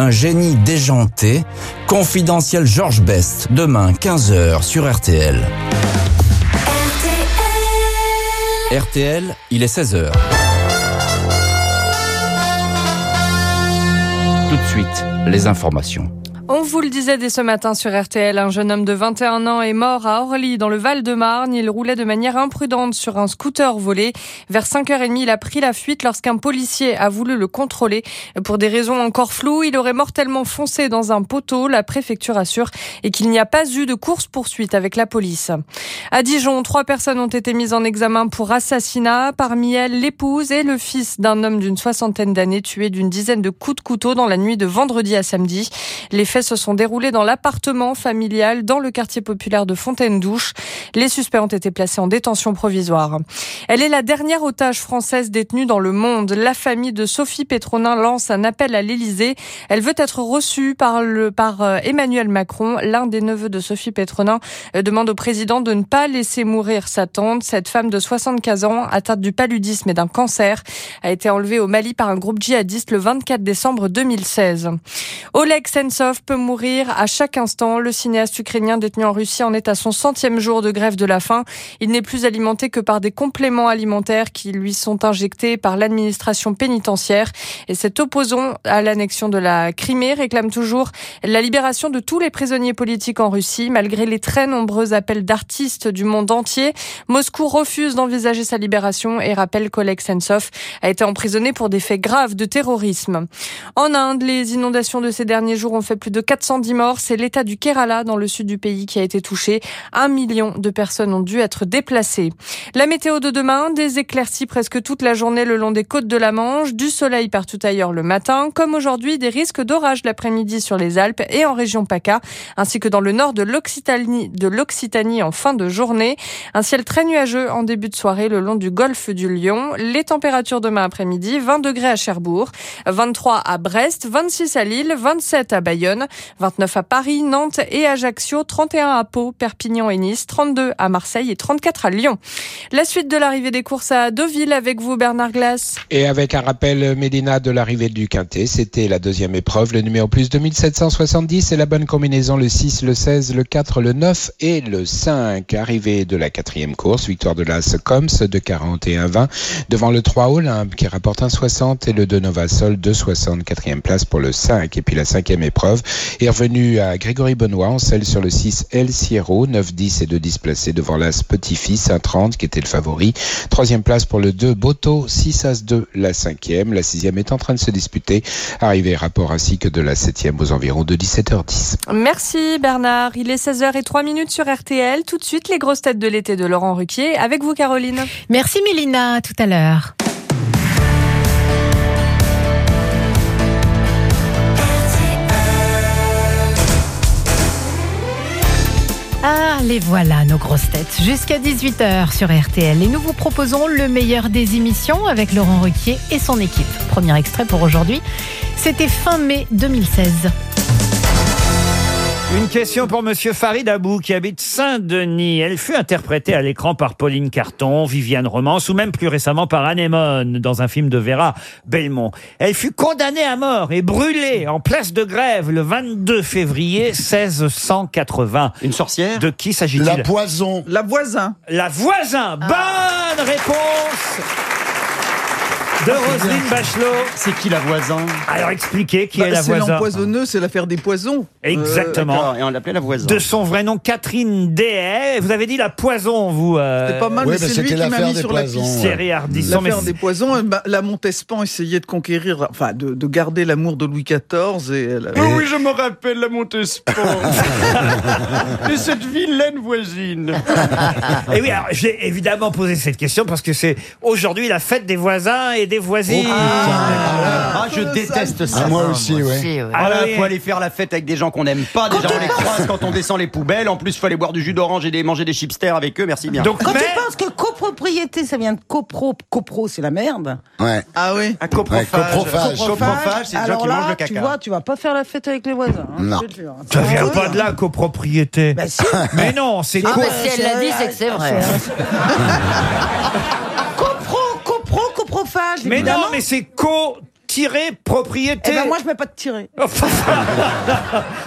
Un génie déjanté, confidentiel Georges Best, demain 15h sur RTL. RTL, il est 16h. Tout de suite, les informations. On vous le disait dès ce matin sur RTL, un jeune homme de 21 ans est mort à Orly dans le Val-de-Marne. Il roulait de manière imprudente sur un scooter volé. Vers 5h30, il a pris la fuite lorsqu'un policier a voulu le contrôler. Pour des raisons encore floues, il aurait mortellement foncé dans un poteau. La préfecture assure et qu'il n'y a pas eu de course-poursuite avec la police. À Dijon, trois personnes ont été mises en examen pour assassinat. Parmi elles, l'épouse et le fils d'un homme d'une soixantaine d'années tué d'une dizaine de coups de couteau dans la nuit de vendredi à samedi. Les se sont déroulés dans l'appartement familial dans le quartier populaire de Fontaine-Douche. Les suspects ont été placés en détention provisoire. Elle est la dernière otage française détenue dans le monde. La famille de Sophie Pétronin lance un appel à l'Élysée. Elle veut être reçue par, le, par euh, Emmanuel Macron. L'un des neveux de Sophie Pétronin euh, demande au président de ne pas laisser mourir sa tante. Cette femme de 75 ans, atteinte du paludisme et d'un cancer, a été enlevée au Mali par un groupe djihadiste le 24 décembre 2016. Oleg Sentsov peut mourir à chaque instant. Le cinéaste ukrainien détenu en Russie en est à son centième jour de grève de la faim. Il n'est plus alimenté que par des compléments alimentaires qui lui sont injectés par l'administration pénitentiaire. Et cet opposant à l'annexion de la Crimée réclame toujours la libération de tous les prisonniers politiques en Russie, malgré les très nombreux appels d'artistes du monde entier. Moscou refuse d'envisager sa libération et rappelle qu'Oleg Sentsov a été emprisonné pour des faits graves de terrorisme. En Inde, les inondations de ces derniers jours ont fait plus de 410 morts. C'est l'état du Kerala dans le sud du pays qui a été touché. Un million de personnes ont dû être déplacées. La météo de demain, des éclaircies presque toute la journée le long des côtes de la Manche, du soleil partout ailleurs le matin, comme aujourd'hui des risques d'orage l'après-midi sur les Alpes et en région PACA, ainsi que dans le nord de l'Occitanie, de l'Occitanie en fin de journée. Un ciel très nuageux en début de soirée le long du golfe du Lion. Les températures demain après-midi, 20 degrés à Cherbourg, 23 à Brest, 26 à Lille, 27 à Bayonne, 29 à Paris, Nantes et Ajaccio, 31 à Pau, Perpignan et Nice, 32 à Marseille et 34 à Lyon. La suite de l'arrivée des courses à Deauville avec vous Bernard Glass. Et avec un rappel Médina de l'arrivée du Quintet, c'était la deuxième épreuve, le numéro plus 2770 et la bonne combinaison le 6, le 16, le 4, le 9 et le 5. Arrivée de la quatrième course, victoire de l'As Coms de 41-20 devant le 3 Olympe qui rapporte un 60 et le 2 Novasol de 64e place pour le 5. Et puis la cinquième épreuve est revenue à Grégory Benoît en selle sur le 6 El Sierro, 9-10 et 2 displacés devant l'As Petit-Fils, un 30 qui était le favori. Troisième place pour le 2 Boto, 6 As 2 la cinquième. La sixième est en train de se disputer. Arrivée rapport ainsi que de la septième aux environs de 17h10. Merci Bernard. Il est 16h03 minutes sur RTL. Tout de suite, les grosses têtes de l'été de Laurent Ruquier. Avec vous, Caroline. Merci Mélina. À tout à l'heure. Ah, les voilà, nos grosses têtes. Jusqu'à 18h sur RTL. Et nous vous proposons le meilleur des émissions avec Laurent Ruquier et son équipe. Premier extrait pour aujourd'hui. C'était fin mai 2016. Une question pour Monsieur Farid Abou qui habite Saint-Denis. Elle fut interprétée à l'écran par Pauline Carton, Viviane Romance ou même plus récemment par Anémone dans un film de Vera Belmont. Elle fut condamnée à mort et brûlée en place de grève le 22 février 1680. Une sorcière De qui s'agit-il? La poison. La voisin. La voisin. Bonne réponse de Roselyne Bachelot. C'est qui la voisin Alors expliquez qui Bah, est la c'est voisin. l'empoisonneux, c'est l'affaire des poisons. Exactement. D'accord, Et on l'appelait la voisin. de son vrai nom, Catherine Dehaye. Vous avez dit la poison, vous. euh, C'est pas mal, mais mais c'est lui c'était qui m'a l'affaire mis des sur la poisons. piste. Thierry Ardisson. mais L'affaire des poisons, eh ben, la Montespan essayait de conquérir, enfin, de, de garder l'amour de Louis XIV et elle Et- oui, je me rappelle la Montespan. Et cette vilaine voisine. Et oui, alors j'ai évidemment posé cette question parce que c'est aujourd'hui la fête des voisins et des voisines. Ah, je déteste ça. Ah, moi aussi, oui. Ah là, Ah faut aller faire la fête avec des gens qu'on n'aime pas. Déjà, on les croise quand on descend les poubelles. En plus, faut aller boire du jus d'orange et des, manger des chipsters avec eux. Merci bien. Donc, Quand mais, tu penses que copropriété, ça vient de copro, copro, c'est la merde. Ouais. Ah oui un coprophage. Ouais, coprophage. Coprophage, c'est des gens Alors qui là, mangent le tu caca. vois, tu vas pas faire la fête avec les voisins. hein, Non. je ça vient Ah, pas de la copropriété. Bah si. Mais non, c'est Ah, co- bah, si elle l'a dit, c'est que c'est vrai. Mais non, mais c'est co propriété. Eh ben moi, je mets pas de tirer.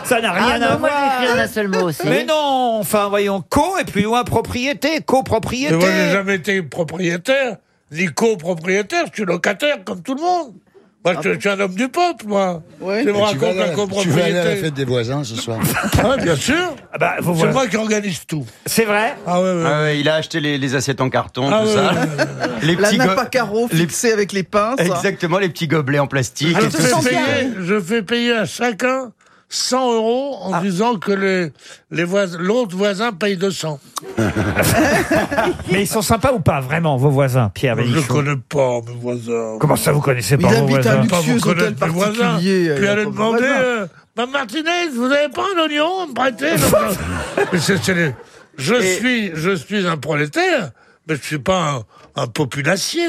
Ça n'a rien Ah non, à moi, voir. seul mot aussi. Mais non, enfin voyons, co et plus loin propriété, Mais copropriété. moi, j'ai jamais été propriétaire, ni copropriétaire, je suis locataire comme tout le monde. Moi, je, je suis un homme du peuple, moi. Ouais. Je me Tu vas, raconte aller, la à la- tu vas aller à la copropriété. fête des voisins ce soir. Ah, bien sûr. Ah bah, C'est voilà. moi qui organise tout. C'est vrai Ah ouais, ouais. Ah ouais, il a acheté les, les assiettes en carton, Ah tout ouais, ça. ouais, ouais, ouais. Les La petits go- nappe à carreaux les- fixée avec les pinces. Exactement, les petits gobelets en plastique. Je et tout fais, ça. payer, je fais payer à chacun 100 euros en Ah. disant que les, les voisins, l'autre voisin paye 200. Mais ils sont sympas ou pas vraiment vos voisins, Pierre Je ne connais pas mes voisins. Comment ça vous connaissez pas vos habite à voisins pas vous luxueux hôtel connaître mes voisins. particulier, Puis y a aller pas de demander, voisins. euh, Mme Martinez, vous n'avez pas un oignon à me prêter Mais les- je, Et- suis, je suis un prolétaire, mais je ne suis pas un, un populacier.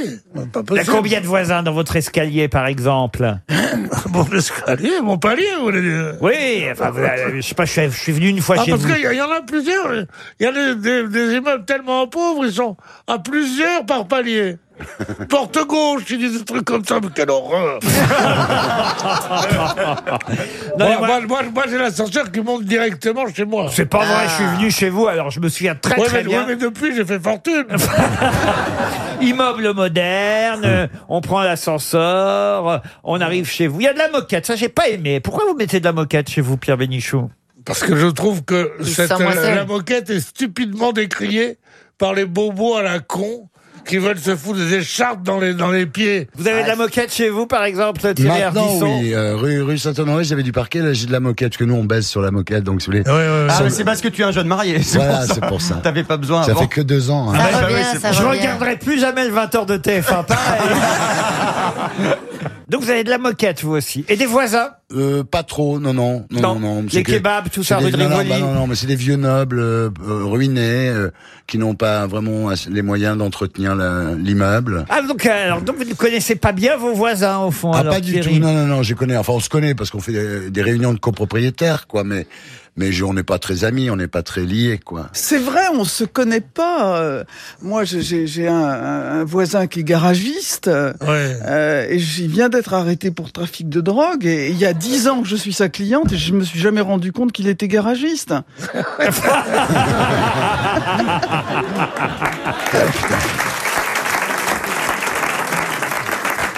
Pas Il y a combien de voisins dans votre escalier, par exemple Mon escalier, mon palier, vous voulez dire Oui, enfin, vous- euh, je sais pas, je suis, je suis venu une fois Ah, chez parce vous. qu'il y, y en a plusieurs. Il y a des, des- des immeubles tellement pauvres, ils sont à plusieurs par palier. Porte gauche, ils disent des trucs comme ça, mais quelle horreur Non, mais Moi, moi- moi, moi, moi, j'ai l'ascenseur qui monte directement chez moi. C'est pas vrai, je suis venu chez vous, alors je me souviens très Ouais, très mais, bien. ouais, mais depuis, j'ai fait fortune. Immeuble moderne, euh, on prend l'ascenseur, euh, on arrive chez vous. Il y a de la moquette, ça j'ai pas aimé. Pourquoi vous mettez de la moquette chez vous, Pierre Bénichou? Parce que je trouve que Il cette, sent moins euh, seul. la moquette est stupidement décriée par les bobos à la con qui veulent se foutre des écharpes dans les, dans les pieds. Vous avez de la moquette chez vous, par exemple, Thierry Maintenant, Ardisson oui, euh, rue, rue Saint-Honoré, j'avais du parquet, là j'ai de la moquette, parce que nous on baisse sur la moquette, donc si vous voulez. Ouais, ouais, ouais. Ah, mais c'est parce que tu es un jeune marié. c'est Voilà, pour ça. c'est pour ça. T'avais pas besoin Ça avant. fait que deux ans. hein. Ça Ah, revient, oui, c'est ça Je revient. regarderai plus jamais le 20h de TF1, pareil. Donc vous avez de la moquette, vous aussi. Et des voisins Euh, pas trop, non, non, non, Non. non. non, Les que- kebabs, tout ça, rue de non, non, Rivoli. bah non, non, mais c'est des vieux nobles euh, euh, ruinés euh, qui n'ont pas vraiment les moyens d'entretenir l'immeuble. Ah, donc, euh, alors, donc vous ne connaissez pas bien vos voisins, au fond, Ah, alors, pas du Thierry. tout. Non, non, non, je connais. Enfin, on se connaît parce qu'on fait des, des réunions de copropriétaires, quoi. Mais, mais je- on n'est pas très amis, on n'est pas très liés, quoi. C'est vrai, on se connaît pas. euh, Moi, j'ai- un, un- voisin qui est garagiste. euh, Ouais. euh, et il vient d'être arrêté pour trafic de drogue. Et il y a dix ans que je suis sa cliente et je me suis jamais rendu compte qu'il était garagiste.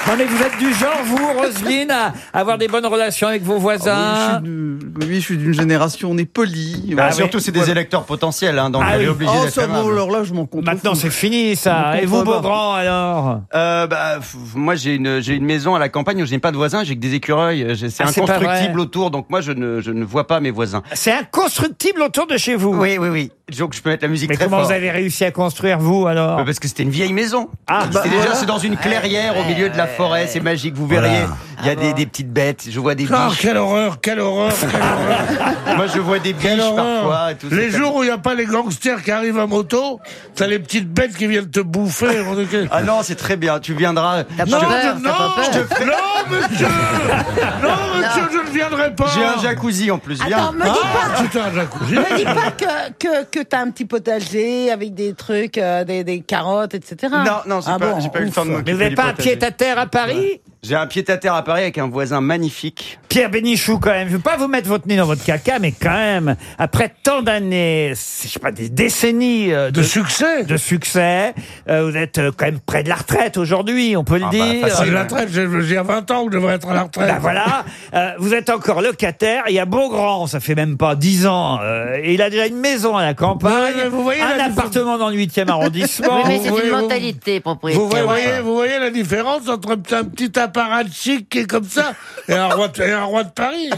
Non, mais vous êtes du genre, vous, Roselyne, à avoir des bonnes relations avec vos Ah voisins oui, je suis du- oui, je suis d'une génération, on est poli. Bah, Ah, surtout, c'est des Voilà. électeurs potentiels, hein, donc Ah oui. obligée Oh, ça, bon, alors là, je m'en compte. Maintenant, c'est fini, ça. Et vous. Beaugrand, alors Euh, bah, moi, j'ai une, maison à la campagne où je n'ai pas de voisins, j'ai que des écureuils. J'ai- C'est Ah, inconstructible autour, donc moi, je ne, je ne vois pas mes voisins. C'est inconstructible autour de chez vous. Oui, oui, oui. Donc, je peux mettre la musique Mais très comment fort. vous avez réussi à construire, vous, alors Bah, Parce que c'était une vieille maison. Ah, bah, déjà, voilà. c'est dans une clairière au milieu de la forêt, c'est magique, vous verriez. Il y a des, des petites bêtes, je vois des Ah, biches. quelle horreur, quelle horreur, quelle horreur. Moi, je vois des biches parfois. Et tout, les jours où il n'y a pas les gangsters qui arrivent à moto, t'as les petites bêtes qui viennent te bouffer. Ah non, c'est très bien, tu viendras. Pas te- peur, je- t'as pas peur. non, non, monsieur Non, monsieur, je ne viendrai pas J'ai un jacuzzi en plus, viens. Attends, me dis Ah, putain, un jacuzzi Me dis pas que, que, que t'as un petit potager avec des trucs, euh, des, des carottes, etc. Non, non, j'ai Ah pas, bon, j'ai pas eu le temps de m'occuper Mais vous n'avez pas un pied à terre Paris J'ai un pied à terre à Paris avec un voisin magnifique. Pierre Bénichou, quand même, je ne veux pas vous mettre votre nez dans votre caca, mais quand même, après tant d'années, je sais pas, des décennies euh, De succès de succès, euh, vous êtes euh, quand même près de la retraite aujourd'hui, on peut le Ah bah, dire. Facile. la retraite, j'ai j'ai 20 ans que je devrais être à la retraite. Bah voilà, euh, vous êtes encore locataire. Il y a Beaugrand, ça fait même pas 10 ans, euh, et il a déjà une maison à la campagne, Ouais, mais vous voyez un appartement dans le 8e arrondissement. Oui, mais c'est vous une voyez, vous- mentalité Vous propriétaire. voyez, voyez- vous voyez la différence entre un, un petit apparatchik qui est comme ça et un roi de, et un roi de Paris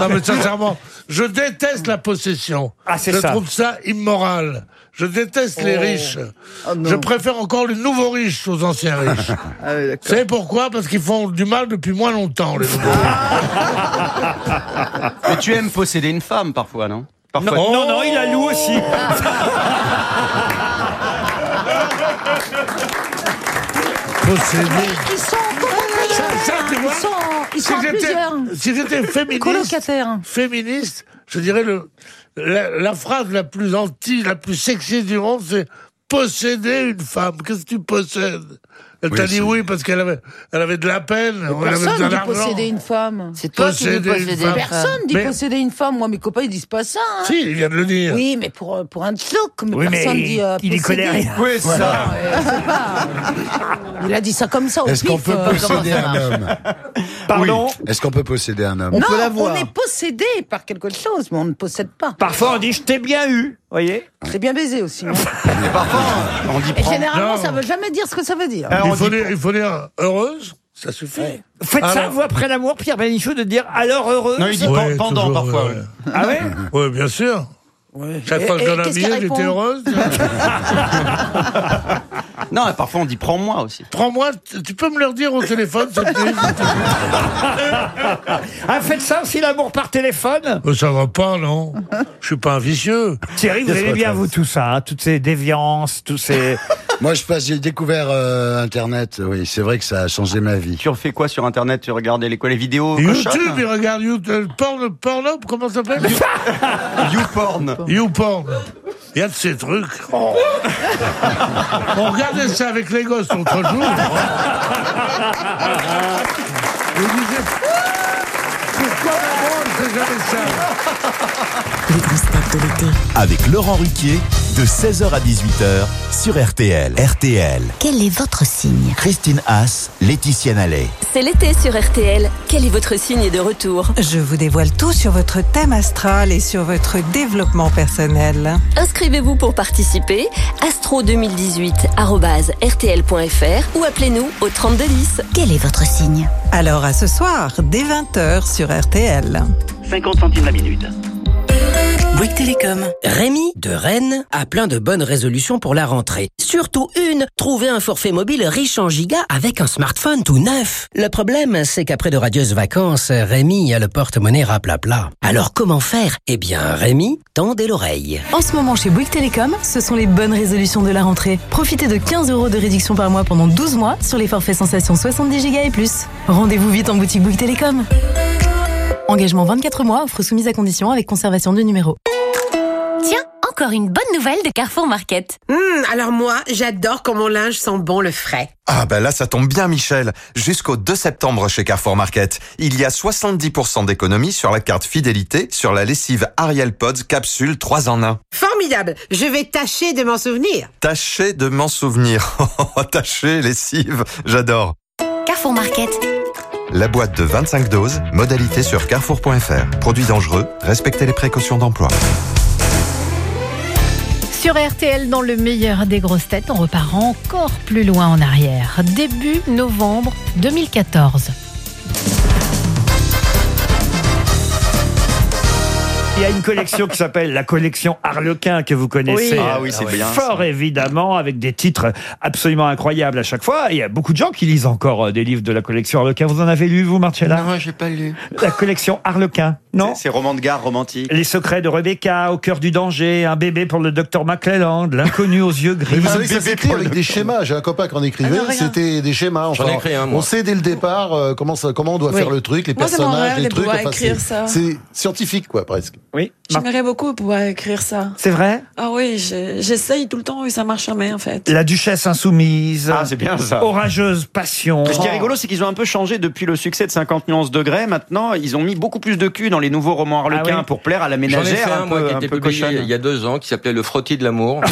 Non mais sincèrement, je déteste la possession. Ah, c'est je ça. trouve ça immoral. Je déteste les Oh. riches. Non. je préfère encore les nouveaux riches aux anciens riches. Ah, oui, savez pourquoi? Parce qu'ils font du mal depuis moins longtemps, les nouveaux riches. Mais tu aimes posséder une femme parfois, non? Non, non, non, il a loué aussi. Posséder. Ils sont Ça, ça, tu vois Ils sont, ils Si sont j'étais- plusieurs. si j'étais féministe, féministe, je dirais le, la, la phrase la plus anti, la plus sexy du monde, c'est posséder une femme. Qu'est-ce que tu possèdes? Elle Oui, t'a dit oui parce qu'elle avait, elle avait de la peine, Personne de dit posséder une femme. C'est toi qui veux Posséder une femme. Personne dit Mais- posséder une femme. Moi, mes copains, ils disent pas ça. hein. Si, il vient de le dire. Oui, mais pour, euh, pour un joke. Mais Oui, mais personne dit. euh, il y posséder. connaît rien. Oui, ça. Il a dit ça comme ça Est-ce qu'on peut euh, posséder un homme Pardon Est-ce qu'on peut posséder un homme On Non, peut on est possédé par quelque chose, mais on ne possède pas. Parfois on dit je t'ai bien eu, voyez C'est bien baisé aussi. hein. Et parfois, on dit Et généralement, Non. ça veut jamais dire ce que ça veut dire. Alors, Il faut, dire, il faut dire heureuse, ça suffit. Faites ça, vous, après l'amour, Pierre Bénichou, de dire alors heureux. Non, il dit Ouais, pen- pendant toujours, parfois. ouais, oui. Ah ouais Oui, bien sûr. Chaque Et- fois que et je donne un qu'est-ce billet, qu'il j'étais répond heureuse. Non, et parfois on dit prends-moi aussi. Prends-moi, tu- tu peux me le dire au téléphone, s'il te plaît Ah, faites ça aussi l'amour par téléphone Euh, Ça va pas, non Je suis pas un vicieux. Thierry, vous aimez bien vous tout ça, hein, toutes ces déviances, tous ces... Moi, je passe, j'ai découvert euh, Internet. Oui, c'est vrai que ça a changé ma vie. Tu refais quoi sur internet? Tu regardais les, quoi, les vidéos YouTube, il regarde YouTube. Porn, Pornhub, comment ça s'appelle? YouPorn. YouPorn. Il y a de ces trucs. Oh. On regardait ça avec les gosses l'autre jour. Je disais, pourquoi maman ne fait jamais ça? Les grosses têtes de l'été. Avec Laurent Ruquier, de 16h à 18h sur RTL. RTL. Quel est votre signe Christine Haas, Laetitia Nallet. C'est l'été sur RTL. Quel est votre signe de retour Je vous dévoile tout sur votre thème astral et sur votre développement personnel. Inscrivez-vous pour participer. astro2018.rtl.fr ou appelez-nous au 3210. Quel est votre signe Alors à ce soir, dès 20h sur RTL. 50 centimes la minute. Bouygues Télécom. Rémi de Rennes a plein de bonnes résolutions pour la rentrée. Surtout une, trouver un forfait mobile riche en gigas avec un smartphone tout neuf. Le problème, c'est qu'après de radieuses vacances, Rémi a le porte-monnaie raplapla. Alors comment faire? Eh bien, Rémi, tendez l'oreille. En ce moment, chez Bouygues Télécom, ce sont les bonnes résolutions de la rentrée. Profitez de 15 euros de réduction par mois pendant 12 mois sur les forfaits sensations 70 Go et plus. Rendez-vous vite en boutique Bouygues Télécom. Engagement 24 mois, offre soumise à condition avec conservation du numéro. Tiens, encore une bonne nouvelle de Carrefour Market. Hum, alors moi, j'adore quand mon linge sent bon le frais. Ah ben là ça tombe bien Michel. Jusqu'au 2 septembre chez Carrefour Market, il y a 70% d'économie sur la carte fidélité sur la lessive Ariel Pods capsule 3 en 1. Formidable, je vais tâcher de m'en souvenir. Tâchez de m'en souvenir. Tâchez lessive, j'adore. Carrefour Market. La boîte de 25 doses, modalité sur carrefour.fr. Produit dangereux, respectez les précautions d'emploi. Sur RTL, dans le meilleur des grosses têtes, on repart encore plus loin en arrière. Début novembre 2014. Il y a une collection qui s'appelle la collection Harlequin que vous connaissez. Oui. Ah oui, c'est bien, Fort évidemment, avec des titres absolument incroyables à chaque fois. Il y a beaucoup de gens qui lisent encore euh, des livres de la collection Harlequin. Vous en avez lu, vous, Marcella Non, j'ai pas lu. La collection Harlequin, non C'est roman de gare romantique. Les secrets de Rebecca, Au cœur du danger, Un bébé pour le docteur McClelland, L'inconnu aux yeux gris. Mais vous savez que ça s'écrit avec des schémas. J'ai un copain qui en écrivait. Ah non, rien. C'était des schémas. J'en ai écrit un, moi. on sait dès le départ euh, comment, ça, comment on doit Oui. faire le truc, les Moi, ça m'en personnages, les trucs. pouvoir écrire ça. C'est scientifique, quoi, presque. Oui. J'aimerais beaucoup pouvoir écrire ça. C'est vrai? Ah oui, je- j'essaye tout le temps et ça marche jamais en fait. La Duchesse insoumise. Ah, c'est bien ça. Orageuse passion. Ce qui est rigolo, c'est qu'ils ont un peu changé depuis le succès de 50 nuances degrés. Maintenant, ils ont mis beaucoup plus de cul dans les nouveaux romans harlequins Ah oui pour plaire à la J'en ai ménagère fait un, un moi, peu, qui un était peu publié il y a deux ans, qui s'appelait Le frottis de l'amour.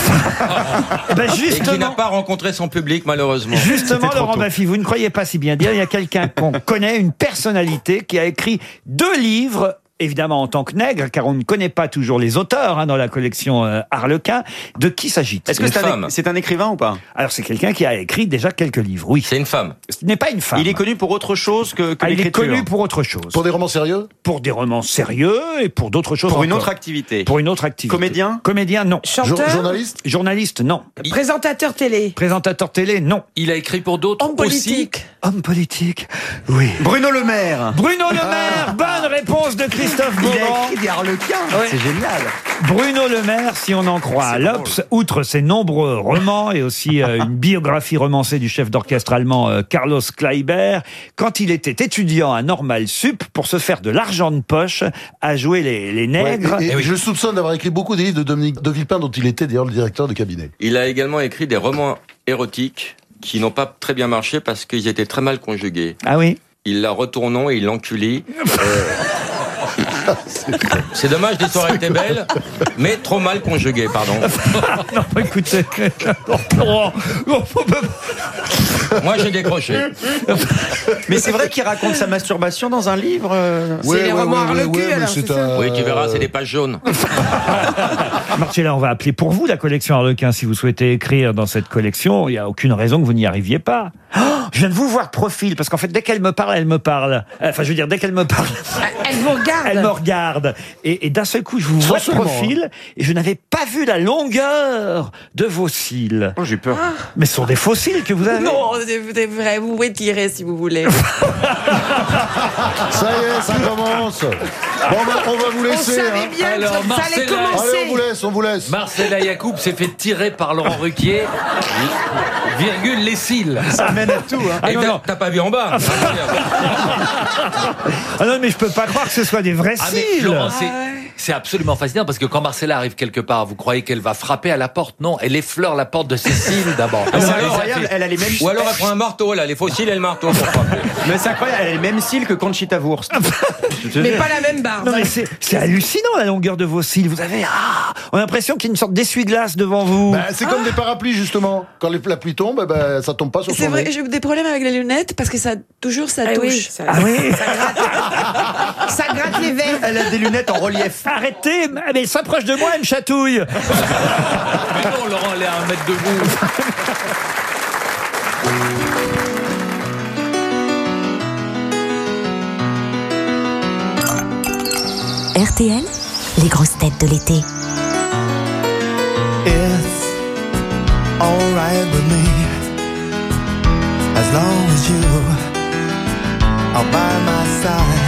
Eh ben, Et qui n'a pas rencontré son public, malheureusement. Justement, Laurent. Baffy, vous ne croyez pas si bien dire. Il y a quelqu'un qu'on connaît, une personnalité qui a écrit deux livres. Évidemment en tant que nègre, car on ne connaît pas toujours les auteurs hein, dans la collection euh, Harlequin. De qui s'agit-il? Est-ce que c'est un, c'est un écrivain ou pas? Alors c'est quelqu'un qui a écrit déjà quelques livres, oui. C'est une femme. Ce n'est pas une femme. Il est connu pour autre chose que, que Ah, il est l'écriture. connu pour autre chose. Pour des romans sérieux? Pour des romans sérieux et pour d'autres choses Pour une encore. autre activité. Pour une autre activité. Comédien? Comédien, non. Chanteur? Journaliste? Journaliste, non. Présentateur télé? Présentateur télé, non. Il a écrit pour d'autres Homme aussi? politique? Homme politique, oui. Bruno Le Maire. Bruno Le Maire, bonne réponse de Christophe Il a Beaugrand. écrit des harlequins. C'est génial. Bruno Le Maire, si on en croit l'Obs, outre ses nombreux romans et aussi euh, une biographie romancée du chef d'orchestre allemand euh, Carlos Kleiber, quand il était étudiant à Normal Sup, pour se faire de l'argent de poche, a joué les, les nègres. Ouais, et, et Je le soupçonne d'avoir écrit beaucoup des livres de Dominique de Villepin, dont il était d'ailleurs le directeur de cabinet. Il a également écrit des romans érotiques qui n'ont pas très bien marché parce qu'ils étaient très mal conjugués. Ah oui Il la retournons et il l'enculit. Euh, C'est dommage, l'histoire était belle, mais trop mal conjuguée, pardon. non, écoutez. Laurent, Moi, j'ai décroché. Mais c'est vrai qu'il raconte sa masturbation dans un livre. euh, Ouais, c'est les ouais, romans ouais, mais alors, c'est ça Oui, tu verras, c'est des pages jaunes. Marcella, on va appeler pour vous la collection Harlequin. Si vous souhaitez écrire dans cette collection, il n'y a aucune raison que vous n'y arriviez pas. Oh, je viens de vous voir profil, parce qu'en fait, dès qu'elle me parle, elle me parle. Enfin, je veux dire, dès qu'elle me parle, Elle vous regarde. elle me regarde. Et, et d'un seul coup, je vous vois profil, et je n'avais pas vu la longueur de vos cils. Oh, j'ai peur. Mais ce sont des faux cils que vous avez. Non, c'est c'est vrai, vous pouvez tirer si vous voulez. Ça y est, ça commence. Bon, bah, on va vous laisser. savait hein. bien Alors, que ça allait commencer. Allez, on vous laisse, on vous laisse. Marcella Yacoub s'est fait tirer par Laurent Ruquier, virgule les cils. Ça mène à tout. Hein. Ah Et non, t'as- non. t'as pas vu en bas Ah non, mais je peux pas croire que ce soit des vrais Ah, mais cils. Laurent, c'est- absolument fascinant parce que quand Marcella arrive quelque part, vous croyez qu'elle va frapper à la porte? Non, elle effleure la porte de Cécile d'abord. Ah, c'est Elle les a incroyable, fait- elle a les mêmes. Ou alors elle prend un marteau, là, les fossiles et le marteau pour frapper. Mais c'est incroyable, elle a les mêmes cils que Conchita Wurst. Te Mais pas la même barbe. Non, mais c'est hallucinant la longueur de vos cils. Vous avez, ah, on a l'impression qu'il y a une sorte d'essuie-glace devant vous. Bah, c'est comme des parapluies, justement. Quand la pluie tombe, ben, ça tombe pas sur C'est vrai, j'ai eu des problèmes avec les lunettes parce que ça toujours ça Ah touche. oui, ça, ah oui. ça gratte les verres. Elle a des lunettes en relief. Arrêtez, mais elle s'approche de moi, elle me chatouille. Mais non, Laurent, elle est à un mètre de vous. RTL, les grosses têtes de l'été. It's alright with me as long as you are by my side.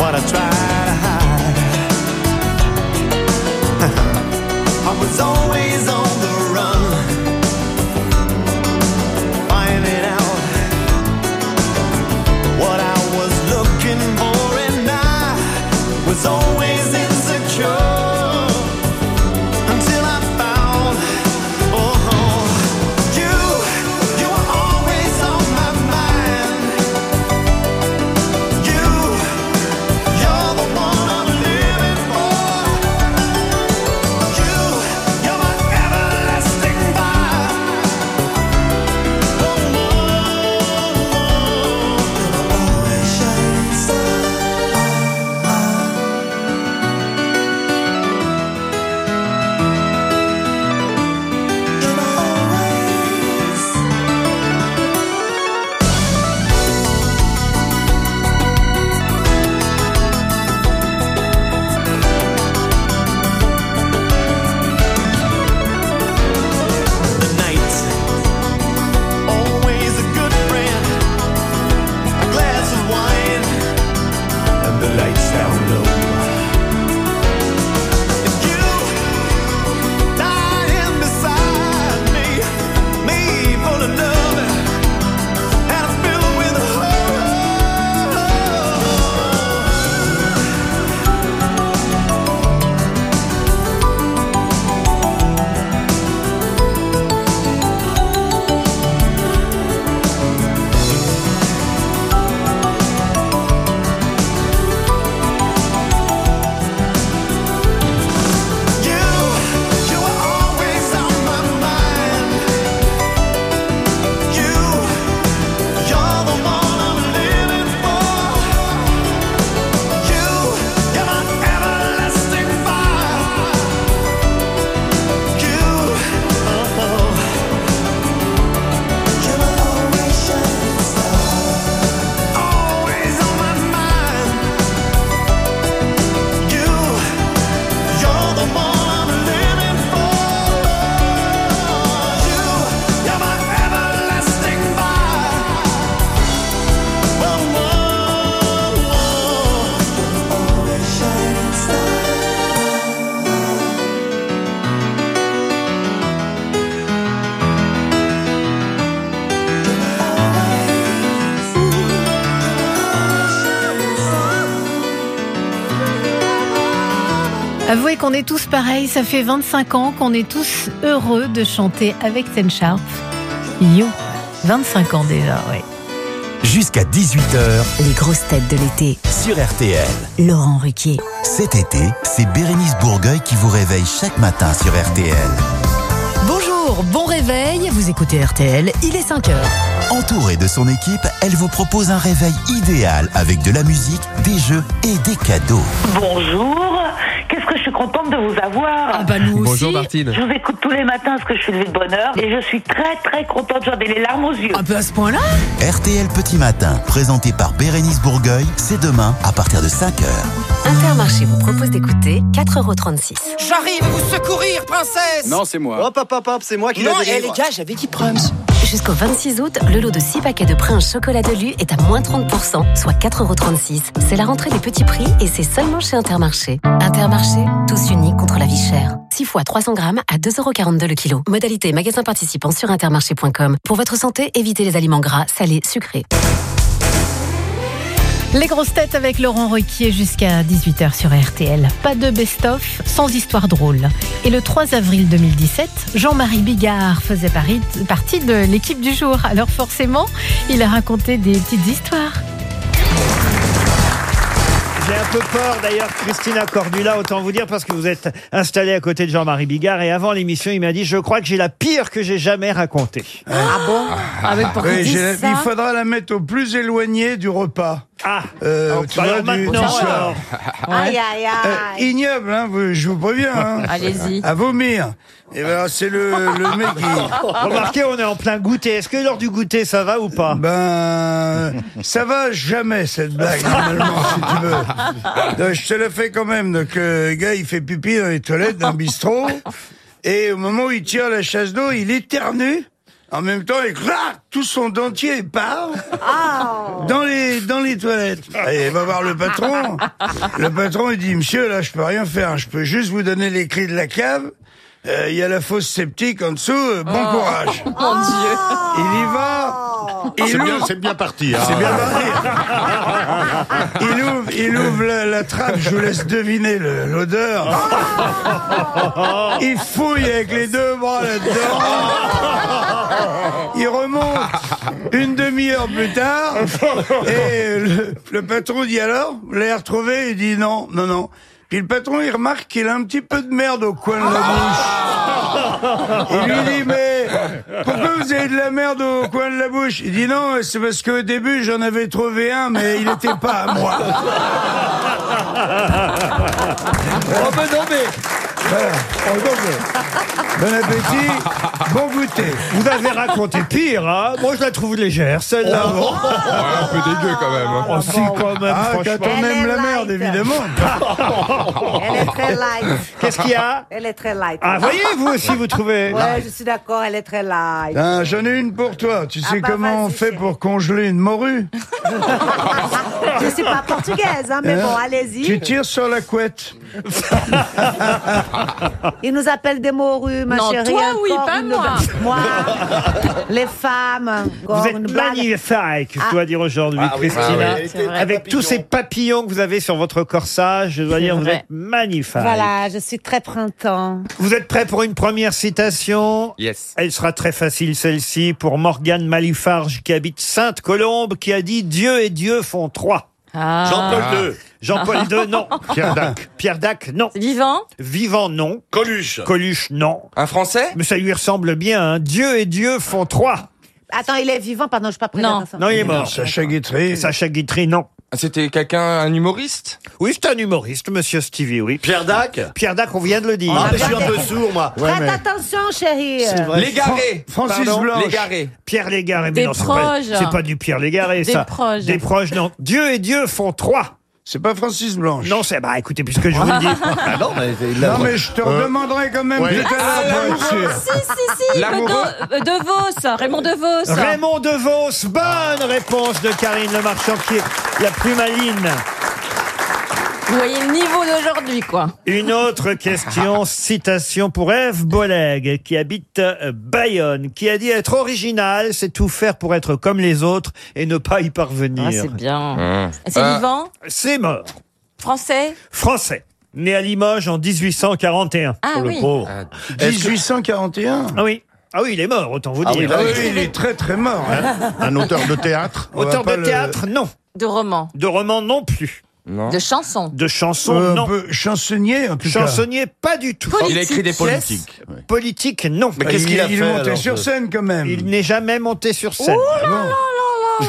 what I try to hide. I was always on. Qu'on est tous pareils, ça fait 25 ans qu'on est tous heureux de chanter avec Ten Sharp. You, 25 ans déjà, oui. Jusqu'à 18h Les grosses têtes de l'été. sur RTL. Laurent Ruquier. Cet été, c'est Bérénice Bourgueil qui vous réveille chaque matin sur RTL. Bonjour, bon réveil, vous écoutez RTL, il est 5 heures. Entourée de son équipe, elle vous propose un réveil idéal avec de la musique, des jeux et des cadeaux. Bonjour, suis contente de vous avoir. Ah bah nous Bonjour, aussi. Martine. Je vous écoute tous les matins parce que je suis levée de bonne heure et je suis très très contente, j'en ai les larmes aux yeux. Un peu à ce point-là RTL Petit Matin, présenté par Bérénice Bourgueil, c'est demain à partir de 5h. Intermarché vous propose d'écouter 4,36€. J'arrive à vous secourir, princesse Non, c'est moi. Hop, hop, hop, hop, c'est moi qui Non, la eh, les gars, j'avais dit Prums. Jusqu'au 26 août, le lot de 6 paquets de Prince chocolat de lu est à moins 30%, soit 4,36€. C'est la rentrée des petits prix et c'est seulement chez Intermarché. Intermarché, tous unis contre la vie chère. 6 fois 300 grammes à 2,42€ le kilo. Modalité magasin participant sur intermarché.com. Pour votre santé, évitez les aliments gras, salés, sucrés. Les grosses têtes avec Laurent Ruquier jusqu'à 18h sur RTL. Pas de best-of sans histoire drôle. Et le 3 avril 2017, Jean-Marie Bigard faisait partie de l'équipe du jour. Alors forcément, il a raconté des petites histoires. J'ai un peu peur d'ailleurs, Christina Cordula, autant vous dire, parce que vous êtes installée à côté de Jean-Marie Bigard et avant l'émission, il m'a dit Je crois que j'ai la pire que j'ai jamais racontée. Ah bon? Ah, mais pourquoi Oui, la- il faudra la mettre au plus éloigné du repas. Ah, Euh, tu vois, alors du- maintenant, du soir. alors. Aïe, aïe, Euh, aïe. ignoble, hein, vous- je vous préviens. Hein, Allez-y. À vomir. Et ben, c'est le, le mec qui... Remarquez, on est en plein goûter. Est-ce que lors du goûter, ça va ou pas? Ben, ça va jamais cette blague normalement si tu veux. Donc, je te la fais quand même. Donc le gars il fait pipi dans les toilettes d'un bistrot et au moment où il tire la chasse d'eau, il éternue. En même temps, il clac, tout son dentier il part dans les dans les toilettes. Et il va voir le patron. Le patron il dit Monsieur, là je peux rien faire. Je peux juste vous donner les clés de la cave. Euh, Il y a la fosse septique en dessous. euh, Bon courage. Mon Dieu. Il y va. Il C'est bien, c'est bien parti. hein. c'est bien parti. Il ouvre, il ouvre la, la trappe, je vous laisse deviner le- l'odeur. Il fouille avec les deux bras là-dedans. Il remonte une demi-heure plus tard. Et le, le patron dit alors, vous l'avez retrouvé? Il dit non, non, non. Puis le patron, il remarque qu'il a un petit peu de merde au coin de la bouche. Il lui dit, mais pourquoi vous avez de la merde au coin de la bouche Il dit non, c'est parce qu'au début, j'en avais trouvé un, mais il n'était pas à moi. Oh, non, mais Voilà. Bon appétit, bon goûter. vous avez raconté pire, hein Moi, je la trouve légère, celle-là. un peu dégueu quand même. hein. Oh, si, quand même, Ah, quand franchement. on aime la merde, évidemment. Elle est très light. Qu'est-ce qu'il y a Elle est très light. Ah, voyez, vous aussi, vous trouvez Ouais, je suis d'accord, elle est très light. Ah, J'en ai une pour toi. Tu sais bah, comment on vas-y, fait chérie. pour congeler une morue? Je suis pas portugaise, hein, mais Hein? bon, Tu allez-y. tires sur la couette. Ils nous appellent des morues, ma Non, chérie. toi, oui, pas moi. Moi, les femmes. Vous êtes magnifique, je dois dire aujourd'hui, Ah oui, Christina. ah oui, c'est vrai. Avec tous ces papillons que vous avez sur votre corsage, je dois dire, vous vrai. êtes magnifique. Voilà, je suis très printemps. Vous êtes prêt pour une première citation Yes. Elle sera très facile celle-ci pour Morgane Malifarge qui habite Sainte-Colombe qui a dit Dieu et Dieu font trois. Ah. Jean-Paul II. Jean-Paul II, non. Pierre Dac. Pierre Dac, non. Vivant Vivant, non. Coluche. Coluche, non. Un Français Mais ça lui ressemble bien. hein. Dieu et Dieu font trois. Attends, il est vivant, pardon, je suis pas prête. Non. Non, il est mort. Sacha Guitry. Sacha Guitry, non. C'était quelqu'un, un humoriste? Oui, c'est un humoriste, monsieur Stevie, oui. Pierre Dac? Pierre Dac, on vient de le dire. Ah, mais je suis un peu sourd, moi. Prête attention, chérie. Légaré Francis Pardon Blanche. Légaré. Pierre Légaré, mais Des non, c'est pas, proches. c'est pas du Pierre Légaré, Des ça. proches. Des proches, non. Dieu et Dieu font trois. C'est pas Francis Blanche. Non, c'est, bah, écoutez, puisque je vous le dis. Ah non, mais Non, mais je te redemanderai quand même ouais. tout à l'heure pour être sûr. Si, si, si, L'amoureux. de, euh, de Vos, Raymond De Vos. Raymond DeVos, bonne réponse de Karine Le Marchand, qui est la plus maline. Vous voyez le niveau d'aujourd'hui, quoi. Une autre question, citation pour Ève Boleg, qui habite euh, Bayonne, qui a dit être original, c'est tout faire pour être comme les autres et ne pas y parvenir. Ah, c'est bien. Mmh. C'est Euh, vivant? C'est mort. Français? Français. né à Limoges en 1841. Ah pour le oui. pauvre. 1841 Ah oui. Ah oui, il est mort, autant vous Ah dire. oui, là, oui, il est très très mort. hein. Un auteur de théâtre Auteur de le- théâtre, non. De romans. De romans, non plus. De chansons. De chansons, Euh, un non. peu chansonnier en tout cas. Chansonnier, pas du tout. Politique. Il a écrit des politiques. Politique, non. Mais qu'est-ce qu'il a Il est fait, monté alors, sur ce- scène quand même. Il n'est jamais monté sur scène. Ah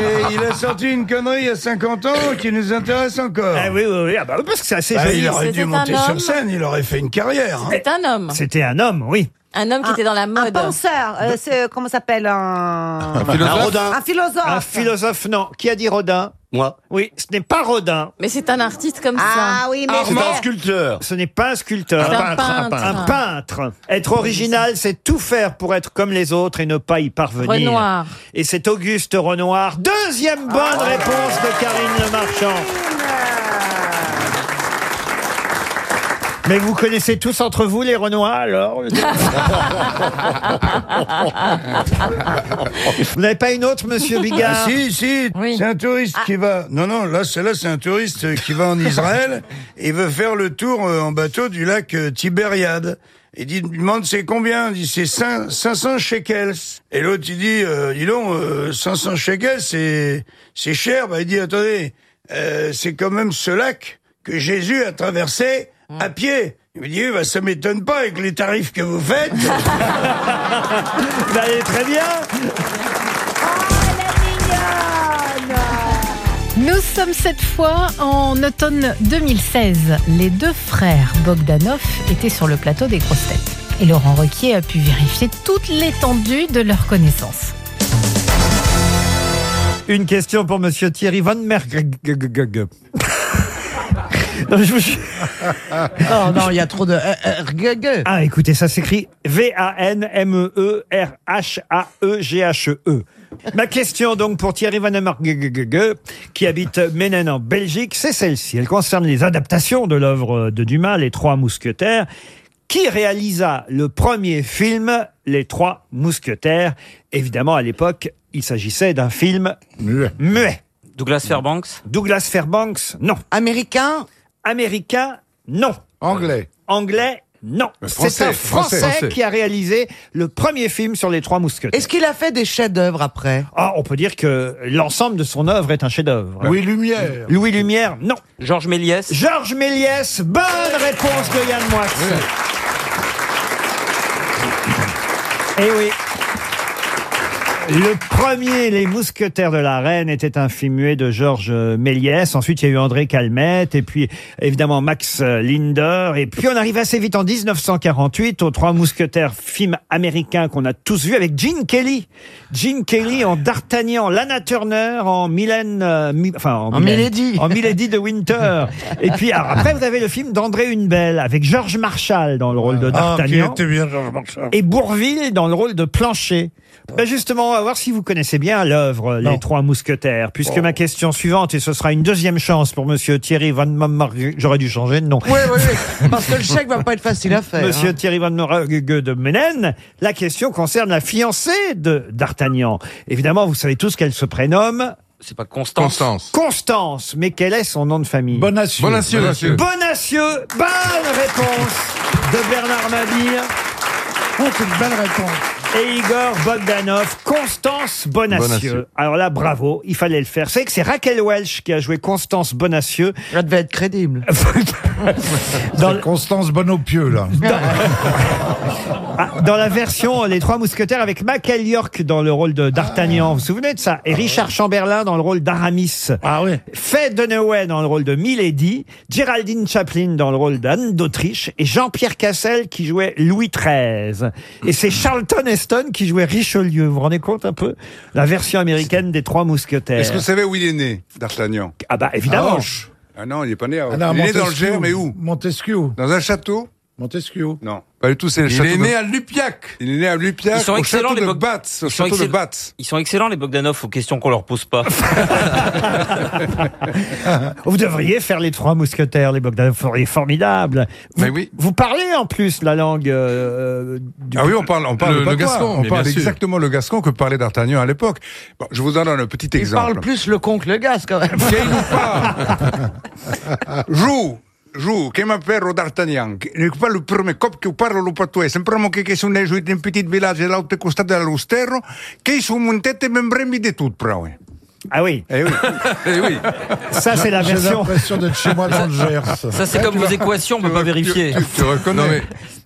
Et il a sorti une connerie il y a 50 ans qui nous intéresse encore. Ah oui, oui, oui. Ah bah oui, parce que c'est assez Bah, joli. il aurait dû monter un sur scène, il aurait fait une carrière. hein. C'est un homme. C'était un homme, oui. Un homme qui était dans la Un mode. penseur, euh, c'est comment ça s'appelle un... Un philosophe Un philosophe. Un philosophe, non. Qui a dit Rodin Moi. Oui, ce n'est pas Rodin. Mais c'est un artiste comme Ah ça. oui, mais C'est un sculpteur. Ce n'est pas un sculpteur. C'est un peintre. Un peintre. Être original, c'est tout faire pour être comme les autres et ne pas y parvenir. Renoir. Et c'est Auguste Renoir. Deuxième bonne réponse de Karine Le Marchand. Mais vous connaissez tous entre vous les Renoirs alors Vous n'avez pas une autre, monsieur Bigard Ah, si, si, Oui. c'est un touriste qui va. Non, non, là, c'est là, c'est un touriste qui va en Israël et veut faire le tour euh, en bateau du lac euh, Tibériade. Il dit, il demande c'est combien? Il dit c'est cin- 500 shekels. Et l'autre il dit, euh, dis donc, euh, 500 shekels, c'est c'est cher. Bah, il dit, attendez, euh, c'est quand même ce lac que Jésus a traversé à pied. Il me dit, bah, ça m'étonne pas avec les tarifs que vous faites. Vous allez très bien Nous sommes cette fois en automne 2016. Les deux frères Bogdanov étaient sur le plateau des grosses têtes. Et Laurent Requier a pu vérifier toute l'étendue de leurs connaissances. Une question pour monsieur Thierry Van Merg. Non, je vous jure. Oh non, il y a trop de... euh, euh. Ah, écoutez, ça s'écrit E V-A-N-M-E-E-R-H-A-E-G-H-E. Ma question donc pour Thierry Van qui habite Ménène en Belgique, c'est celle-ci. Elle concerne les adaptations de l'œuvre de Dumas, Les Trois Mousquetaires. Qui réalisa le premier film, Les Trois Mousquetaires? Évidemment, à l'époque, il s'agissait d'un film muet. Douglas Fairbanks? Douglas Fairbanks, non. Américain? Américain, non. Anglais. Anglais, non. Français, C'est un français, Français, français. qui a réalisé le premier film sur les trois mousquetaires. Est-ce qu'il a fait des chefs-d'œuvre après? Ah, on peut dire que l'ensemble de son œuvre est un chef-d'œuvre. Louis Lumière. Louis Lumière, non. Georges Méliès Georges Méliès, bonne réponse de Yann Moix. Eh oui. Le premier, Les Mousquetaires de la Reine, était un film muet de Georges Méliès. Ensuite, il y a eu André Calmette, et puis évidemment Max Linder. Et puis on arrive assez vite en 1948 aux Trois Mousquetaires, film américain qu'on a tous vu avec Gene Kelly. Gene Kelly en D'Artagnan, Lana Turner en Mylène, euh, Mi- enfin en, En Mylène- Milady. en Milady de Winter. Et puis alors, après, vous avez le film d'André Hunebelle avec Georges Marshall dans le rôle de Ah, qui D'Artagnan était bien, Georges et Bourville dans le rôle de Plancher. Ben justement, on va voir si vous connaissez bien l'œuvre Les Trois Mousquetaires, puisque ma question suivante, et ce sera une deuxième chance pour Monsieur Thierry Van Margue, j'aurais dû changer de nom. Oui, oui, oui. Parce que le chèque va pas être facile à faire. Monsieur hein. Thierry Van Margue de Ménène, la question concerne la fiancée de d'Artagnan. Évidemment, vous savez tous qu'elle se prénomme C'est pas Constance Constance. Constance, mais quel est son nom de famille? Bonacieux. Bonacieux. Bonacieux. Bonacieux, bonne réponse de Bernard Mabille. Oh, c'est une belle réponse. Et Igor Bogdanov, Constance Bonacieux. Bonacieux. Alors là, bravo, il fallait le faire. C'est que c'est Raquel Welch qui a joué Constance Bonacieux. Elle devait être crédible. Dans Constance Bonopieux, là. Ah, Dans la version Les Trois Mousquetaires avec Michael York dans le rôle de D'Artagnan. Vous vous souvenez de ça? Et Richard Chamberlain dans le rôle d'Aramis. Ah oui. Faye Dunaway dans le rôle de Milady. Geraldine Chaplin dans le rôle d'Anne d'Autriche. Et Jean-Pierre Cassel qui jouait Louis XIII. Et c'est Charlton Heston qui jouait Richelieu. Vous vous rendez compte un peu La version américaine des Trois Mousquetaires? Est-ce que vous savez où il est né, D'Artagnan? Ah bah évidemment. Ah non, il est pas né à Ah non, Il est né dans le Montesquieu. Gers, mais où? Montesquieu. Dans un château? Montesquieu. Non. Pas du tout, c'est le Il château est de- né à Lupiac. Il est né à Lupiac, Ils sont au excellents, château les de Bog- Batz, au Ils sont château de excell- Batz. Ils sont excellents, les Bogdanov, aux questions qu'on leur pose pas. Vous devriez faire les trois mousquetaires, les Bogdanov, vous seriez formidables. Vous, vous parlez en plus la langue euh, du Ah oui, on parle, on parle Le- le, gascon, on mais parle exactement le gascon que parlait d'Artagnan à l'époque. Bon, je vous en donne un petit Il exemple. parle plus le con que le gaz, quand même. Joue, joue, comme ma père d'Artagnan, pas le premier cop che parle le patois, semplicemente che, che sono giù in un petit village dell'altro dell'Austero, che sono montate membremi di tutto, però. Ah oui. Eh oui. Eh oui. Ça, c'est la J'ai version. l'impression d'être chez moi dans le Gers. Ça, c'est comme vos équations, on peut pas vérifier. Tu, tu reconnais. Non mais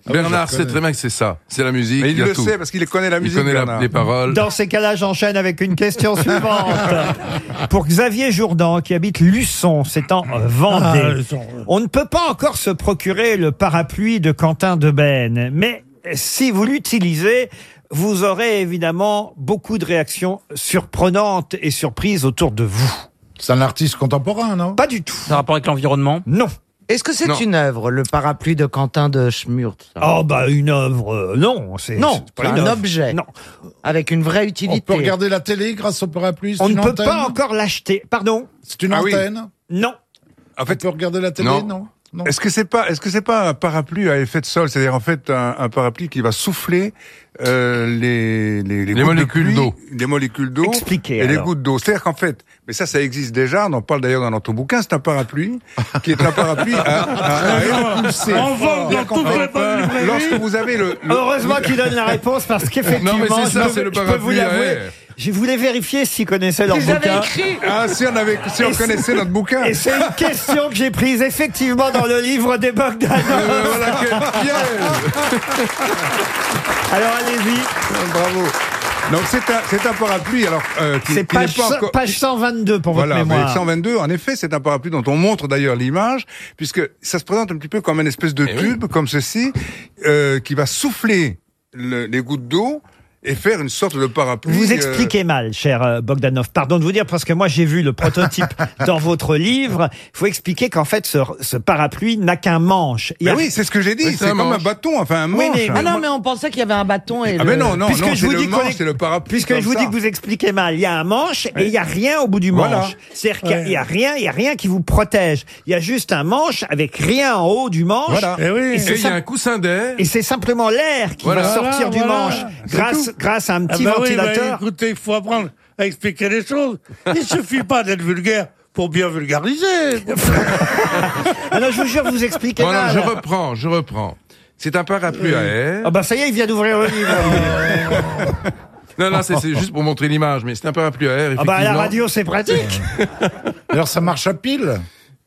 oui, Bernard sait très bien que c'est ça. C'est la musique. Mais il y a le tout. sait parce qu'il connaît la Il musique. connaît la- Bernard. les paroles. Dans ces cas-là, j'enchaîne avec une question suivante. Pour Xavier Jourdan, qui habite Luçon, c'est en euh, Vendée. Ah, Luçon. On ne peut pas encore se procurer le parapluie de Quentin Debène, mais si vous l'utilisez, vous aurez évidemment beaucoup de réactions surprenantes et surprises autour de vous. C'est un artiste contemporain, non? Pas du tout. Ça a rapport avec l'environnement? Non. Est-ce que c'est une œuvre, le parapluie de Quentin de Schmurt Oh bah une œuvre, euh, non. C'est Non, c'est pas une un œuvre. objet. Non. Avec une vraie On utilité. peut regarder la télé grâce au parapluie c'est On ne une peut antenne? pas encore l'acheter. Pardon? C'est une Ah oui. antenne? Non. En On fait, peut regarder la télé, non? Est-ce que c'est pas, est-ce que c'est pas un parapluie à effet de sol, c'est-à-dire en fait un, un parapluie qui va souffler euh, les, les, Les gouttes de molécules d'eau. les molécules d'eau et les gouttes d'eau. C'est-à-dire qu'en fait, mais ça, ça existe déjà. On en parle d'ailleurs dans notre bouquin. C'est un parapluie qui est un parapluie à, à, à poussé. On vend dans toutes les bonnes. Lorsque vous avez le, le- Heureusement qu'il donne la réponse parce qu'effectivement, ça, je le je peux vous l'avouer. Je voulais vérifier s'ils connaissaient leur Ils avaient bouquin. écrit. ah, si on avait, si on Et connaissait notre bouquin. Et c'est une question que j'ai prise effectivement dans le livre des Bogdanov. Euh, voilà quel piège. Alors allez-y, Bravo. Donc c'est un, c'est un parapluie alors euh, qui, c'est qui n'est page, pas cent- encore. page 122 pour Voilà, votre mais mémoire. 122, en effet, c'est un parapluie dont on montre d'ailleurs l'image, puisque ça se présente un petit peu comme une espèce de Eh oui. tube, comme ceci, euh, qui va souffler le- les gouttes d'eau et faire une sorte de parapluie. Vous euh, expliquez mal, cher euh, Bogdanov. Pardon de vous dire, parce que moi j'ai vu le prototype dans votre livre. Il faut expliquer qu'en fait, ce, ce parapluie n'a qu'un manche. Il y Mais a- oui, c'est ce que j'ai dit. Oui, c'est comme un manche. bâton, enfin un Oui, manche. mais- Ah non, mais on pensait qu'il y avait un bâton et Ah le- mais non, non, Puisque non, je c'est vous le dis manche, est- c'est le parapluie. Puisque je vous ça. dis que vous expliquez mal, il y a un manche et il y a rien au bout du manche. Voilà. C'est-à-dire qu'il y a- rien, il y a rien qui vous protège. Il y a juste un manche avec rien en haut du manche. Voilà. Oui. Et il y a ça- un coussin d'air. Et c'est simplement l'air qui va sortir du manche C'est grâce, à un Ah petit bah oui, bah, ventilateur. écoutez, il faut apprendre à expliquer les choses. Il suffit pas d'être vulgaire pour bien vulgariser. Ah non, je vous jure, vous expliquez Voilà, mal. je reprends, je reprends. C'est un parapluie à air. Ah bah ça y est, il vient d'ouvrir le livre. Non, non, c'est juste pour montrer l'image, mais c'est un parapluie à air. Ah bah à la radio, c'est pratique. Alors ça marche à pile?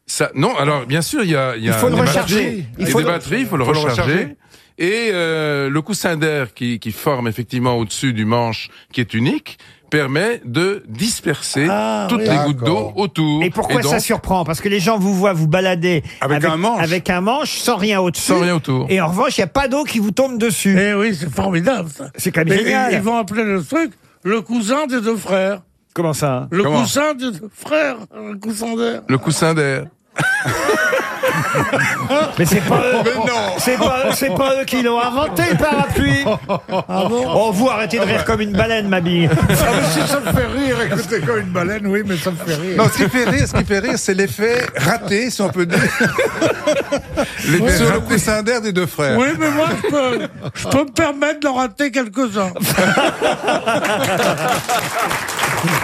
Ça, non, alors bien sûr, il y a, il y a Il faut le recharger. batteries. Il Il faut des le- batteries, il faut le faut le recharger. Et euh, le coussin d'air qui, qui forme effectivement au-dessus du manche, qui est unique, permet de disperser Ah, toutes oui. les gouttes d'eau autour. Et pourquoi donc, ça surprend? Parce que les gens vous voient vous balader Avec un manche. avec un manche sans rien au-dessus. Sans rien autour. Et en revanche, il n'y a pas d'eau qui vous tombe dessus. Eh oui, c'est formidable ça. C'est quand même Mais génial. Ils, ils vont appeler le truc le cousin des deux frères. Comment ça? Le Comment? cousin des deux frères, le cousin d'air. Le coussin d'air. Mais c'est pas eux. Mais non. C'est pas, c'est pas eux qui l'ont inventé le parapluie. Ah bon Oh, vous arrêtez de rire comme une baleine, ma bille. Ah, mais si ça me fait rire, écoutez, comme une baleine, oui, mais ça me fait rire. Non, ce qui fait rire, ce qui fait rire, c'est l'effet raté, si on peut dire. L'effet sur le coussin d'air des deux frères. Oui, mais moi, je peux, je peux me permettre d'en rater quelques-uns.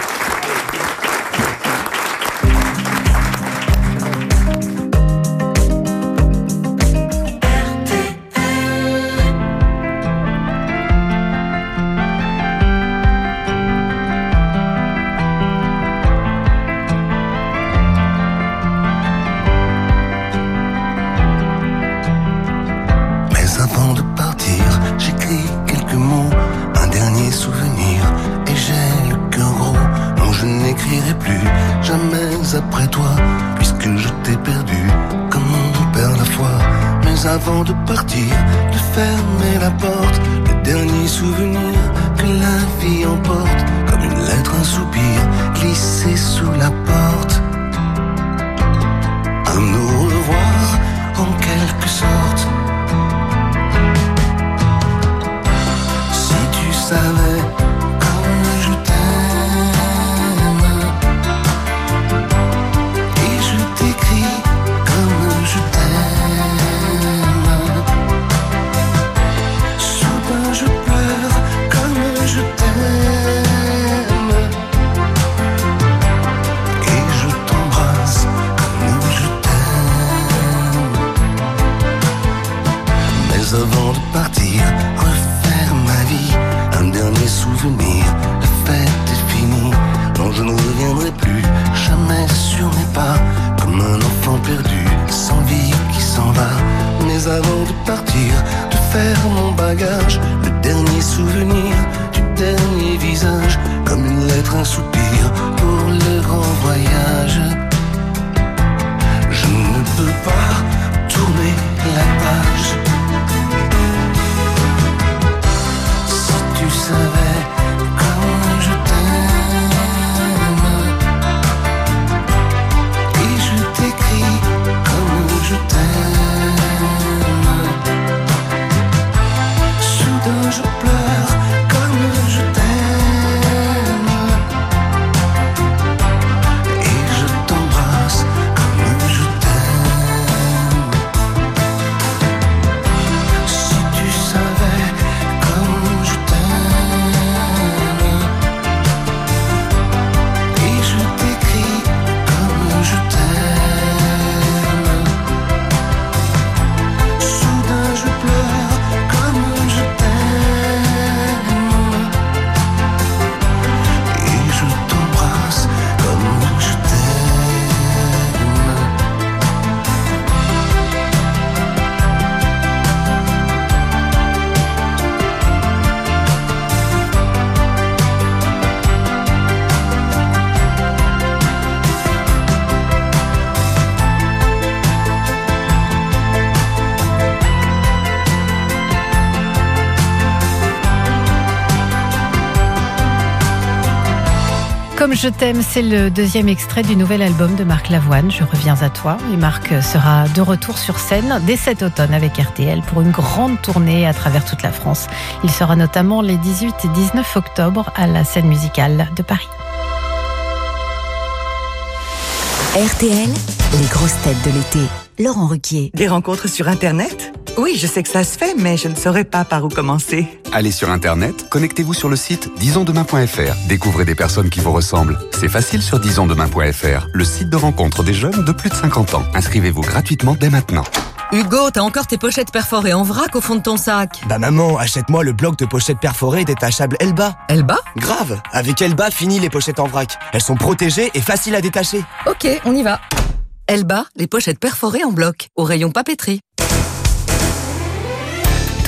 Comme je t'aime, c'est le deuxième extrait du nouvel album de Marc Lavoine, Je reviens à toi. Et Marc sera de retour sur scène dès cet automne avec RTL pour une grande tournée à travers toute la France. Il sera notamment les 18 et 19 octobre à la scène musicale de Paris. RTL, les grosses têtes de l'été. Laurent Ruquier. Des rencontres sur Internet? Oui, je sais que ça se fait, mais je ne saurais pas par où commencer. Allez sur Internet, connectez-vous sur le site disonsdemain.fr. Découvrez des personnes qui vous ressemblent. C'est facile sur disonsdemain.fr, le site de rencontre des jeunes de plus de 50 ans. Inscrivez-vous gratuitement dès maintenant. Hugo, t'as encore tes pochettes perforées en vrac au fond de ton sac. Bah maman, achète-moi le bloc de pochettes perforées détachables Elba. Elba? Grave Avec Elba, fini les pochettes en vrac. Elles sont protégées et faciles à détacher. Ok, on y va. Elba, les pochettes perforées en bloc, au rayon papeterie.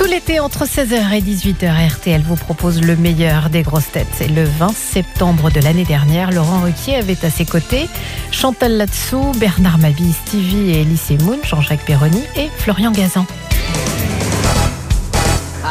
Tout l'été, entre 16h et 18h, RTL vous propose le meilleur des grosses têtes. C'est le 20 septembre de l'année dernière. Laurent Ruquier avait à ses côtés Chantal Latsou, Bernard Mabie, Stevie et Elise Moon, Jean-Jacques Perroni et Florian Gazan.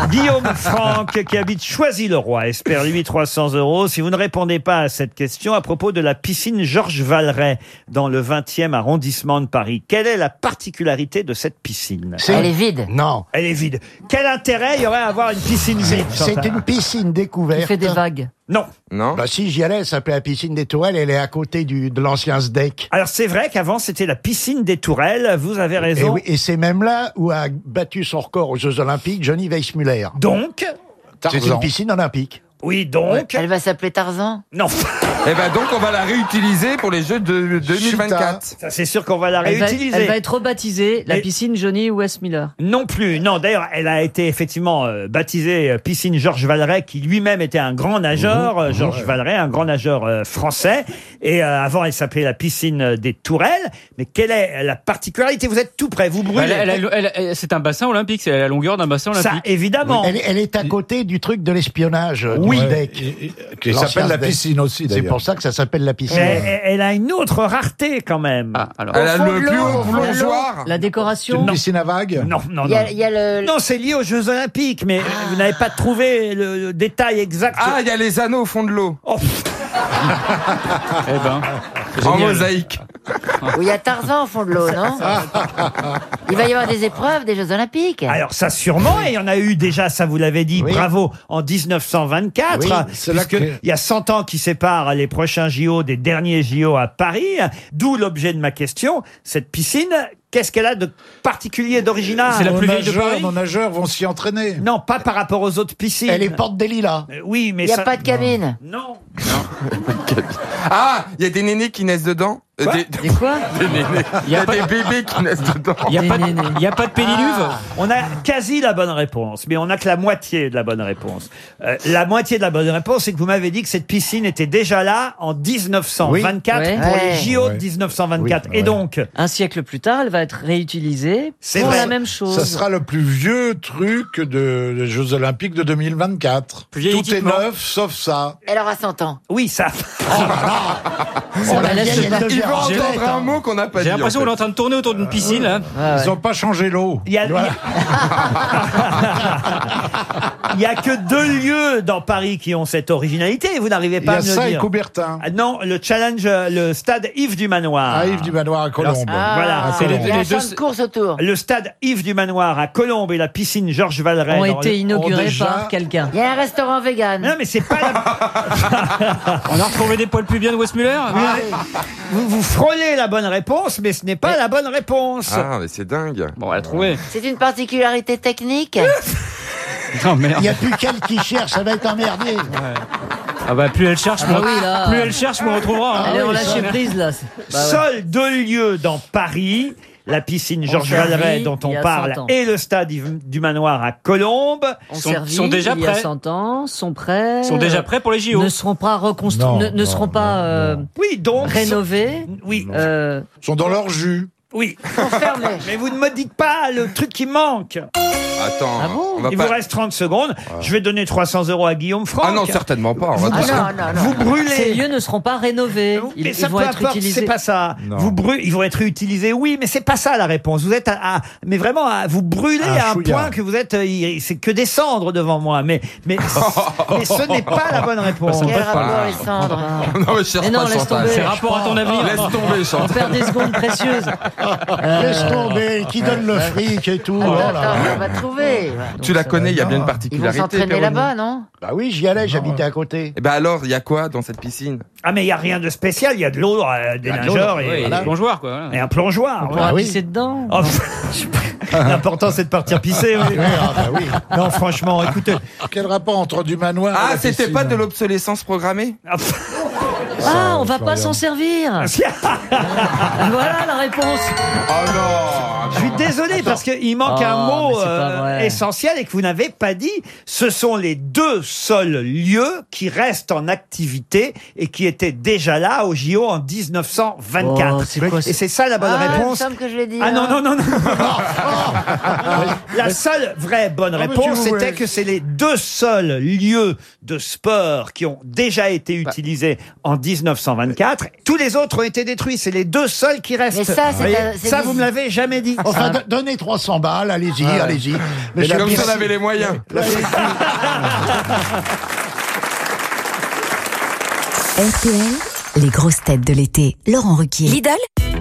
Guillaume Franck, qui habite Choisy-le-Roi, espère lui 300 euros. Si vous ne répondez pas à cette question à propos de la piscine Georges Valeret dans le 20e arrondissement de Paris, quelle est la particularité de cette piscine? Elle est vide. Non. Elle est vide. Quel intérêt il y aurait à avoir une piscine vide C'est Chantal? une piscine découverte. Qui fait des vagues. Non. Non? Bah si, j'y allais, elle s'appelait la piscine des Tourelles, elle est à côté du, de l'ancien SDEC. Alors c'est vrai qu'avant c'était la piscine des Tourelles, vous avez Et, raison. oui, et c'est même là où a battu son record aux Jeux Olympiques Johnny Weissmuller. Donc C'est Tarzan. une piscine olympique. Oui, donc Elle va s'appeler Tarzan Non. Eh ben donc on va la réutiliser pour les Jeux de 2024. Ça c'est sûr qu'on va la Elle va, réutiliser. elle va être rebaptisée la Mais- piscine Johnny West Miller. Non plus, non. D'ailleurs, elle a été effectivement euh, baptisée euh, piscine Georges Valeret, qui lui-même était un grand nageur, euh, Georges Valeret, un grand nageur euh, français. Et euh, avant, elle s'appelait la piscine euh, des Tourelles. Mais quelle est la particularité? Vous êtes tout près, vous brûlez. Elle- elle- elle- elle- c'est un bassin olympique, c'est la longueur d'un bassin Ça, olympique. évidemment. Elle, elle est à côté du truc de l'espionnage euh, Oui. SDEC. qui L'ancien s'appelle la piscine aussi, C'est d'ailleurs. pour ça que ça s'appelle la piscine. Mais elle, elle a une autre rareté quand même. alors. Elle a le de plus haut plongeoir. La décoration. Une piscine à vagues? Non, non, Il y non. a- il y a le- Non, c'est lié aux Jeux Olympiques, mais euh, vous n'avez pas trouvé le, le détail exact. Ah, il y a les anneaux au fond de l'eau. Oh. eh ben, en génial. mosaïque. Où il y a Tarzan au fond de l'eau, non Il va y avoir des épreuves des Jeux Olympiques. Alors ça sûrement, et il y en a eu déjà, ça vous l'avez dit, bravo, en 1924. Oui, c'est là puisque que- Il y a 100 ans qui séparent les prochains JO des derniers JO à Paris. D'où l'objet de ma question. Cette piscine, qu'est-ce qu'elle a de particulier, d'original C'est la Nos plus vieille de nageurs, Paris nos nageurs vont s'y entraîner. Non, pas par rapport aux autres piscines. Elle est porte des lilas. Euh, Oui, mais Il n'y a ça- pas de cabine. Non. Ah, il y a des nénés qui naissent dedans Quoi des, Des quoi des nénés. Il y a des bébés qui naissent dedans. Il n'y a, pas de- il y a pas de pédiluve Ah, on a quasi la bonne réponse, mais on n'a que la moitié de la bonne réponse. Euh, la moitié de la bonne réponse, c'est que vous m'avez dit que cette piscine était déjà là en 1924 Oui. pour Ouais. les JO de Ouais. 1924. Oui, Et donc, Un siècle plus tard, elle va être réutilisée pour vrai. la même chose. Ça sera le plus vieux truc de, des Jeux Olympiques de 2024. Plus vieil Tout est neuf, sauf ça. Elle aura 100 ans. oui, ça. Oh, la laisse vieille, de- elle devient Il va en tête, entendre un hein. mot qu'on n'a pas dit. J'ai l'impression qu'on est en train de tourner autour d'une piscine. là. Ah ouais. Ils n'ont pas changé l'eau. Il y a, Voilà. il y a que deux lieux dans Paris qui ont cette originalité. et Vous n'arrivez Il y pas à a me ça le et dire. Coubertin. Ah non, le challenge, euh, le stade Yves du Manoir. À Yves du Manoir à Colombe. Ah, Voilà, c'est les- il y a un les champ de course autour. Le stade Yves du Manoir à Colombe et la piscine Georges Valeret. Ont dans été inaugurés déjà- par quelqu'un. Il y a un restaurant vegan. Non, mais c'est pas la... On a retrouvé des poils plus bien de Westmuller vous, vous frôlez la bonne réponse, mais ce n'est pas la bonne réponse. Ah, mais c'est dingue. Bon, elle a trouvé. C'est une particularité technique. Non, merde. Il n'y a plus qu'elle qui cherche, ça va être emmerdé. Ah bah plus elle cherche, Ah moins- oui, là. plus elle cherche, moins on retrouvera. hein. Allez, on lâche ça- prise là. Bah ouais. Seuls deux lieux dans Paris, la piscine Georges Valeret dont on parle 100 ans. et le stade Yves du Manoir à Colombe. On Sont- servi, sont déjà il y a prêts. 100 ans, sont prêts. Ils sont déjà prêts pour les JO. Ne seront pas reconstruits, ne, ne non, seront pas euh. Oui, donc. rénovés. Oui, euh, Ils sont dans leur jus. oui. Mais vous ne me dites pas le truc qui manque. Attends, Ah bon on va Il pas... vous reste 30 secondes. Je vais donner 300 euros à Guillaume Franck. Ah non, certainement pas. On va ah non, non, non. Vous brûlez. Ces lieux ne seront pas rénovés. Ils, mais ils ça vont peu être importe, utilisés. c'est pas ça. Vous brûlez, ils vont être utilisés, oui, mais c'est pas ça la réponse. Vous êtes à, à- mais vraiment, à- vous brûlez Un à un chouïa. point que vous êtes, euh, c'est que des cendres devant moi. Mais, mais, mais ce n'est pas la bonne réponse. Quel rapport pas. les cendres Non, mais cherche Mais pas laisse tomber. C'est rapport à ton avenir. Laisse tomber, On Chantal. perd des secondes précieuses. Euh, Laisse tomber, qui donne le fric et tout. Attends, oh là là. attends, on va trouver. Tu la connais, il y a bien une Ils vont particularité. s'entraîner Péroni. là-bas, non? Bah oui, j'y allais, j'habitais à côté. Eh ben alors, il y a quoi dans cette piscine? Ah, mais il y a rien de spécial. Il y a de l'eau, euh, des nageurs et, et des plongeoires, quoi. voilà. et un plongeoir. On ouais. pourra Ah oui. pisser dedans. Oh, L'important, c'est de partir pisser. oui. Ah bah oui. Non, franchement, écoutez. Quel rapport entre du manoir et Ah, la c'était piscine pas de l'obsolescence programmée? Ah, Ah, on va pas s'en servir. Voilà la réponse. Oh non Je suis désolé parce qu'il manque un mot mais c'est pas essentiel et que vous n'avez pas dit. Ce sont les deux seuls lieux qui restent en activité et qui étaient déjà là au JO en 1924. Oh, c'est quoi, et c'est ça la bonne Ah, réponse. semble que je l'ai dit. Ah non, hein. non, non, non. La seule vraie bonne Ah, réponse, c'était voulais- que c'est les deux seuls lieux de sport qui ont déjà été utilisés en 1924. Tous les autres ont été détruits. C'est les deux seuls qui restent. Mais ça, c'est ça vous me l'avez jamais dit. Enfin, do- donnez 300 balles, allez-y, Ah. allez-y. Mais la comme si on avait les moyens. RTL, les grosses têtes de l'été. Laurent Ruquier. Lidl,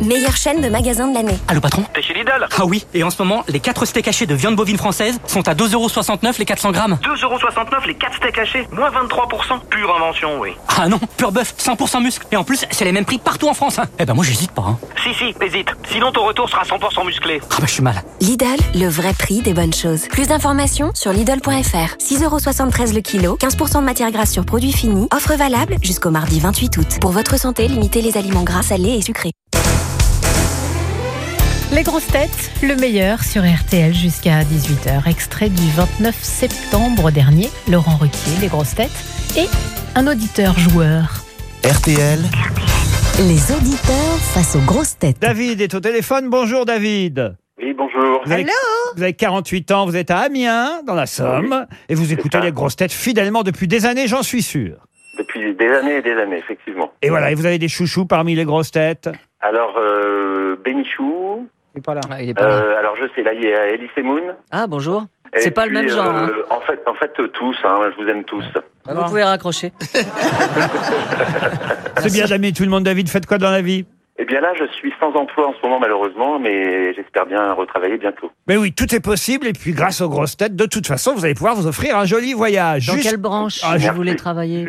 meilleure chaîne de magasins de l'année. Allô patron T'es chez Lidl Ah oui, et en ce moment, les 4 steaks hachés de viande bovine française sont à 2,69€ les 400 grammes. 2,69€ les 4 steaks hachés, moins 23%. Pure invention, oui. Ah non, pur bœuf, 100% muscle. Et en plus, c'est les mêmes prix partout en France. Hein. Eh ben moi j'hésite pas. Hein. Si, si, hésite. Sinon ton retour sera 100% musclé. Ah bah je suis mal. Lidl, le vrai prix des bonnes choses. Plus d'informations sur Lidl.fr. 6,73€ le kilo, 15% de matière grasse sur produits finis. Offre valable jusqu'au mardi 28 août. Pour votre santé, limitez les aliments gras, salés et sucrés. Les grosses têtes, le meilleur sur RTL jusqu'à 18h. Extrait du 29 septembre dernier, Laurent Ruquier, les grosses têtes, et un auditeur joueur. RTL. Les auditeurs face aux grosses têtes. David est au téléphone. Bonjour David. Oui, bonjour. Vous avez, vous avez 48 ans, vous êtes à Amiens, dans la Somme, et vous écoutez ça. les grosses têtes fidèlement depuis des années, j'en suis sûr. Depuis des années et des années, effectivement. Et voilà, et vous avez des chouchous parmi les grosses têtes Alors, euh, Bénichou. Il est pas là. il est pas là. Euh, alors, je sais, là, il y a Elise Moon. Ah bonjour. C'est pas le même genre. hein. euh, En fait, en fait, tous, hein, je vous aime tous. Ah, Vous pouvez raccrocher. C'est bien d'aimer tout le monde, David. Faites quoi dans la vie? Bien là, je suis sans emploi en ce moment malheureusement, mais j'espère bien retravailler bientôt. Mais oui, tout est possible. Et puis, grâce aux grosses têtes, de toute façon, vous allez pouvoir vous offrir un joli voyage. Dans Juste- quelle branche Ah, vous je- voulez travailler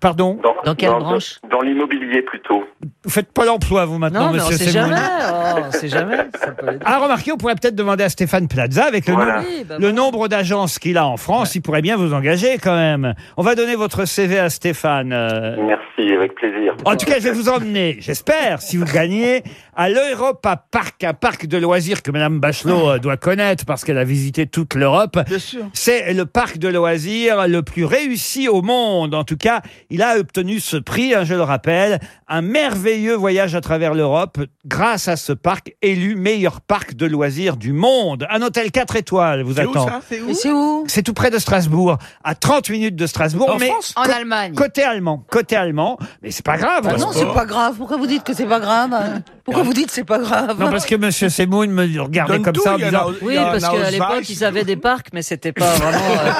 Pardon Dans quelle branche Dans l'immobilier plutôt. Vous faites pas l'emploi, vous, maintenant, Non, mais on monsieur sait Semoun. jamais. Oh, on sait jamais. Ça peut être- Ah, remarquez, on pourrait peut-être demander à Stéphane Plaza, avec le, Voilà. nombre- Oui, bah le nombre d'agences qu'il a en France, il pourrait bien vous engager quand même. On va donner votre CV à Stéphane. euh. Merci, avec plaisir. En tout cas, je vais vous emmener, j'espère, si vous gagnez, à l'Europa Park, un parc de loisirs que Madame Bachelot euh, doit connaître parce qu'elle a visité toute l'Europe. Bien sûr. C'est le parc de loisirs le plus réussi au monde. En tout cas, il a obtenu ce prix, hein, je le rappelle, un merveilleux voyage à travers l'Europe grâce à ce parc élu meilleur parc de loisirs du monde. Un hôtel 4 étoiles vous attend. C'est où c'est où C'est tout près de Strasbourg, à 30 minutes de Strasbourg, En mais France En Allemagne. côté allemand, côté allemand, mais c'est pas grave. Ah parce non, c'est pas grave. Pourquoi vous dites que c'est pas grave hein? Pourquoi vous dites c'est pas grave Non, parce que Monsieur Semoun me regardait Donne comme tout, ça en il y en a disant. au- Oui, Il y en parce qu'à l'époque, ils avaient des parcs, mais c'était pas vraiment. euh,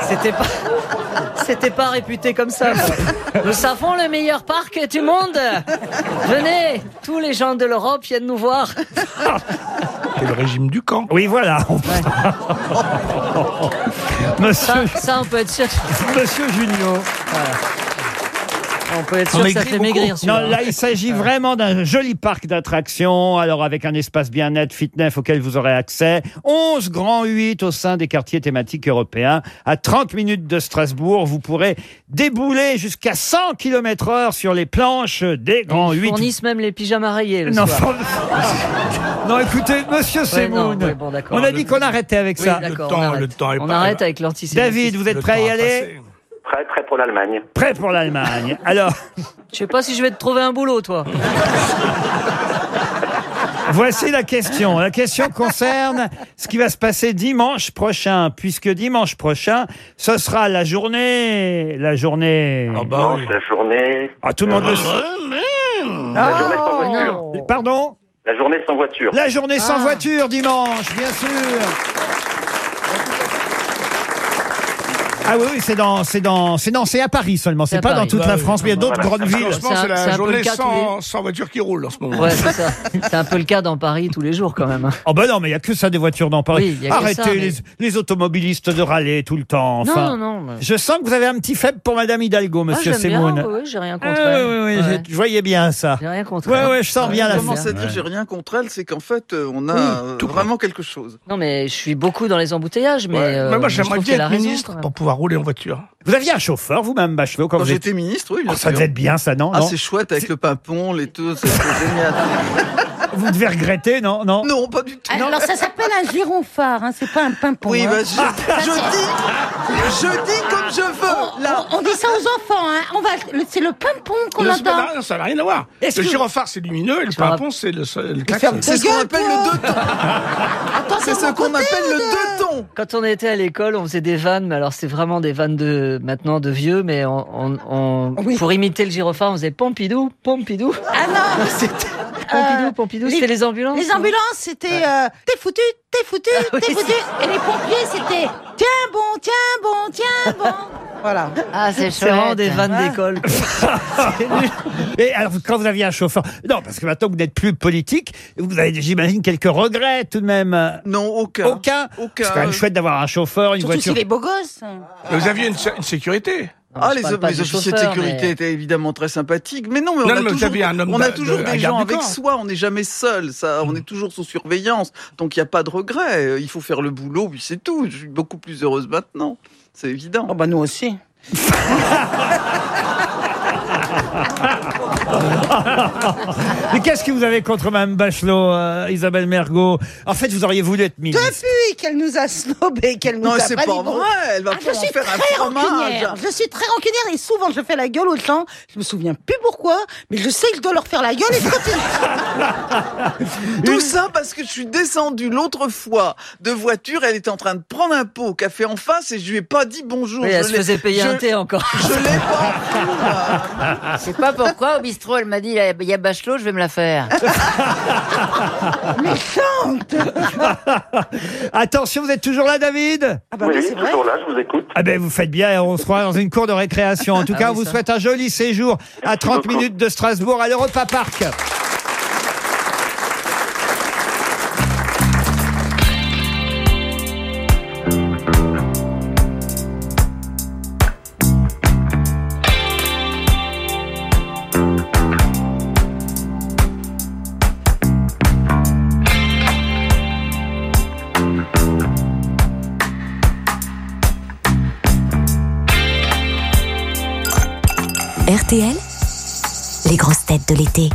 c'était pas. C'était pas réputé comme ça. quoi. Nous savons le meilleur parc du monde. Venez, tous les gens de l'Europe viennent nous voir. C'est le régime du camp. Oui, voilà. Monsieur, Ça, ça, on peut être sûr. Monsieur Junio. On peut être On sûr que ça fait maigrir. Non, là, il s'agit vraiment d'un joli parc d'attractions, alors avec un espace bien-être, fitness auquel vous aurez accès. 11 grands 8 au sein des quartiers thématiques européens. À 30 minutes de Strasbourg, vous pourrez débouler jusqu'à 100 km heure sur les planches des grands Ils 8. fournissent même les pyjamas rayés le Non, soir. non, écoutez, monsieur Semoun, ouais, bon, on a dit qu'on arrêtait avec Oui, ça. d'accord, temps- on arrête. le temps est On pas- arrête avec l'antisémitisme. David, vous êtes Le prêt à y aller passé. Prêt, prêt pour l'Allemagne. Prêt pour l'Allemagne. Alors, Je sais pas si je vais te trouver un boulot, toi. voici la question. La question concerne ce qui va se passer dimanche prochain, puisque dimanche prochain, ce sera la journée, la journée. Ah bah oui. la journée. Ah, tout le monde le sait. La journée sans voiture. Pardon? La journée sans voiture. La journée sans Ah. voiture dimanche, bien sûr. Ah oui, oui, c'est dans, c'est dans, c'est dans, c'est à Paris seulement. C'est C'est à pas dans Paris. toute Bah la oui. France, mais il y a d'autres Voilà. grandes villes. Franchement, C'est un- c'est c'est la un peu journée le cas sans, sans voiture qui roule en ce moment. Ouais, c'est ça. C'est un peu le cas dans Paris tous les jours, quand même. Oh ben non, mais il y a que ça des voitures dans Paris. Oui, il y a que Arrêtez ça, mais- les, les automobilistes de râler tout le temps. Enfin, non, non, non. mais- je sens que vous avez un petit faible pour Madame Hidalgo, Ah, Monsieur j'aime bien, Semoun. oui, oui, j'ai rien Ah, contre oui, elle. oui, oui, Ouais. je- je voyais bien ça. J'ai rien contre Ouais, elle. ouais, je sens bien la Comment faire. ça dire j'ai rien contre elle C'est qu'en fait, euh, on a euh, tout vraiment quelque chose. Non, mais je suis beaucoup dans les embouteillages, mais. Ouais. euh, Mais moi, je j'aimerais trouve bien qu'elle a être raison, ministre quand même. pour pouvoir rouler en voiture. Vous aviez un chauffeur, vous-même, Bachelot, quand, Quand vous étiez... j'étais ministre, oui, bien Oh, sûr. ça devait être bien, ça, non, Ah, non c'est chouette avec le pimpon, les tout, c'est c'est génial. Vous devez regretter, non, non Non, pas du tout. Alors ça s'appelle un gyrophare, hein, c'est pas un pimpon. Oui, hein. bah, je, je dis, je dis comme je veux. Là, On dit ça aux enfants, hein. On va, le- c'est le pimpon qu'on pas- entend. non, ça n'a rien à voir. Le gyrophare, c'est lumineux et le pimpon, c'est le, le c'est ce qu'on appelle le deux tons. Attends, C'est ce qu'on appelle le deux tons. Quand on était à l'école, on faisait des vannes, mais alors c'est vraiment des vannes de maintenant de vieux, mais on, on, on- Oui. pour imiter le gyrophare, on faisait Pompidou, Pompidou. Ah non, Pompidou, Euh, Pompidou, les- c'était les ambulances. les ambulances, c'était euh, t'es foutu, t'es foutu, oui, t'es foutu. Et les pompiers, c'était tiens bon, tiens bon, tiens bon. Voilà. Ah, c'est vraiment des vannes Ouais. d'école. Et alors, quand vous aviez un chauffeur... Non, parce que maintenant que vous n'êtes plus politique, vous avez, j'imagine, quelques regrets tout de même. Non, aucun. Aucun Aucun. C'est quand même chouette d'avoir un chauffeur, une Surtout voiture... s'il est beau gosse. Mais Vous aviez une sécurité. Ah, les, les officiers de sécurité mais- étaient évidemment très sympathiques. Mais non, mais on Non, a mais toujours, on a de- un des gens avec soi. On n'est jamais seul. Ça, on est toujours sous surveillance. Donc il n'y a pas de regret. Il faut faire le boulot, puis c'est tout. Je suis beaucoup plus heureuse maintenant. C'est évident. Oh bah nous aussi. Mais qu'est-ce que vous avez contre Mme Bachelot, euh, Isabelle Mergot? En fait, vous auriez voulu être ministre. Depuis qu'elle nous a snobé, qu'elle nous Non, a c'est pas pas dit bon. vrai. Elle va Ah, pas je en suis faire un très fromage. rancunière. Je suis très rancunière et souvent je fais la gueule aux gens. Je me souviens plus pourquoi, mais je sais que je dois leur faire la gueule et je continue. Tout ça parce que je suis descendue l'autre fois de voiture. Elle était en train de prendre un pot au café en face et je lui ai pas dit bonjour. Oui, Je elle se l'ai- faisait payer je- un thé encore. Je l'ai pas Je sais pas pourquoi, au bistrot, elle m'a dit, il y a Bachelot, je vais me la faire. Attention, vous êtes toujours là, David? Ah bah oui, toujours là, je vous écoute. Ah ben vous faites bien, et on se croit dans une cour de récréation. En tout Ah cas, oui, on vous ça. souhaite un joli séjour à 30 beaucoup. minutes de Strasbourg à l'Europa Park. RTL, les grosses têtes de l'été.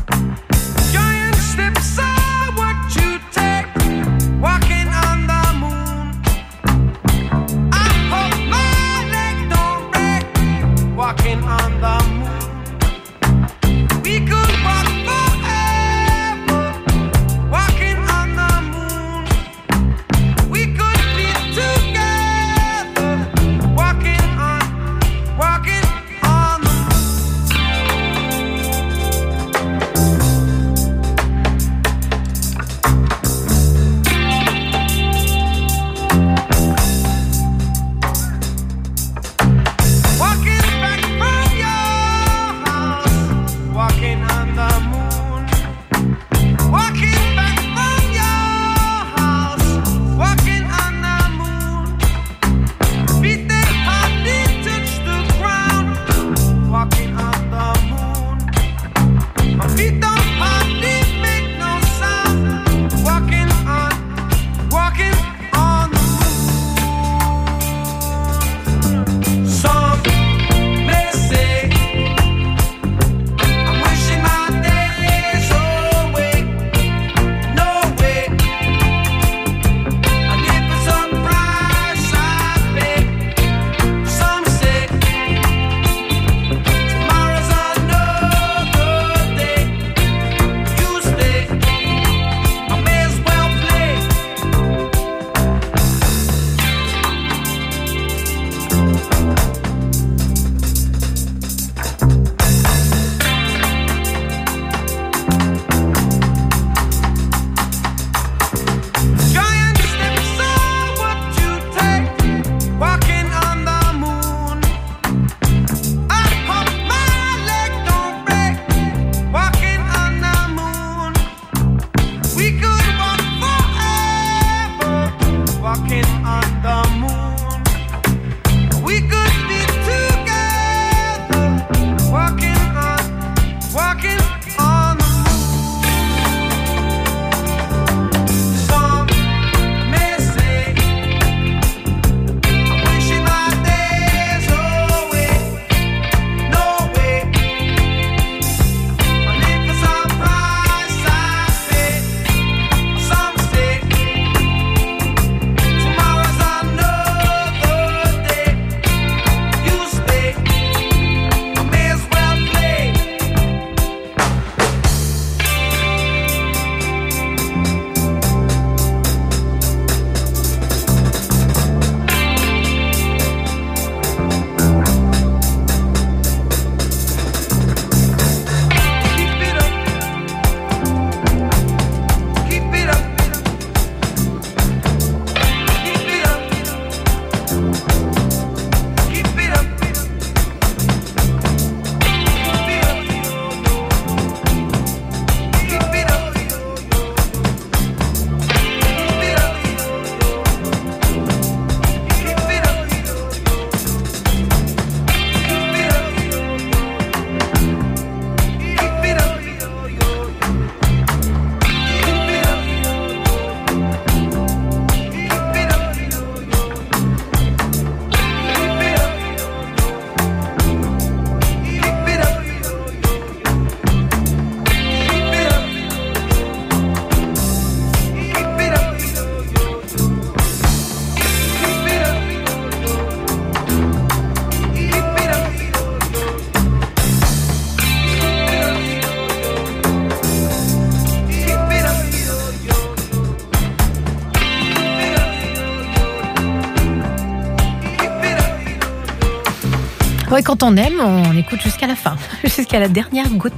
Quand on aime, on écoute jusqu'à la fin, jusqu'à la dernière goutte.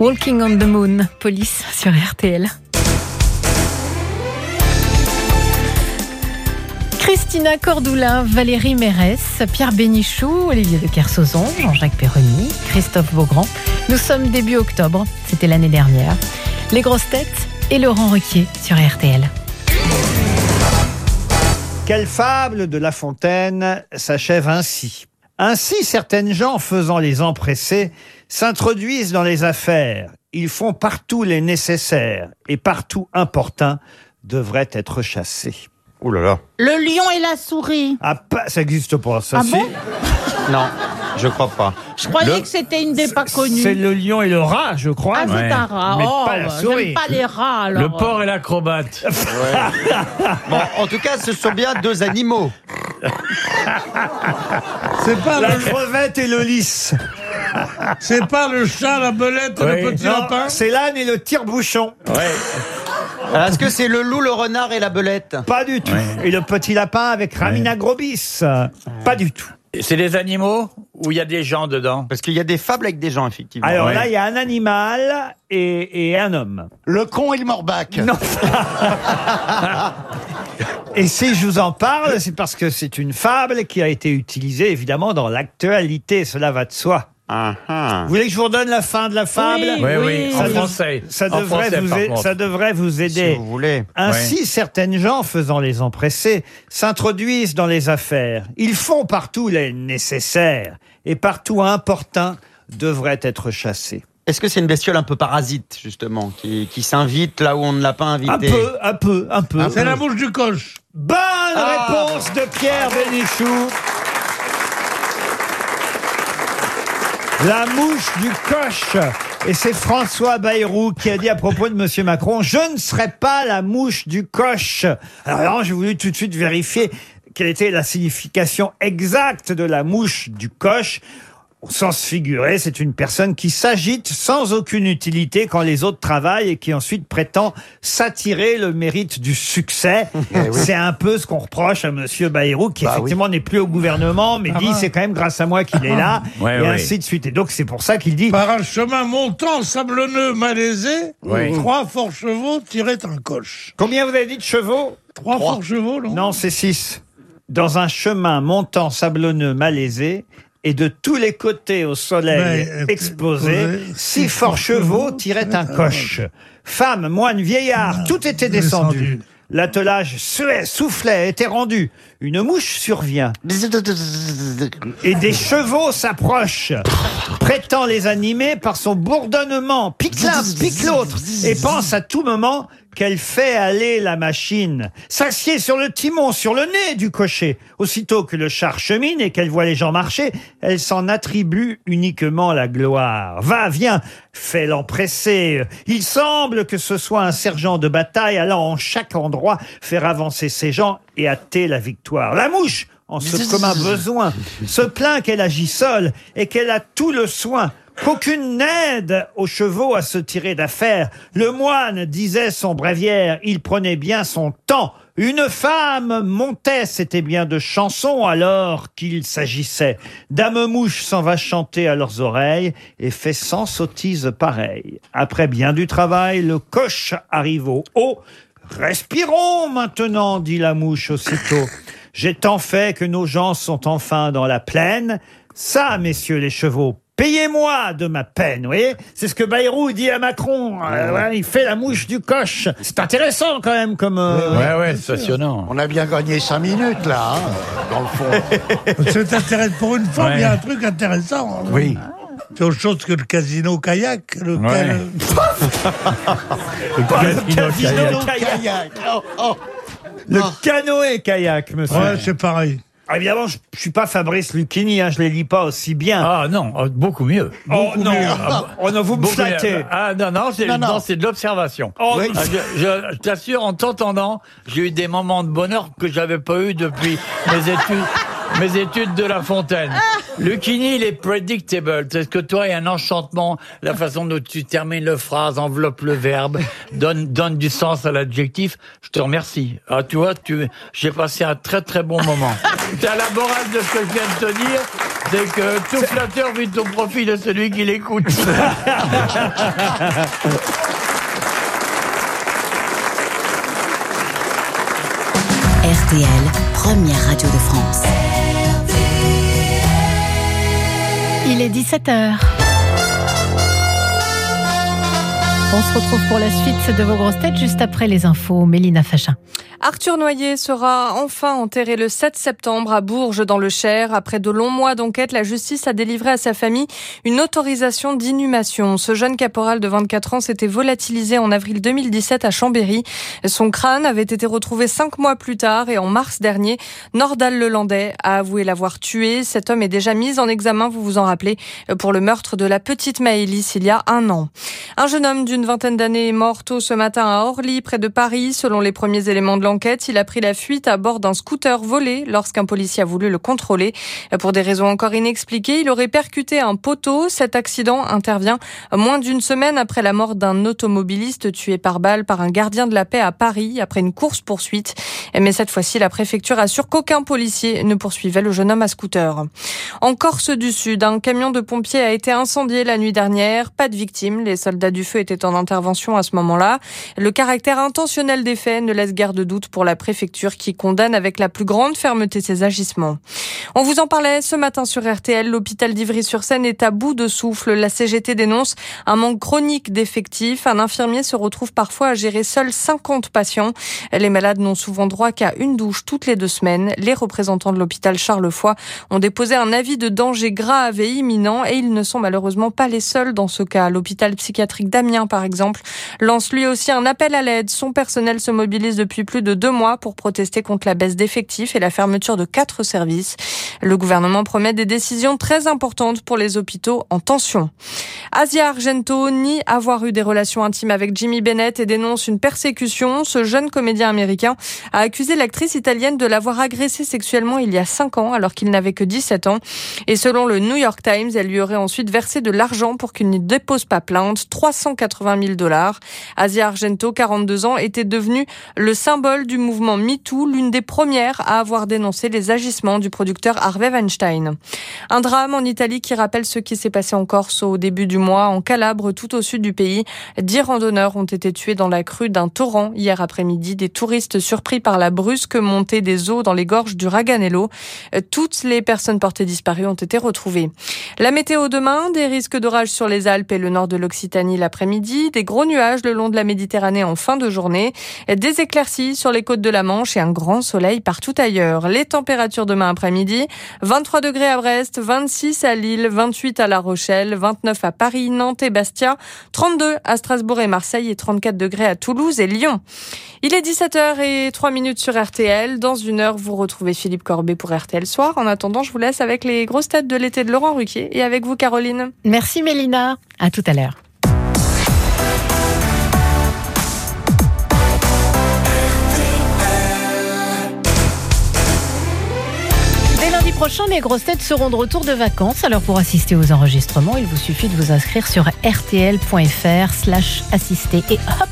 Walking on the Moon, police sur RTL. Christina Cordoulin, Valérie Mérès, Pierre Bénichou, Olivier de Kersauzon, Jean-Jacques Perroni, Christophe Beaugrand. Nous sommes début octobre, c'était l'année dernière. Les grosses têtes et Laurent Ruquier sur RTL. Quelle fable de La Fontaine s'achève ainsi Ainsi, certaines gens, faisant les empressés, s'introduisent dans les affaires. Ils font partout les nécessaires et partout importuns devraient être chassés. Oh là là. Le lion et la souris. Ah, pas- ça n'existe pas, ça, Ah si bon? Non. Je crois pas. Je croyais Le- que c'était une des pas connues. C'est le lion et le rat, je crois. Ah, c'est un rat. Mais oh, pas la souris. J'aime pas les rats, alors. Le porc et l'acrobate. Bon, en tout cas, ce sont bien deux animaux. C'est pas La le, crevette et le lys. c'est pas le chat, la belette et Oui. le petit Non, lapin. C'est l'âne et le tire-bouchon. Alors, Est-ce que c'est le loup, le renard et la belette? Pas du tout. Et le petit lapin avec Ramina Grobis. Pas du tout. C'est des animaux ou il y a des gens dedans? Parce qu'il y a des fables avec des gens, effectivement. Alors Ouais. là, il y a un animal et, et un homme. Le con et le morbac. Non. Et si je vous en parle, c'est parce que c'est une fable qui a été utilisée évidemment dans l'actualité. Cela va de soi. Ah, ah. Vous voulez que je vous redonne la fin de la fable Oui, Oui, oui, Ça en dev- français. Ça En devrait, français, vous, par a- contre. ça devrait vous Si aider. vous voulez. Ainsi, certaines gens, faisant les empressés, s'introduisent dans les affaires. Ils font partout les nécessaires et partout importuns devraient être chassés. Est-ce que c'est une bestiole un peu parasite, justement, qui, qui s'invite là où on ne l'a pas invité Un peu, un peu, un peu. C'est la mouche du coche. Bonne Ah. réponse de Pierre Bénichou. La mouche du coche. Et c'est François Bayrou qui a dit à propos de Monsieur Macron, je ne serai pas la mouche du coche. Alors j'ai voulu tout de suite vérifier quelle était la signification exacte de la mouche du coche. Au sens figuré, c'est une personne qui s'agite sans aucune utilité quand les autres travaillent et qui ensuite prétend s'attirer le mérite du succès. C'est un peu ce qu'on reproche à Monsieur Bayrou, qui effectivement n'est plus au gouvernement, mais dit c'est quand même grâce à moi qu'il est là, Ouais, et ouais. ainsi de suite. Et donc c'est pour ça qu'il dit Par un chemin montant, sablonneux, malaisé, Oui. trois forts chevaux tiraient un coche. combien vous avez dit de chevaux Trois, forts chevaux, non? Non, c'est six. Dans un chemin montant sablonneux malaisé, et de tous les côtés au soleil euh, exposé, exposé, six forts chevaux tiraient un coche. Femmes, moines, vieillards, tout était descendu. descendu. L'attelage suait, soufflait, était rendu. Une mouche survient. Et des chevaux s'approchent, prétend les animer par son bourdonnement, pique l'un, pique l'autre, et pense à tout moment qu'elle fait aller la machine, s'assied sur le timon, sur le nez du cocher. Aussitôt que le char chemine et qu'elle voit les gens marcher, elle s'en attribue uniquement la gloire. Va, viens, fait l'empressé. Il semble que ce soit un sergent de bataille allant en chaque endroit faire avancer ses gens et hâter la victoire. La mouche en ce commun besoin, se plaint qu'elle agit seule et qu'elle a tout le soin. Qu'aucune n'aide aux chevaux à se tirer d'affaire. Le moine disait son bréviaire, il prenait bien son temps. Une femme montait, c'était bien de chansons alors qu'il s'agissait. Dame Mouche s'en va chanter à leurs oreilles et fait cent sottises pareilles. Après bien du travail, le coche arrive au haut. Respirons maintenant, dit la mouche aussitôt. J'ai tant fait que nos gens sont enfin dans la plaine. Ça, messieurs les chevaux, payez-moi de ma peine, vous voyez? C'est ce que Bayrou dit à Macron. Euh, il fait la mouche du coche. C'est intéressant quand même comme... euh, Ouais, ouais, c'est passionnant. On a bien gagné 5 minutes là, hein, dans le fond. C'est intéressant. Pour une fois, Ouais. il y a un truc intéressant. hein. Oui. C'est autre chose que le casino kayak. Le Ouais. le casino kayak. Kayak. Oh, oh. Le canoë kayak, monsieur. Ouais, c'est pareil. Ah, évidemment, je, je suis pas Fabrice Lucchini, hein, je les lis pas aussi bien. Ah non, oh, beaucoup mieux. oh non, mieux. Ah, oh non, vous me Beaucoup flattez. Ah non, non, c'est Non, non. non, c'est de l'observation. Oh, Ah, je je- je t'assure, en t'entendant, j'ai eu des moments de bonheur que j'avais pas eu depuis mes études, mes études de La Fontaine. Lucchini, il est predictable. C'est que toi, il y a un enchantement, la façon dont tu termines le phrase, enveloppe le verbe, donne, donne du sens à l'adjectif? Je te remercie. Ah, tu vois, tu, j'ai passé un très très bon moment. T'as la morale de ce que je viens de te dire, c'est que tout flatteur vit au profit de celui qui l'écoute. RTL, première radio de France. Il est 17h. On se retrouve pour la suite de vos grosses têtes juste après les infos. Mélina Fachin. Arthur Noyer sera enfin enterré le 7 septembre à Bourges dans le Cher. Après de longs mois d'enquête, la justice a délivré à sa famille une autorisation d'inhumation. Ce jeune caporal de 24 ans s'était volatilisé en avril 2017 à Chambéry. Son crâne avait été retrouvé cinq mois plus tard et en mars dernier, Nordal Lelandais a avoué l'avoir tué. Cet homme est déjà mis en examen, vous vous en rappelez, pour le meurtre de la petite Maëlys il y a un an. Un jeune homme d'une vingtaine d'années est mort tôt ce matin à Orly, près de Paris. Selon les premiers éléments de l'enquête, il a pris la fuite à bord d'un scooter volé lorsqu'un policier a voulu le contrôler. Pour des raisons encore inexpliquées, il aurait percuté un poteau. Cet accident intervient moins d'une semaine après la mort d'un automobiliste tué par balle par un gardien de la paix à Paris après une course-poursuite. Mais cette fois-ci, la préfecture assure qu'aucun policier ne poursuivait le jeune homme à scooter. En Corse du Sud, un camion de pompiers a été incendié la nuit dernière. Pas de victimes. Les soldats du feu étaient en intervention à ce moment-là. Le caractère intentionnel des faits ne laisse guère de doute pour la préfecture qui condamne avec la plus grande fermeté ces agissements. On vous en parlait ce matin sur RTL. L'hôpital d'Ivry-sur-Seine est à bout de souffle. La CGT dénonce un manque chronique d'effectifs. Un infirmier se retrouve parfois à gérer seul 50 patients. Les malades n'ont souvent droit qu'à une douche toutes les deux semaines. Les représentants de l'hôpital Charlefoy ont déposé un avis de danger grave et imminent et ils ne sont malheureusement pas les seuls dans ce cas. L'hôpital psychiatrique d'Amiens, par exemple, lance lui aussi un appel à l'aide. Son personnel se mobilise depuis plus de deux mois pour protester contre la baisse d'effectifs et la fermeture de quatre services. Le gouvernement promet des décisions très importantes pour les hôpitaux en tension. Asia Argento nie avoir eu des relations intimes avec Jimmy Bennett et dénonce une persécution. Ce jeune comédien américain a accusé l'actrice italienne de l'avoir agressé sexuellement il y a cinq ans alors qu'il n'avait que 17 ans. Et selon le New York Times, elle lui aurait ensuite versé de l'argent pour qu'il ne dépose pas plainte, 380 000 dollars. Asia Argento, 42 ans, était devenue le symbole du mouvement MeToo, l'une des premières à avoir dénoncé les agissements du producteur Harvey Weinstein. Un drame en Italie qui rappelle ce qui s'est passé en Corse au début du mois, en Calabre, tout au sud du pays. Dix randonneurs ont été tués dans la crue d'un torrent hier après-midi. Des touristes surpris par la brusque montée des eaux dans les gorges du Raganello. Toutes les personnes portées disparues ont été retrouvées. La météo demain, des risques d'orage sur les Alpes et le nord de l'Occitanie l'après-midi, des gros nuages le long de la Méditerranée en fin de journée, des éclaircies sur les côtes de la Manche et un grand soleil partout ailleurs. Les températures demain après-midi, 23 degrés à Brest, 26 à Lille, 28 à La Rochelle, 29 à Paris, Nantes et Bastia, 32 à Strasbourg et Marseille et 34 degrés à Toulouse et Lyon. Il est 17h et 3 minutes sur RTL. Dans une heure, vous retrouvez Philippe Corbet pour RTL Soir. En attendant, je vous laisse avec les grosses têtes de l'été de Laurent Ruquier et avec vous, Caroline. Merci Mélina. À tout à l'heure. Prochain, les grosses têtes seront de retour de vacances. Alors pour assister aux enregistrements, il vous suffit de vous inscrire sur rtl.fr slash assister. Et hop,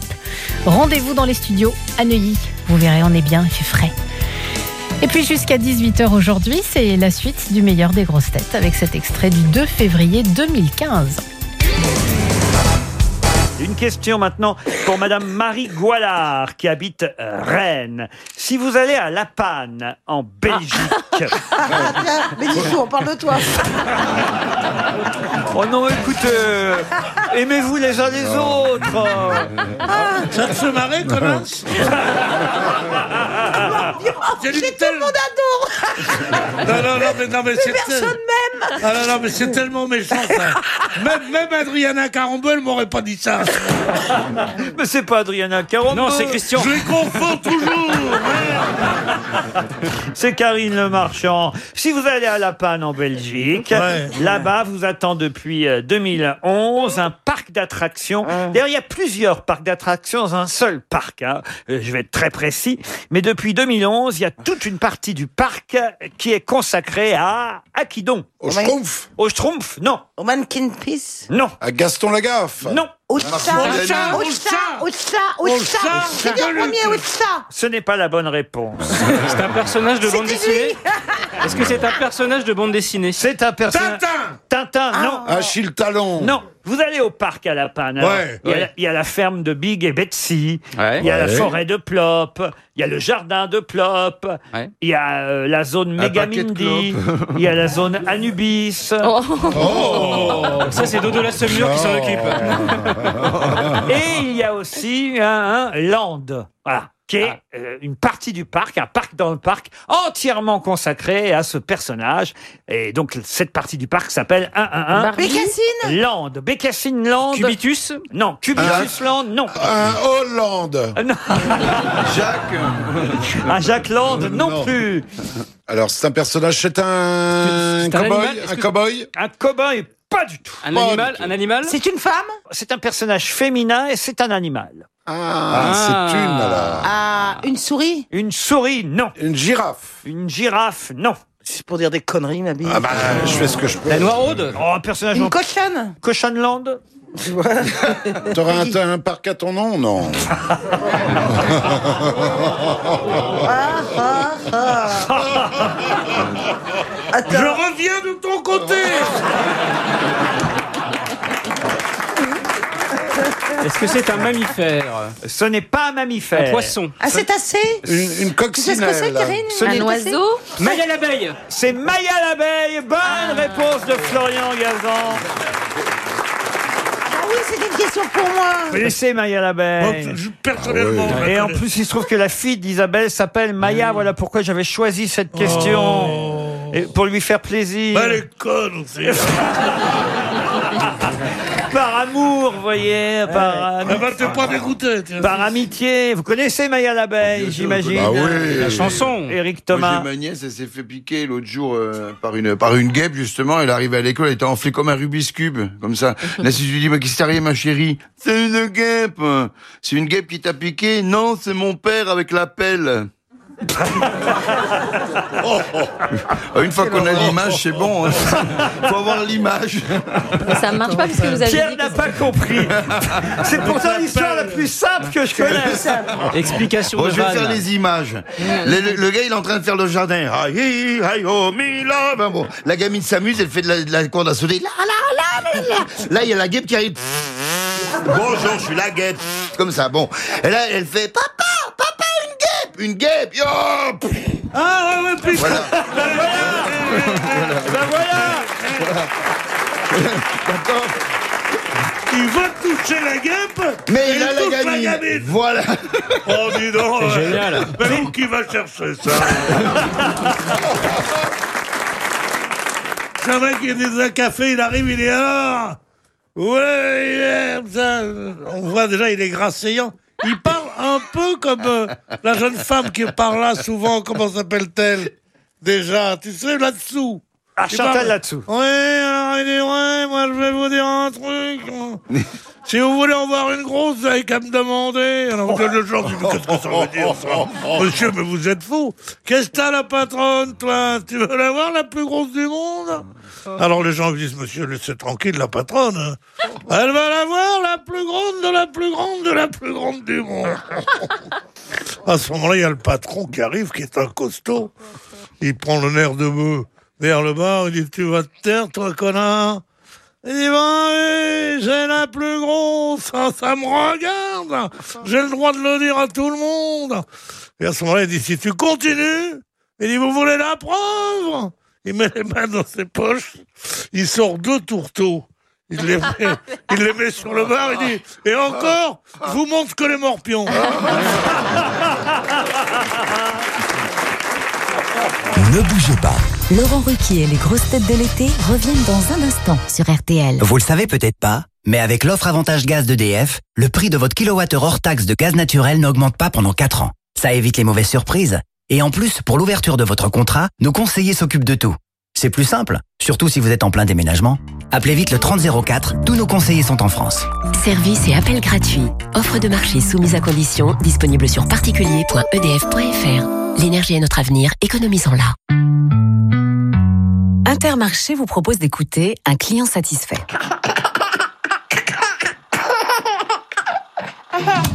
rendez-vous dans les studios à Neuilly. Vous verrez, on est bien, il fait frais. Et puis jusqu'à 18h aujourd'hui, c'est la suite du meilleur des grosses têtes avec cet extrait du 2 février 2015. Une question maintenant pour Madame Marie Goualard qui habite euh, Rennes. Si vous allez à La Panne en Belgique. Ah, tiens, Bénichou, on parle de toi. oh non, écoute, euh, aimez-vous les uns les autres. Ça te fait marrer, connasse J'ai lu Tout le monde adore. Non, non, non, mais, non, mais Plus c'est personne m'aime. Ah non, non, mais c'est tellement méchant, ça. Même, même Adriana Carambeu, elle m'aurait pas dit ça. Mais c'est pas Adriana Caron. Non, c'est Christian. Je les confonds toujours. C'est Karine Le Marchand. Si vous allez à La Panne en Belgique, Ouais. là-bas vous attend depuis euh, 2011 un parc d'attractions. D'ailleurs, il y a plusieurs parcs d'attractions dans un seul parc. hein. Euh, Je vais être très précis. Mais depuis 2011, il y a toute une partie du parc qui est consacrée à à qui donc Au Schtroumpf? Au Schtroumpf Non. Au Mannequin Peace? Non. À Gaston Lagaffe? Non. Ah, au chat, au chat. C'est bien premier, chat. Ce n'est pas la bonne réponse. C'est un personnage de bande dessinée Est-ce que c'est un personnage de bande dessinée C'est un personnage. Tintin Tintin, non. Achille Talon Non, vous allez au parc à La Panne. Ouais, il, y a ouais. la, il y a la ferme de Big et Betsy. Ouais. Il y a la forêt de Plop. Il y a le jardin de Plop. Ouais. Il y a euh, la zone Un paquet de Megamindi. Il y a la zone Anubis. Oh Ça, c'est Dodo la Semure qui s'en occupe. Et il y a aussi un, un land. Voilà. qui est euh, une partie du parc, un parc dans le parc, entièrement consacré à ce personnage. Et donc, cette partie du parc s'appelle 111 Barbie Bécassine Land. Bécassine Land. Cubitus Non. Cubitus Land, non. Un Hollande. Non. Jacques. Un Jacques Land, non, Non. plus. Alors, c'est un personnage, c'est un un cowboy Un cowboy? Un cow-boy, pas du tout. Un Pas animal du. Un animal C'est une femme C'est un personnage féminin et c'est un animal. Ah, c'est une, alors. Ah, une souris Une souris, non. Une girafe. Une girafe, non. C'est pour dire des conneries, ma bille. Ah bah, je fais ce que je peux. La noiraude Oh, un personnage Une cochonne Cochonland T'aurais un, un parc à ton nom Non. Ah, ah, ah. Je reviens de ton côté Est-ce que c'est un mammifère Ce n'est pas un mammifère. Un poisson un cétacé Une, une Tu sais ce que c'est, coccinelle. Karine Ce n'est- Un oiseau Maya l'abeille C'est Maya l'abeille. Bonne Ah. réponse de Florian Gazan. Ah oui, c'était une question pour moi connaissez Maya l'abeille je- Personnellement, Ah la Et en plus, il se trouve que la fille d'Isabelle s'appelle Maya. Voilà pourquoi j'avais choisi cette question. Oh. Et pour lui faire plaisir. Bah, elle est conne aussi. Par amour, vous voyez. Par, ami- Ah bah, t'es pas dégoûté. tiens. par amitié. Vous connaissez Maya l'abeille, j'imagine. Bah oui. La chanson Éric Moi, Thomas. j'ai ma nièce, elle s'est fait piquer l'autre jour euh, par une par une guêpe justement. Elle arrive à l'école, elle était enflée comme un Rubik's cube, comme ça. Là, si je lui dis, mais qu'est-ce qui t'est arrivé, ma chérie? C'est une guêpe. C'est une guêpe qui t'a piqué Non, c'est mon père avec la pelle. Une fois qu'on a l'image, c'est bon. hein. Faut avoir l'image. Mais ça ne marche pas parce que vous avez Pierre n'a pas compris. C'est pourtant l'histoire la plus simple que je connaisse. Explication Bon, de je vais faire les images. Le, le- le gars, il est en train de faire le jardin. Oh, mila. Ben bon, la gamine s'amuse, elle fait de la, de la corde à sauter. Là, là, là, là, là. Là, il y a la guêpe qui arrive. Bonjour, je suis la guêpe. Comme ça, bon. Et là, elle fait Papa, papa, guêpe, une guêpe. Yo Ah ouais, ouais, puis... Voilà. Ben voilà. D'accord. Il va toucher la guêpe Mais il a la gamine. Voilà. Oh, dis donc C'est ouais. génial. Mais où qui va chercher ça C'est vrai qu'il est dans un café, il arrive, il est alors Ouais, il est comme ça. On voit déjà, il est grasséant. Il parle un peu comme euh, la jeune femme qui parle là souvent, comment s'appelle-t-elle? Déjà, tu sais, là-dessous. Ah, Chantal là-dessous. Ouais, alors il dit, ouais, moi je vais vous dire un truc. Si vous voulez en voir une grosse, vous avez qu'à me demander. Alors le genre mais qu'est-ce que ça veut dire ça? Monsieur, mais vous êtes fou. Qu'est-ce que t'as la patronne, toi? Tu veux la voir la plus grosse du monde? Alors les gens disent, monsieur, laissez tranquille la patronne. hein. Elle va la voir la plus grande de la plus grande de la plus grande du monde. À ce moment-là, il y a le patron qui arrive, qui est un costaud. Il prend le nerf de bœuf vers le bas, il dit Tu vas te taire, toi, connard Il dit Ben oui, j'ai la plus grosse, ça, ça me regarde J'ai le droit de le dire à tout le monde Et à ce moment-là, il dit Si tu continues, il dit Vous voulez la preuve? Il met les mains dans ses poches, il sort deux tourteaux. Il les, met, il les met sur le bar, il dit Et encore, je vous montre que les morpions. Ne bougez pas. Laurent Ruquier et les grosses têtes de l'été reviennent dans un instant sur RTL. Vous le savez peut-être pas, mais avec l'offre avantage gaz d'EDF, le prix de votre kilowattheure hors taxe de gaz naturel n'augmente pas pendant 4 ans. Ça évite les mauvaises surprises. Et en plus, pour l'ouverture de votre contrat, nos conseillers s'occupent de tout. C'est plus simple, surtout si vous êtes en plein déménagement. Appelez vite le 3004, tous nos conseillers sont en France. Service et appel gratuit. Offre de marché soumise à condition, disponible sur particulier.edf.fr. L'énergie est notre avenir, économisons-la. Intermarché vous propose d'écouter un client satisfait.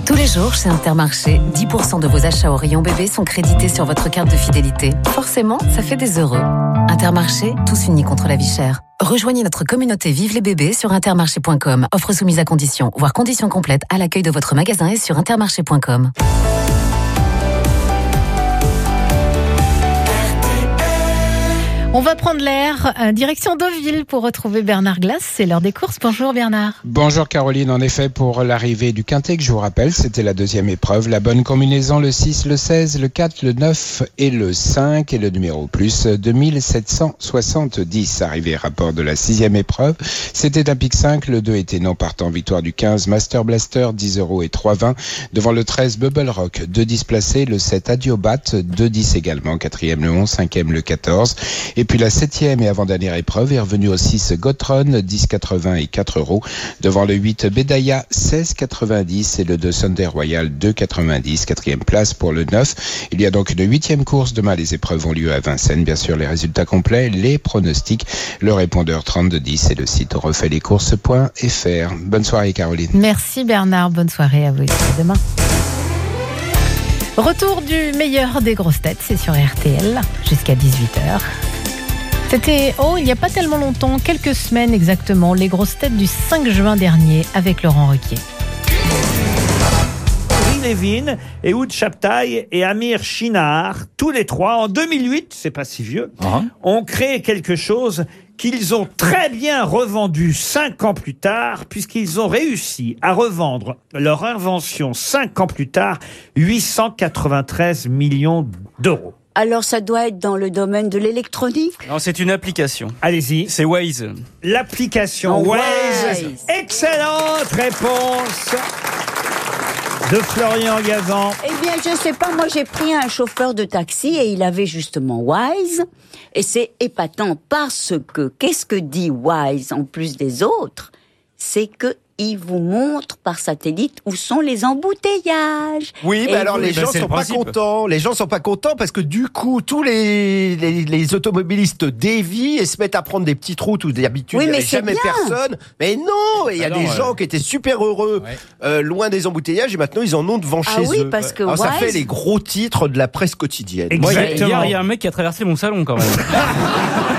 Tous les jours, chez Intermarché, 10% de vos achats au rayon bébé sont crédités sur votre carte de fidélité. Forcément, ça fait des heureux. Intermarché, tous unis contre la vie chère. Rejoignez notre communauté Vive les bébés sur intermarché.com. Offre soumise à condition, voire conditions complètes à l'accueil de votre magasin et sur intermarché.com. On va prendre l'air, euh, direction Deauville pour retrouver Bernard Glass. C'est l'heure des courses. Bonjour Bernard. Bonjour Caroline, en effet pour l'arrivée du Quintet que je vous rappelle, c'était la deuxième épreuve, la bonne combinaison le 6, le 16, le 4, le 9 et le 5 et le numéro plus 2770. Arrivé rapport de la sixième épreuve, c'était un pic 5, le 2 était non partant, victoire du 15 Master Blaster 10 euros et 3,20 devant le 13 Bubble Rock, 2 10 placés, le 7 Adiobat 2 10 également, quatrième le 11, cinquième le 14 et puis la septième et avant-dernière épreuve est revenue au 6 Gotron 10,80 et 4 euros devant le 8 Bedaya 16,90 et le 2 Sunday Royal 2,90. Quatrième place pour le 9. Il y a donc une huitième course. Demain, les épreuves ont lieu à Vincennes. Bien sûr, les résultats complets, les pronostics, le répondeur 3210 et le site refaitlescourses.fr. Bonne soirée, Caroline. Merci Bernard. Bonne soirée à vous. À demain. Retour du meilleur des grosses têtes, c'est sur RTL jusqu'à 18h. C'était, oh, il n'y a pas tellement longtemps, quelques semaines exactement, les grosses têtes du 5 juin dernier avec Laurent Ruquier. Levin Chaptaï et Amir Chinar, tous les trois, en 2008, c'est pas si vieux, ont créé quelque chose qu'ils ont très bien revendu cinq ans plus tard, puisqu'ils ont réussi à revendre leur invention cinq ans plus tard 893 millions d'euros. Alors ça doit être dans le domaine de l'électronique? Non, c'est une application. Allez-y. C'est Waze. L'application Oh, Waze. Waze. Excellente réponse de Florian Gazan. Eh bien, je sais pas, moi j'ai pris un chauffeur de taxi et il avait justement Wise. Et c'est épatant parce que, qu'est-ce que dit Wise en plus des autres? C'est que il vous montre par satellite où sont les embouteillages. Oui, mais alors vous- les gens sont pas contents. Les gens sont pas contents parce que du coup, tous les, les, les automobilistes dévient et se mettent à prendre des petites routes où d'habitude Oui, il n'y mais avait c'est jamais bien. personne. Mais non, il y a Ah des gens qui étaient super heureux euh, loin des embouteillages et maintenant ils en ont devant Ah chez oui, eux. parce que Alors, ça fait les gros titres de la presse quotidienne. Moi, il y a- hier, il y a un mec qui a traversé mon salon quand même.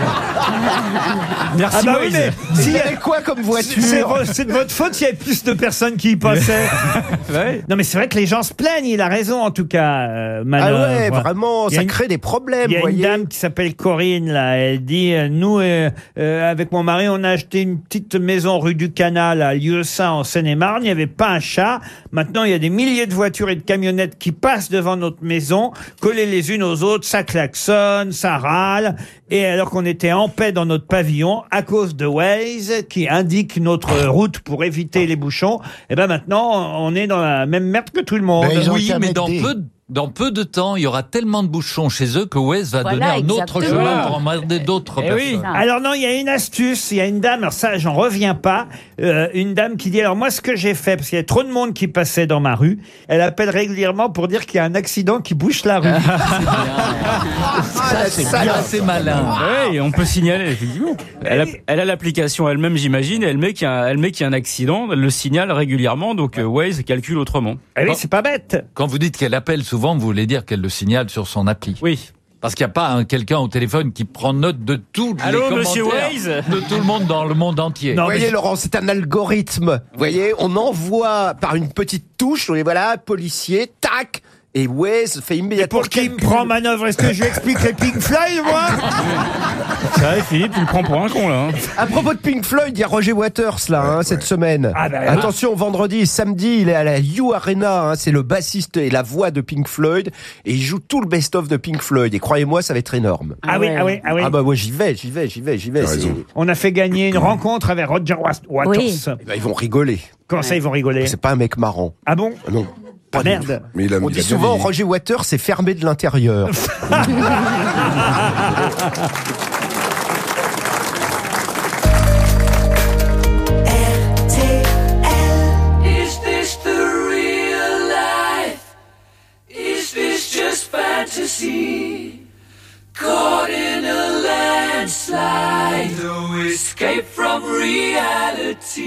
Merci Ah bah oui, Moïse. mais s'il y avait quoi comme voiture C'est de votre faute s'il y avait plus de personnes qui y passaient. Non mais c'est vrai que les gens se plaignent, il a raison en tout cas, euh, Ah Manœuvre. ouais, vraiment, Il y a ça une- crée des problèmes, Il y a une voyez. dame qui s'appelle Corinne là, elle dit euh, nous euh, euh, avec mon mari on a acheté une petite maison rue du Canal à Lieu-Saint en Seine-et-Marne, il n'y avait pas un chat. Maintenant il y a des milliers de voitures et de camionnettes qui passent devant notre maison, collées les unes aux autres, ça klaxonne, ça râle et alors qu'on était en paix dans notre pavillon à cause de Waze qui indique notre route pour éviter les bouchons, et ben maintenant on est dans la même merde que tout le monde. oui, mais dans peu, de- dans peu de temps, il y aura tellement de bouchons chez eux que Waze va Voilà, donner un autre exactement. chemin pour emmerder d'autres Eh oui. personnes. Alors non, il y a une astuce. Il y a une dame, alors ça, j'en reviens pas. euh, une dame qui dit alors moi, ce que j'ai fait, parce qu'il y a trop de monde qui passait dans ma rue, elle appelle régulièrement pour dire qu'il y a un accident qui bouche la rue. Ça, c'est bien, c'est malin. Oui, on peut signaler, effectivement. Elle a, elle a l'application elle-même, j'imagine, et elle met qu'il y, a un- elle met qu'il y a un accident, elle le signale régulièrement, donc euh, Waze calcule autrement. Eh oui, c'est pas bête. Quand vous dites qu'elle appelle souvent, vous voulez dire qu'elle le signale sur son appli. Oui. Parce qu'il n'y a pas un- quelqu'un au téléphone qui prend note de tous les Allô, commentaires monsieur Waze de tout le monde dans le monde entier. vous voyez, Laurent, c'est un algorithme. Vous voyez, on envoie par une petite touche, on est voilà, policier, tac, et Waze fait immédiatement. Pour qui me prend manœuvre Est-ce que je lui explique les Pink Floyd, moi Ça va, Philippe, tu le prends pour un con, là. hein. À propos de Pink Floyd, il y a Roger Waters là hein, cette semaine. Ah, bah, Attention, vendredi et samedi, il est à la U Arena. hein, c'est le bassiste et la voix de Pink Floyd et il joue tout le best-of de Pink Floyd. Et croyez-moi, ça va être énorme. Ah oui, ah oui, ah oui. Ah bah moi j'y vais, j'y vais, j'y vais, j'y vais. T'as c'est- raison. On a fait gagner une rencontre avec Roger Waters. Oui. Eh ben, ils vont rigoler. Comment ça, ils vont rigoler C'est pas un mec marrant. Ah bon Non. Pas du merde. tout. Mais il a- On il dit a bien souvent vieilli. Roger Waters c'est fermé de l'intérieur. Is this the real life? Is this just fantasy? Caught in a landslide, no escape from reality.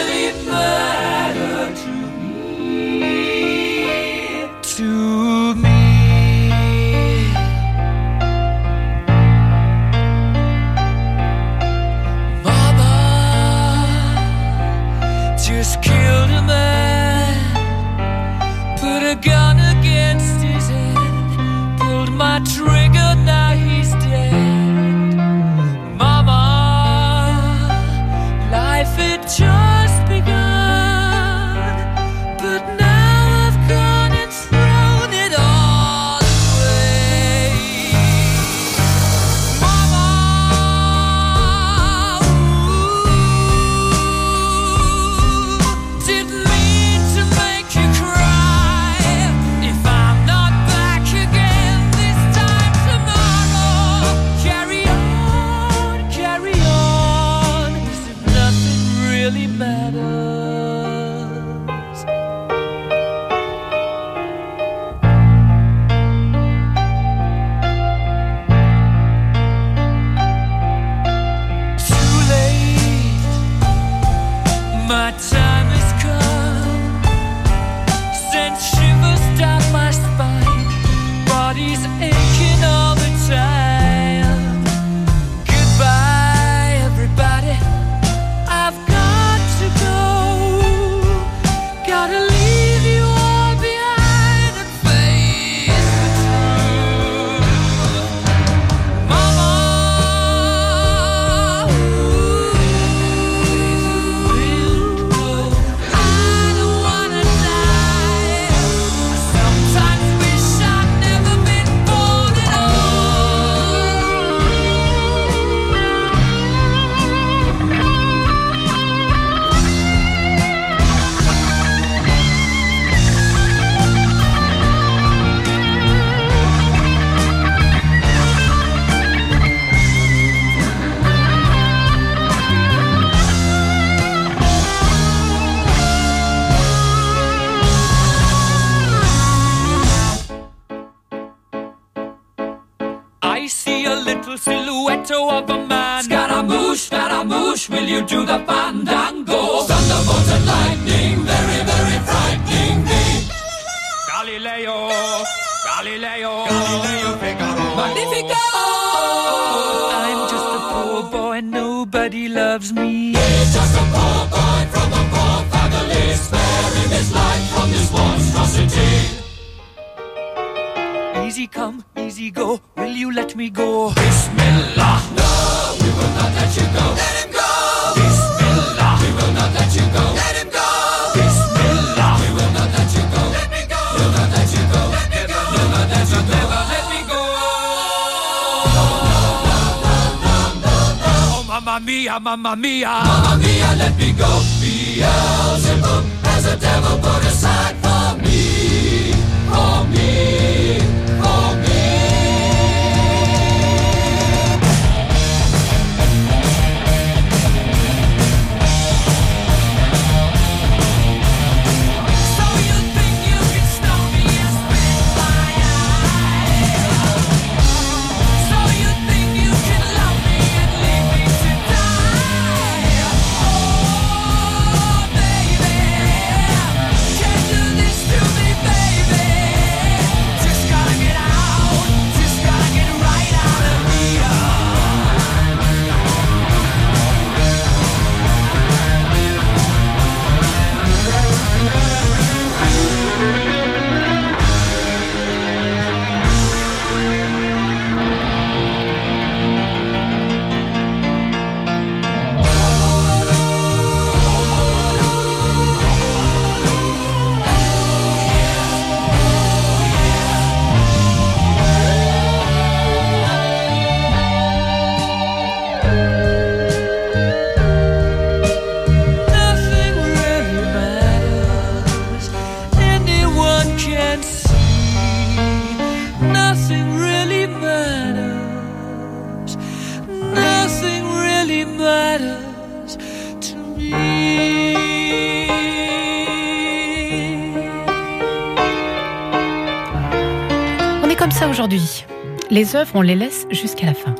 Mamma mia, on les laisse jusqu'à la fin.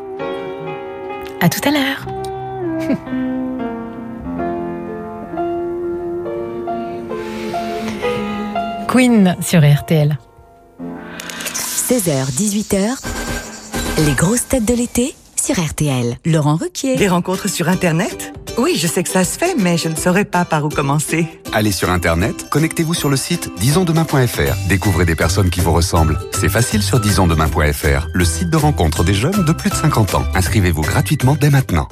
À tout à l'heure. Queen sur RTL. 16h, 18h. Les grosses têtes de l'été sur RTL. Laurent Ruquier. Les rencontres sur Internet oui, je sais que ça se fait, mais je ne saurais pas par où commencer. Allez sur Internet, connectez-vous sur le site disonsdemain.fr. Découvrez des personnes qui vous ressemblent. C'est facile sur disonsdemain.fr, le site de rencontre des jeunes de plus de 50 ans. Inscrivez-vous gratuitement dès maintenant.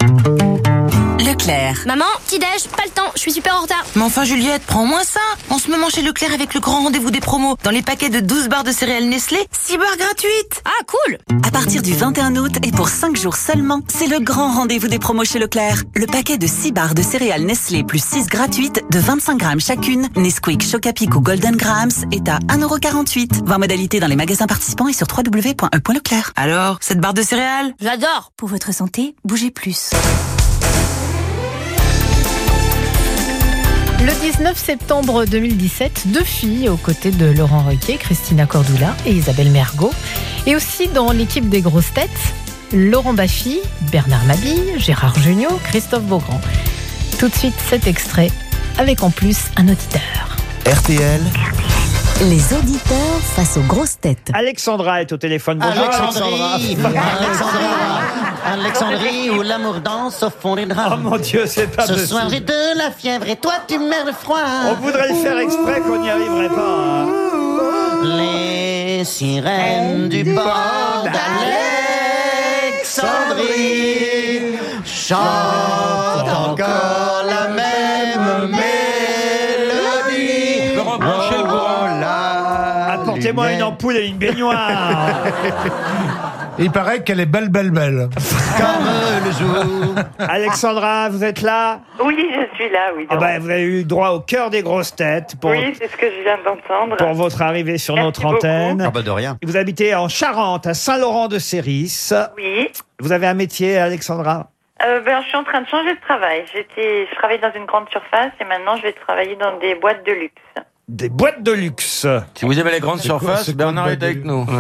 Leclerc. Maman, petit-déj, pas le temps, je suis super en retard. Mais enfin Juliette, prends-moi ça En ce moment chez Leclerc avec le grand rendez-vous des promos. Dans les paquets de 12 barres de céréales Nestlé, 6 barres gratuites Ah, cool À partir du 21 août et pour 5 jours seulement, c'est le grand rendez-vous des promos chez Leclerc. Le paquet de 6 barres de céréales Nestlé plus 6 gratuites de 25 grammes chacune, Nesquik, Chocapic ou Golden Grams est à 1,48€. Voir modalité dans les magasins participants et sur www.e.leclerc. Alors, cette barre de céréales? J'adore Pour votre santé, bougez plus. Le 19 septembre 2017, deux filles aux côtés de Laurent Ruquier, Christina Cordula et Isabelle Mergot. Et aussi dans l'équipe des grosses têtes, Laurent Baffy, Bernard Mabille, Gérard Jugnot, Christophe Beaugrand. Tout de suite cet extrait, avec en plus un auditeur. RTL. Les auditeurs face aux grosses têtes. Alexandra est au téléphone. Bonjour Alexandrie, Alexandra. Alexandrie, où l'amour danse au fond des draps. Oh mon Dieu, c'est pas Ce possible. soir j'ai de la fièvre et toi tu meurs de froid. On voudrait le faire exprès qu'on n'y arriverait pas. hein. Les sirènes du bord d'Alexandrie chantent encore Une ampoule et une baignoire. Il paraît qu'elle est belle, belle, belle. Comme le jour. Alexandra, vous êtes là Oui, je suis là, oui. Ah ben, Vous avez eu droit au cœur des grosses têtes pour, Oui, c'est ce que je viens d'entendre. pour votre arrivée sur Merci notre beaucoup. antenne. Ah bah de rien. Vous habitez en Charente, à Saint-Laurent-de-Séris. Oui. Vous avez un métier, Alexandra? Euh, ben, je suis en train de changer de travail. J'étais, je travaillais dans une grande surface et maintenant je vais travailler dans des boîtes de luxe. Des boîtes de luxe. Si vous aimez les grandes surfaces, Bernard est avec nous. oh,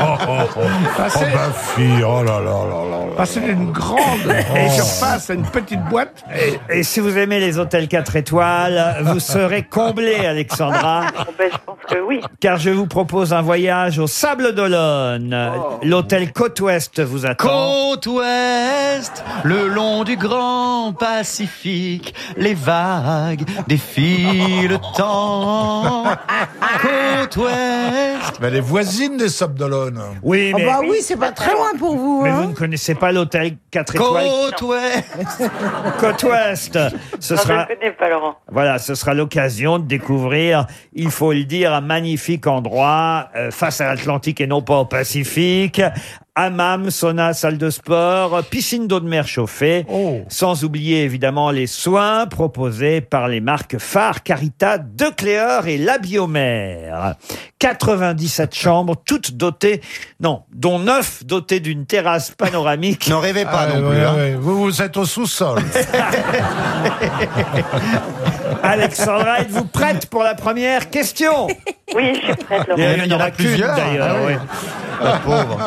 oh, oh. oh ma fille, oh là là là là. Passer d'une grande Et surface à une petite boîte. Et, et si vous aimez les hôtels 4 étoiles, vous serez comblé, Alexandra. Bon, ben, je pense que oui. Car je vous propose un voyage au Sable d'Olonne. L'hôtel Côte Ouest vous attend. Côte ouest, le long du grand Pacifique, les vagues le temps. Côte ouest. Mais elle est voisine des Sables d'Olonne. Oui, Oh mais, bah oui, c'est pas très loin pour vous. mais hein. vous ne connaissez pas l'hôtel 4 étoiles Côte ouest. Côte Ouest. Ce Non, je sera, ne connais pas Laurent. voilà, ce sera l'occasion de découvrir, il faut le dire, un magnifique endroit euh, face à l'Atlantique et non pas au Pacifique. Hammam, sauna, salle de sport, piscine d'eau de mer chauffée, sans oublier évidemment les soins proposés par les marques phares Carita, De Cléor et La Biomère. 97 chambres, toutes dotées, non, dont 9 dotées d'une terrasse panoramique. N'en rêvez pas Ah, non ouais, plus. hein. ouais. Vous, vous êtes au sous-sol. Alexandra, êtes-vous prête pour la première question? Oui, je suis prête, Laurent. Il y en a qu'une d'ailleurs. oui. La pauvre.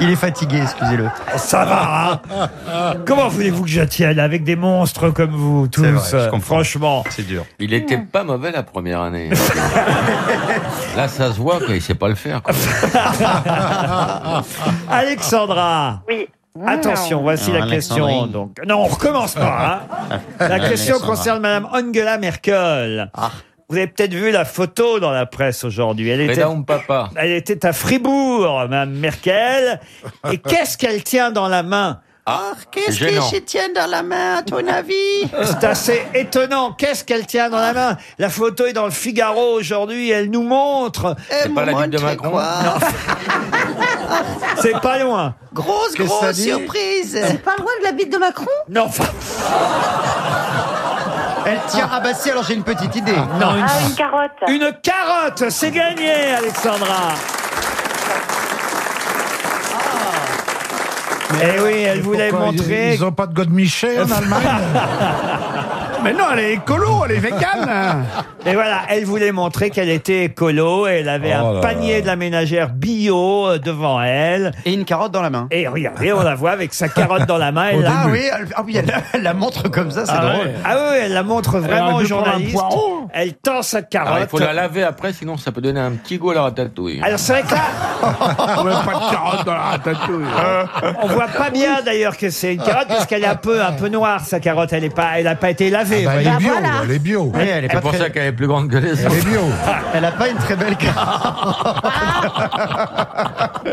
Il est fatigué, excusez-le. Ça va, hein Comment voulez-vous que je tienne avec des monstres comme vous tous vrai, je comprends. Franchement? C'est dur. Il était pas mauvais la première année. Là, ça se voit qu'il sait pas le faire. quoi. Alexandra Oui. Attention, voici Non, la question. Alexandrine. Donc, non, on recommence pas. hein. La question Alexandra. concerne Madame Angela Merkel. Vous avez peut-être vu la photo dans la presse aujourd'hui. Elle était, papa. elle était à Fribourg, Madame Merkel. Et qu'est-ce qu'elle tient dans la main? Ah, Qu'est-ce c'est gênant. s'y tiennent dans la main, à ton avis C'est assez étonnant. Qu'est-ce qu'elle tient dans la main? La photo est dans le Figaro aujourd'hui. Elle nous montre. C'est pas la Bible de Macron? C'est pas loin. Grosse, Qu'est-ce que ça grosse dit? surprise C'est pas loin de la bite de Macron? Non, enfin, Elle tient... Ah bah si, alors j'ai une petite idée. non, une, Ah, une carotte. une carotte. C'est gagné, Alexandra. Eh oui, elle voulait Pourquoi, montrer. Ils n'ont pas de God Michel en Allemagne Mais non, elle est écolo, elle est végane. Et voilà, elle voulait montrer qu'elle était écolo. Et elle avait Oh un là panier là. de la ménagère bio euh, devant elle. Et une carotte dans la main. Et regardez, on la voit avec sa carotte dans la main. Elle la- Ah oui, elle, ah oui, elle, elle la montre comme ça, c'est Ah drôle. ouais. Ah oui, elle la montre vraiment aurait aux dû prendre un journalistes. poireau. Elle tend sa Alors, carotte. il faut la laver après, sinon ça peut donner un petit goût à la ratatouille. Alors c'est vrai que là, On met pas de carotte dans la ratatouille. on voit pas bien d'ailleurs que c'est une carotte parce qu'elle est un peu, un peu noire sa carotte. Elle est pas, elle a pas été lavée. Bah, vous elle est bio, voilà. elle est bio. Oui, elle est C'est pas pour très... ça qu'elle est plus grande que les Elle autres. est bio. Elle a pas une très belle carotte.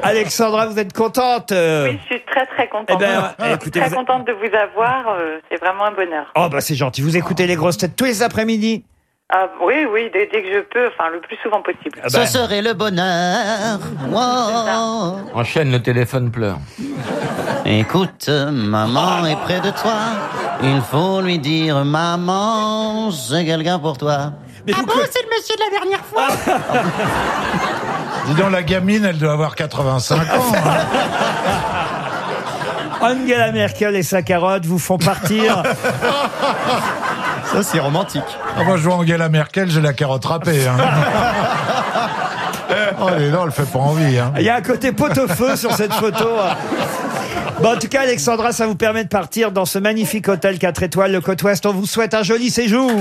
Alexandra, vous êtes contente euh Oui, je suis très très contente. Eh ben, Je suis écoutez, très vous- contente de vous avoir. euh, c'est vraiment un bonheur. Oh bah c'est gentil. Vous écoutez les grosses têtes tous les après-midi. Ah, oui, oui, dès, dès que je peux, enfin le plus souvent possible. Ah bah. Ce serait le bonheur. Wow. Enchaîne, le téléphone pleure. Écoute, maman est près de toi. Il faut lui dire, maman, c'est quelqu'un pour toi. Mais vous- c'est le monsieur de la dernière fois Dis donc, la gamine, elle doit avoir 85 ans. hein. Angela Merkel et sa carotte vous font partir. Ça, c'est romantique. Ah, moi, je vois Angela Merkel, j'ai la carotte râpée. Hein. oh, mais non, elle fait pas envie. Hein. Il y a un côté pot-au-feu sur cette photo. Bon, en tout cas, Alexandra, ça vous permet de partir dans ce magnifique hôtel 4 étoiles, le Côte Ouest. On vous souhaite un joli séjour.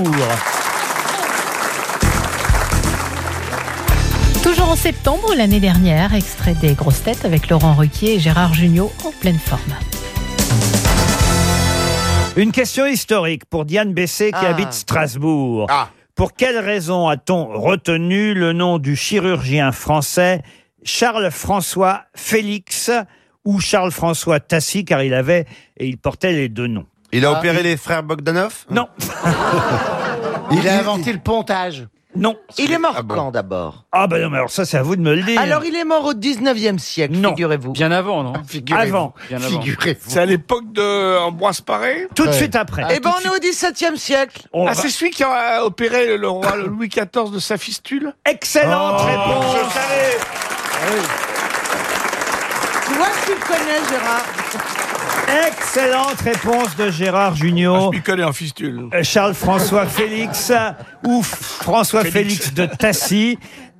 Toujours en septembre l'année dernière, extrait des grosses têtes avec Laurent Ruquier et Gérard Jugnot en pleine forme. Une question historique pour Diane Bessé qui Ah. habite Strasbourg. Pour quelle raison a-t-on retenu le nom du chirurgien français Charles-François Félix ou Charles-François Tassi car il avait et il portait les deux noms? Il a Ah, opéré il- les frères Bogdanov? Non. Il a inventé le pontage. Non. Il est mort Ah bon. quand d'abord Ah ben non, mais alors ça c'est à vous de me le dire. Alors il est mort au 19e siècle, Non. figurez-vous. Bien avant, non. Avant. Bien avant. Figurez-vous. C'est à l'époque de Ambroise Paré Tout de suite après. Eh ben on est au 17e siècle. On Ah, va- c'est celui qui a opéré le roi Louis XIV de sa fistule Excellente Oh, réponse. je savais. Tu vois que tu le connais, Gérard Excellente réponse de Gérard Junior. Je m'y connais en fistule. Euh, Charles-François Félix ou François Félix. de Tassy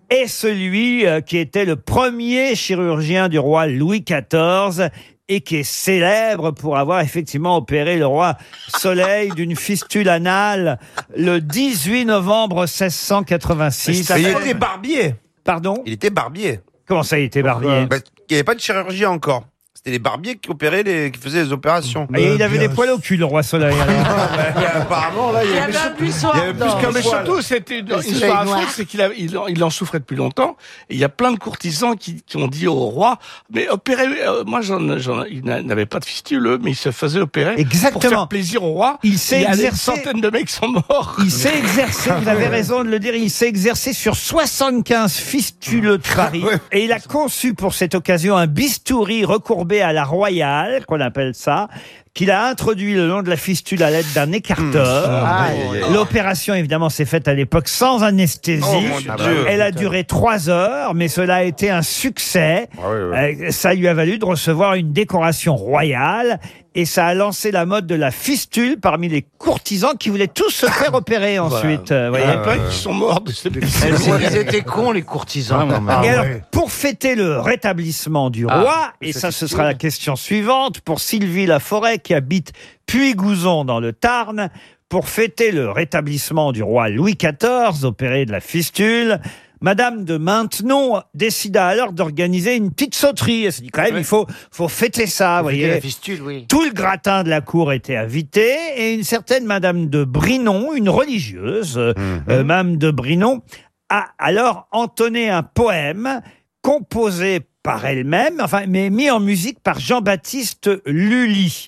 est celui euh, qui était le premier chirurgien du roi Louis XIV et qui est célèbre pour avoir effectivement opéré le roi Soleil d'une fistule anale le 18 novembre 1686. Mais il était barbier. Pardon? Il était barbier. Comment ça, il était barbier? Bah, Il n'y avait pas de chirurgien encore. C'était les barbiers qui opéraient, les, qui faisaient les opérations. Et il avait des poils au cul, le roi Soleil. alors. apparemment, là, Il y avait un buissoir. il y avait plus qu'un Mais poil. surtout, c'était une histoire noir. affreuse, c'est qu'il a- il, en- il en souffrait depuis longtemps. Et il y a plein de courtisans qui, qui ont dit au roi, mais opérez, euh, moi, j'en, j'en, il n'a- n'avait pas de fistule, eux, mais il se faisait opérer. Pour Exactement. faire plaisir au roi. Il s'est Et y a des exercé. centaines de mecs qui sont morts. Il s'est exercé, vous avez raison de le dire, il s'est exercé sur 75 fistuleux de Paris. Et il a conçu pour cette occasion un bistouri recourbé à la royale, qu'on appelle ça, qu'il a introduit le long de la fistule à l'aide d'un écarteur. Aïe, aïe. L'opération, évidemment, s'est faite à l'époque sans anesthésie. Oh, mon Dieu. Elle a duré trois heures, mais cela a été un succès. Ah oui, oui. Euh, ça lui a valu de recevoir une décoration royale et ça a lancé la mode de la fistule parmi les courtisans qui voulaient tous se faire opérer ensuite. euh, Il y voyez. en a plein qui sont morts de ces Ils étaient cons, les courtisans, quand même. et alors, pour fêter le rétablissement du roi, et ça, ce sera la question suivante, pour Sylvie Laforêt, qui habite Puy-Gouzon dans le Tarn, pour fêter le rétablissement du roi Louis XIV, opéré de la fistule, Madame de Maintenon décida alors d'organiser une petite sauterie. Elle s'est dit quand même, il faut, faut fêter ça, vous voyez. la fistule, oui. Tout le gratin de la cour était invité et une certaine Madame de Brinon, une religieuse, euh, euh, Madame de Brinon, a alors entonné un poème composé par elle-même, enfin, mais mis en musique par Jean-Baptiste Lully.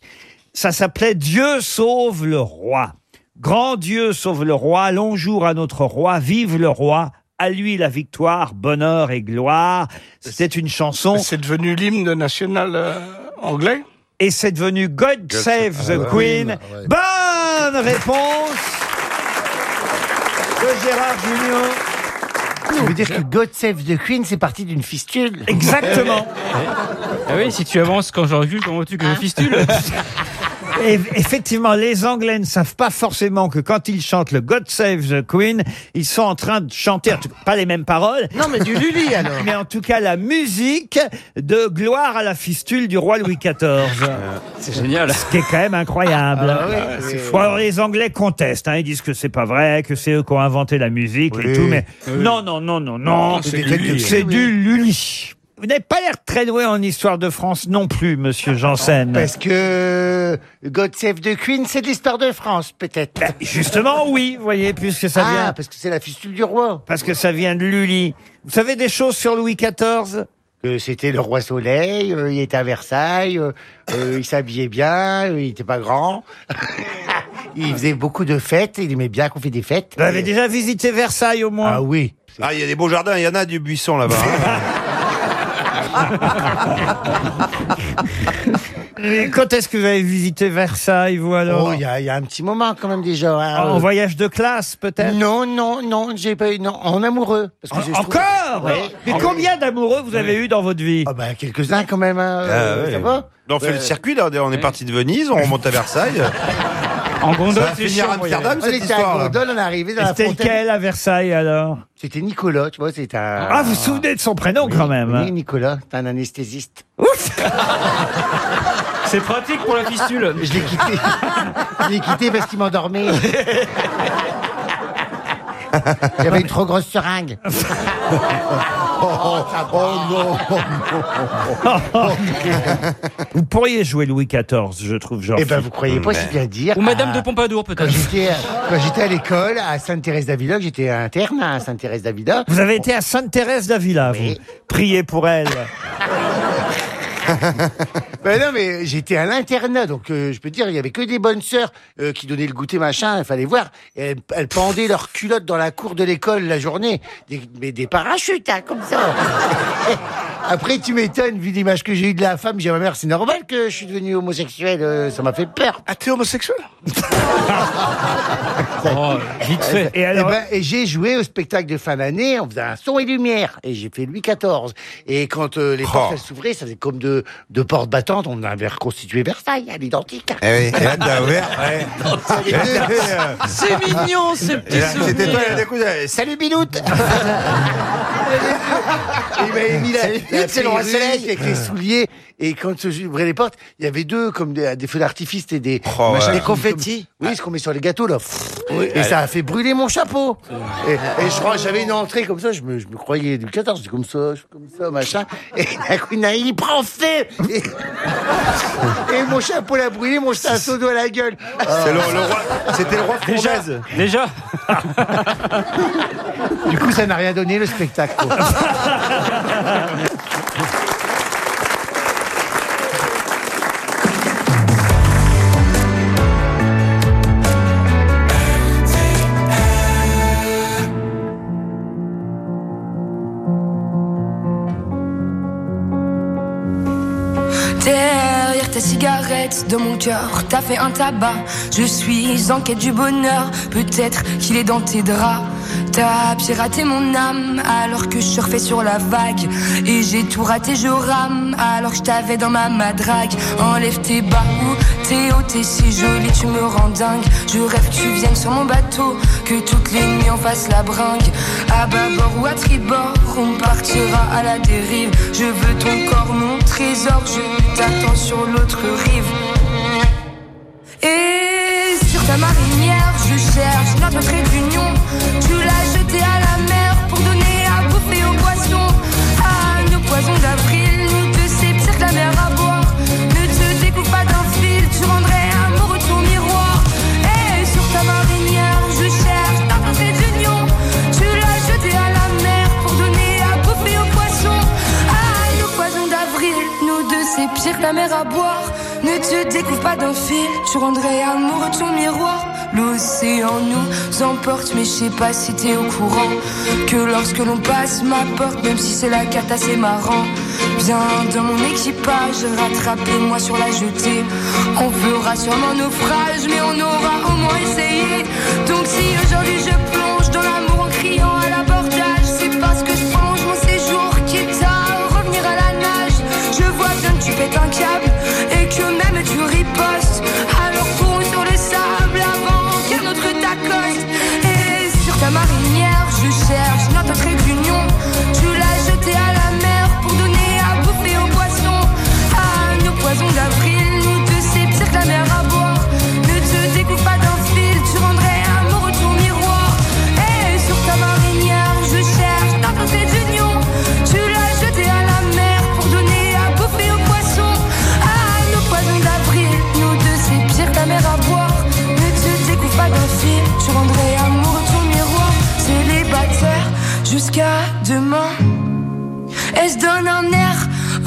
Ça s'appelait Dieu sauve le roi. Grand Dieu sauve le roi, long jour à notre roi, vive le roi, à lui la victoire, bonheur et gloire. C'était une chanson. C'est devenu l'hymne national euh, anglais Et c'est devenu God Save the Ah. Queen. Ah ouais. Bonne réponse de Gérard Junior. Ça veut dire que God Save the Queen, c'est parti d'une fistule. Exactement. Ah oui, si tu avances quand je recule, comment veux-tu que je fistule? Et effectivement, les Anglais ne savent pas forcément que quand ils chantent le God Save the Queen, ils sont en train de chanter, en tout cas, pas les mêmes paroles. Non, mais du Lully, alors. Mais en tout cas, la musique de gloire à la fistule du roi Louis XIV. C'est génial. Ce qui est quand même incroyable. Ah ouais, c'est fou. Bon, alors, les Anglais contestent, hein, ils disent que c'est pas vrai, que c'est eux qui ont inventé la musique et Oui. tout, mais non, non, non, non, non, Non, c'est du Lully. c'est du Lully. Vous n'avez pas l'air très doué en histoire de France non plus, monsieur Janssen. Parce que God Save the Queen, c'est de l'histoire de France, peut-être. Justement, oui, vous voyez, puisque ça ah, vient, parce que c'est la fistule du roi. parce que ça vient de Lully. Vous savez des choses sur Louis XIV Que c'était le roi Soleil, euh, il était à Versailles, euh, euh, il s'habillait bien, euh, il était pas grand. il faisait beaucoup de fêtes, il aimait bien qu'on fait des fêtes. Vous avez déjà visité Versailles au moins Ah oui. Ah, il y a des beaux jardins, il y en a du buisson là-bas. hein. Et Quand est-ce que vous avez visité Versailles, vous alors Oh, il y, a- il y a un petit moment quand même déjà. hein, En euh. voyage de classe, peut-être? Non, non, non, j'ai pas eu, non, en amoureux. Parce que je- je trouve- Encore? Ouais. Mais combien d'amoureux vous avez eu dans votre vie? Ah bah, quelques-uns quand même, hein, Ah, euh, ça va? On fait Euh, le circuit là, on est parti de Venise, on remonte à Versailles. En gondole, c'est chiant. Amsterdam On cette était à histoire. Gondole, on est arrivé dans la C'était fontaine. lequel à Versailles alors? C'était Nicolas, tu vois, c'est un... Ah, vous vous souvenez de son prénom quand même hein Oui, Nicolas, c'est un anesthésiste. C'est pratique pour la fistule. Je l'ai quitté. Je l'ai quitté parce qu'il m'endormait. Il y avait une trop grosse seringue. Oh, non Vous pourriez jouer Louis XIV, je trouve, Jean. Eh ben, vous croyez pas si bien dire. Ou Madame Ah, de Pompadour, Quand peut-être. j'étais, quand j'étais à l'école à Sainte-Thérèse d'Avila, que j'étais interne à Sainte-Thérèse d'Avila. Vous avez été à Sainte-Thérèse d'Avila, vous. Oui. Priez pour elle. Ben non, mais j'étais à l'internat, donc euh, je peux dire, il y avait que des bonnes sœurs euh, qui donnaient le goûter, machin, il fallait voir. Elles pendaient leurs culottes dans la cour de l'école la journée. Des, mais des parachutes, hein, comme ça. Après, tu m'étonnes, vu l'image que j'ai eue de la femme, j'ai dit à ma mère, c'est normal que je suis devenu homosexuel, euh, ça m'a fait peur. Ah, t'es homosexuel Oh, vite fait. Et Et, alors, ben, et j'ai joué au spectacle de fin d'année, on faisait un son et lumière, et j'ai fait Louis XIV. Et quand euh, les Oh. portes s'ouvraient, ça faisait comme de, de portes battantes, on avait reconstitué Versailles à l'identique. Eh oui, et là, t'as ouvert. ouais. C'est mignon, Et petits là, C'était toi, d'un coup, salut Biloute il m'avait mis la, la c'est le roi perruque soleil. avec les souliers. Et quand j'ouvrais les portes, il y avait deux, comme des, des feux d'artifice et des, Oh, ouais. qui- confettis. Oui, ce qu'on met sur les gâteaux, là. et ça a fait brûler mon chapeau. Et, et je crois, j'avais une entrée comme ça, je me, je me croyais du 14, comme ça, je- comme ça, machin. Et d'un coup, il prend feu. Et, et mon chapeau l'a brûlé, mon seau d'eau à la gueule. C'est le, le roi, c'était le roi Déjà, déjà. Du coup, ça n'a rien donné, le spectacle. quoi. Ta cigarette, de mon cœur, t'as fait un tabac. Je suis en quête du bonheur, peut-être qu'il est dans tes draps. T'as piraté mon âme alors que je surfais sur la vague. Et j'ai tout raté, je rame alors que je t'avais dans ma madrague. Enlève tes bas ou t'es haut, t'es si jolie, tu me rends dingue. Je rêve que tu viennes sur mon bateau, que toutes les nuits on fasse la bringue. À bâbord ou à tribord, on partira à la dérive. Je veux ton corps, mon trésor, je t'attends sur l'autre Et sur ta marinière, je cherche notre trait d'union. Tu l'as jeté à la mer pour donner à bouffer aux poissons. Ah, nos poisons d'avril, nous deux, c'est pire que la mer à boire. Ne te découpe pas d'un fil, tu rendrais amoureux ton miroir. Et sur ta marinière, je cherche notre trait d'union. Tu l'as jeté à la mer pour donner à bouffer aux poissons. Ah, nos poisons d'avril, nous deux, c'est pire que la mer à boire. Ne te découvre pas d'un fil, tu rendrais amoureux ton miroir. L'océan nous emporte, mais je sais pas si t'es au courant. Que lorsque l'on passe ma porte, même si c'est la carte assez marrant. Viens dans mon équipage, rattrapez-moi sur la jetée. On fera sûrement naufrage, mais on aura au moins essayé. Donc si aujourd'hui je plonge dans l'amour en criant à l'abordage, c'est parce que je songe mon séjour, quitte à revenir à la nage. Je vois bien que tu pètes un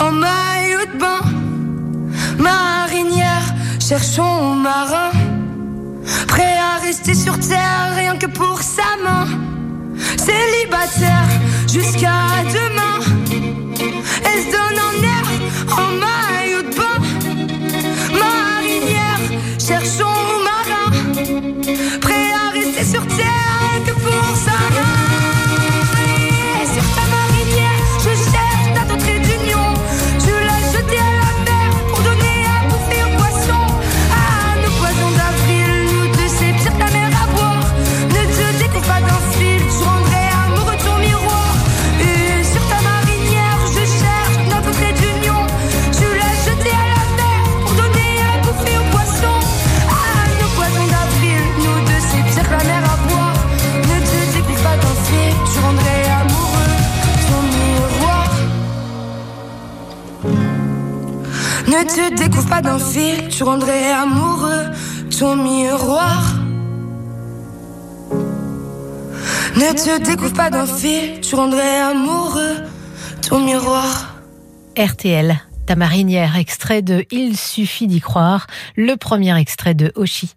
en maillot de bain. Marinière, cherchons marin. Prêt à rester sur terre rien que pour sa main. Célibataire jusqu'à demain. Elle se donne un air en maillot Ne te découvre pas d'un fil, tu rendrais amoureux ton miroir. Ne te découvre pas d'un fil, tu rendrais amoureux ton miroir. RTL, ta marinière, extrait de Il suffit d'y croire, le premier extrait de Oshi.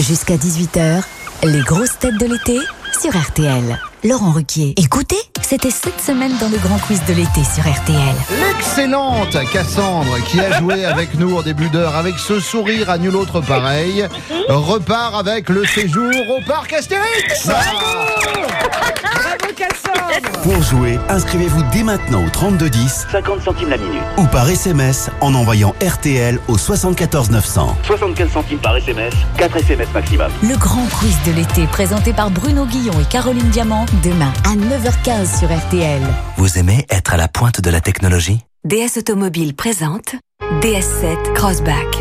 Jusqu'à 18h, les grosses têtes de l'été sur RTL. Laurent Ruquier. Écoutez, c'était cette semaine dans le grand quiz de l'été sur RTL. L'excellente Cassandre, qui a joué avec nous en début d'heure, avec ce sourire à nul autre pareil, repart avec le séjour au parc Astérix. Bravo Cassandre Pour jouer, inscrivez-vous dès maintenant au 3210 50 centimes la minute. ou par SMS en envoyant RTL au 74 900. 75 centimes par SMS, 4 SMS maximum. Le grand quiz de l'été présenté par Bruno Guillon et Caroline Diamant demain à 9h15 sur RTL. Vous aimez être à la pointe de la technologie? DS Automobile présente DS7 Crossback.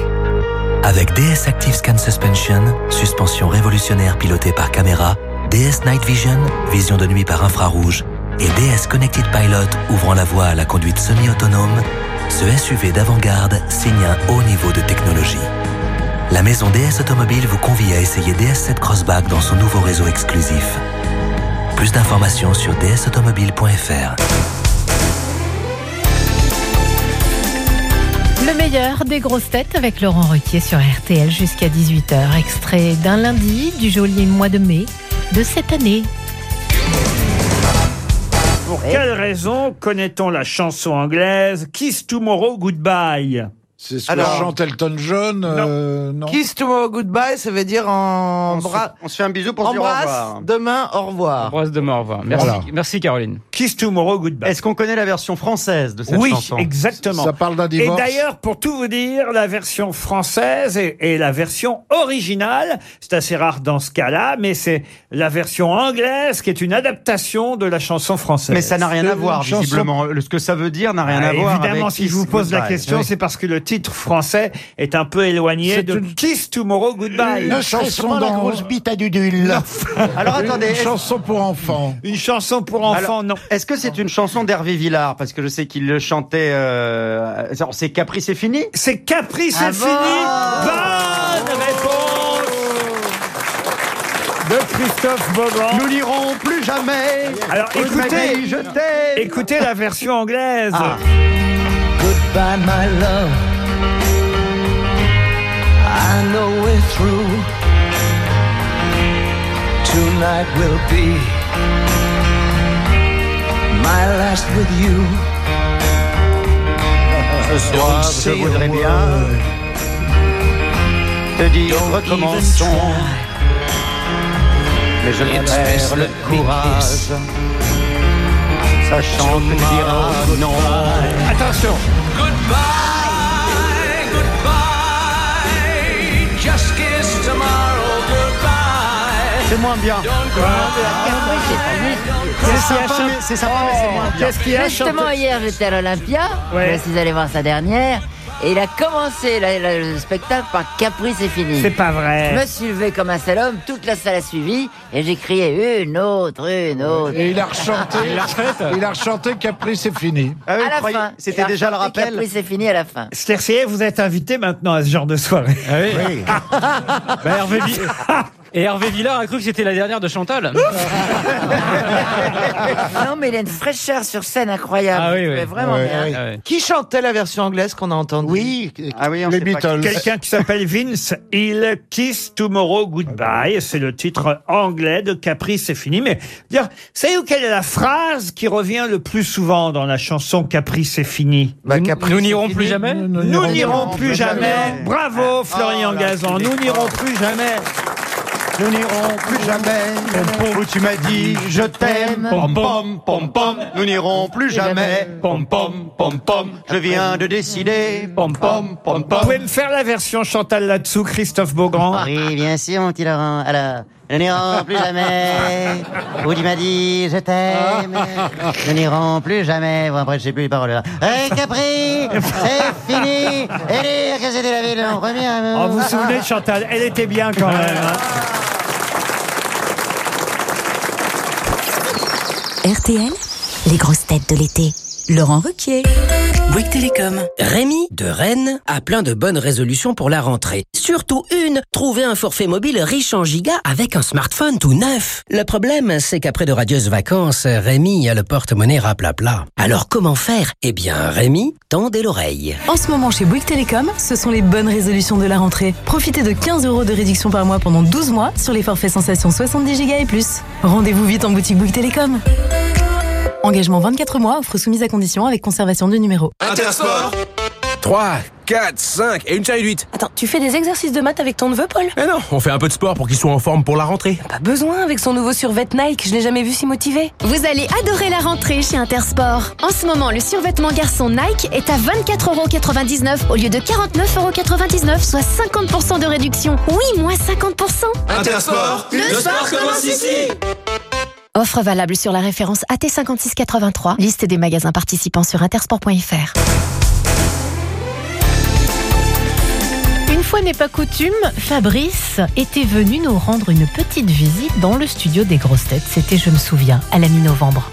Avec DS Active Scan Suspension, suspension révolutionnaire pilotée par caméra, DS Night Vision, vision de nuit par infrarouge, et DS Connected Pilot ouvrant la voie à la conduite semi-autonome, ce SUV d'avant-garde signe un haut niveau de technologie. La maison DS Automobile vous convie à essayer DS7 Crossback dans son nouveau réseau exclusif. Plus d'informations sur dsautomobile.fr. Le meilleur des grosses têtes avec Laurent Ruquier sur RTL jusqu'à 18h. Extrait d'un lundi du joli mois de mai de cette année. Pour quelle raison connaît-on la chanson anglaise Kiss Tomorrow Goodbye? C'est ce que chante Elton John, euh, non Kiss tomorrow goodbye, ça veut dire en. On se fait un bisou pour se dire au Embrasse, revoir. demain, au revoir. Embrasse demain, au revoir. Merci, Voilà. merci Caroline. Kiss Tomorrow Goodbye. Est-ce qu'on connaît la version française de cette oui, chanson? exactement. Et d'ailleurs, pour tout vous dire, la version française et, et la version originale, c'est assez rare dans ce cas-là, mais c'est la version anglaise qui est une adaptation de la chanson française. Mais ça n'a rien à voir, visiblement. Le- Ce que ça veut dire n'a rien Ah, à voir Évidemment, avec si je vous pose la question, Oui. c'est parce que le titre français est un peu éloigné C'est de une- Kiss Tomorrow Goodbye. Une chanson la grosse bite à Dudule. Alors attendez, Une chanson pour enfants. Une chanson pour enfants, Alors, non. Est-ce que c'est une chanson d'Hervé Villard? Parce que je sais qu'il le chantait. Euh... alors, C'est Capri, c'est fini? C'est Capri, c'est Ah fini. Bonne réponse de Christophe Beaugrand. Nous n'irons plus jamais. Alors écoutez, je t'aime. écoutez la version anglaise. Ah. Goodbye, my love. I know we're through. Tonight will be my last with you. Ce soir, je voudrais bien te dire recommençons. Mais je perds le courage, sachant que tu diras non. Attention. Goodbye. C'est moins bien. C'est sympa, mais c'est moins oh. bien. Justement, hier, j'étais à l'Olympia. Ouais. Je suis allé voir sa dernière. Et il a commencé la- la- le spectacle par Capri, c'est fini. C'est pas vrai. Je me suis levé comme un seul homme, toute la salle a suivi, et j'ai crié une autre, une autre. Et il a rechanté. il a rechanté Capri, c'est fini. à la fin. c'était Il a déjà le rappel Capri, c'est fini à la fin. Stercier, vous êtes invité maintenant à ce genre de soirée. oui. Bah, Hervé Et Hervé Villard a cru que c'était la dernière de Chantal. non, mais il a une fraîcheur sur scène incroyable. Ah oui, Il oui. fait vraiment Ouais, bien. ouais. Ah ouais. Qui chantait la version anglaise qu'on a entendue Oui. Ah oui, on Les sait pas Beatles. Quelqu'un qui s'appelle Vince Hill, Kiss Tomorrow Goodbye. C'est le titre anglais de Capri, c'est fini. Mais, dire, savez-vous quelle est la phrase qui revient le plus souvent dans la chanson Capri, c'est fini? Bah, Capri, Nous c'est n'irons fini. plus jamais Nous n'irons plus jamais. Bravo, Florian Oh là, Gazan. Nous n'irons plus jamais. Nous n'irons plus jamais où tu m'as dit je t'aime. Pom pom pom pom. Nous n'irons plus jamais. Pom pom pom pom. Je viens de décider. Pom pom pom Vous pom. pouvez me faire la version Chantal là-dessous, Christophe Beaugrand? Oui, bien sûr, mon petit Laurent. Alors, nous n'irons plus jamais où tu m'as dit je t'aime. Nous n'irons plus jamais. Bon, après, je sais plus les paroles là. Hé, Capri, c'est fini. Et dire que c'était la ville en premier amour. Oh, vous vous souvenez de Chantal? Elle était bien quand même. hein. RTL, les grosses têtes de l'été. Laurent Ruquier. Bouygues Télécom. Rémi de Rennes a plein de bonnes résolutions pour la rentrée. Surtout une, trouver un forfait mobile riche en gigas avec un smartphone tout neuf. Le problème, c'est qu'après de radieuses vacances, Rémi a le porte-monnaie raplapla. Alors comment faire? Eh bien, Rémi, tendez l'oreille. En ce moment, chez Bouygues Télécom, ce sont les bonnes résolutions de la rentrée. Profitez de 15 euros de réduction par mois pendant 12 mois sur les forfaits sensations 70 Go et plus. Rendez-vous vite en boutique Bouygues Télécom. Engagement 24 mois, offre soumise à condition avec conservation du numéro. Intersport 3, 4, 5 et une série de 8. Attends, tu fais des exercices de maths avec ton neveu, Paul? Eh non, on fait un peu de sport pour qu'il soit en forme pour la rentrée. Pas besoin avec son nouveau survêt Nike, je l'ai jamais vu si motivé. Vous allez adorer la rentrée chez Intersport. En ce moment, le survêtement garçon Nike est à 24,99€ au lieu de 49,99€, soit 50% de réduction. Oui, moins 50%. Intersport, le sport commence ici. Offre valable sur la référence AT5683. Liste des magasins participants sur intersport.fr. Une fois n'est pas coutume, Fabrice était venu nous rendre une petite visite dans le studio des grosses têtes. C'était, je me souviens, à la mi-novembre.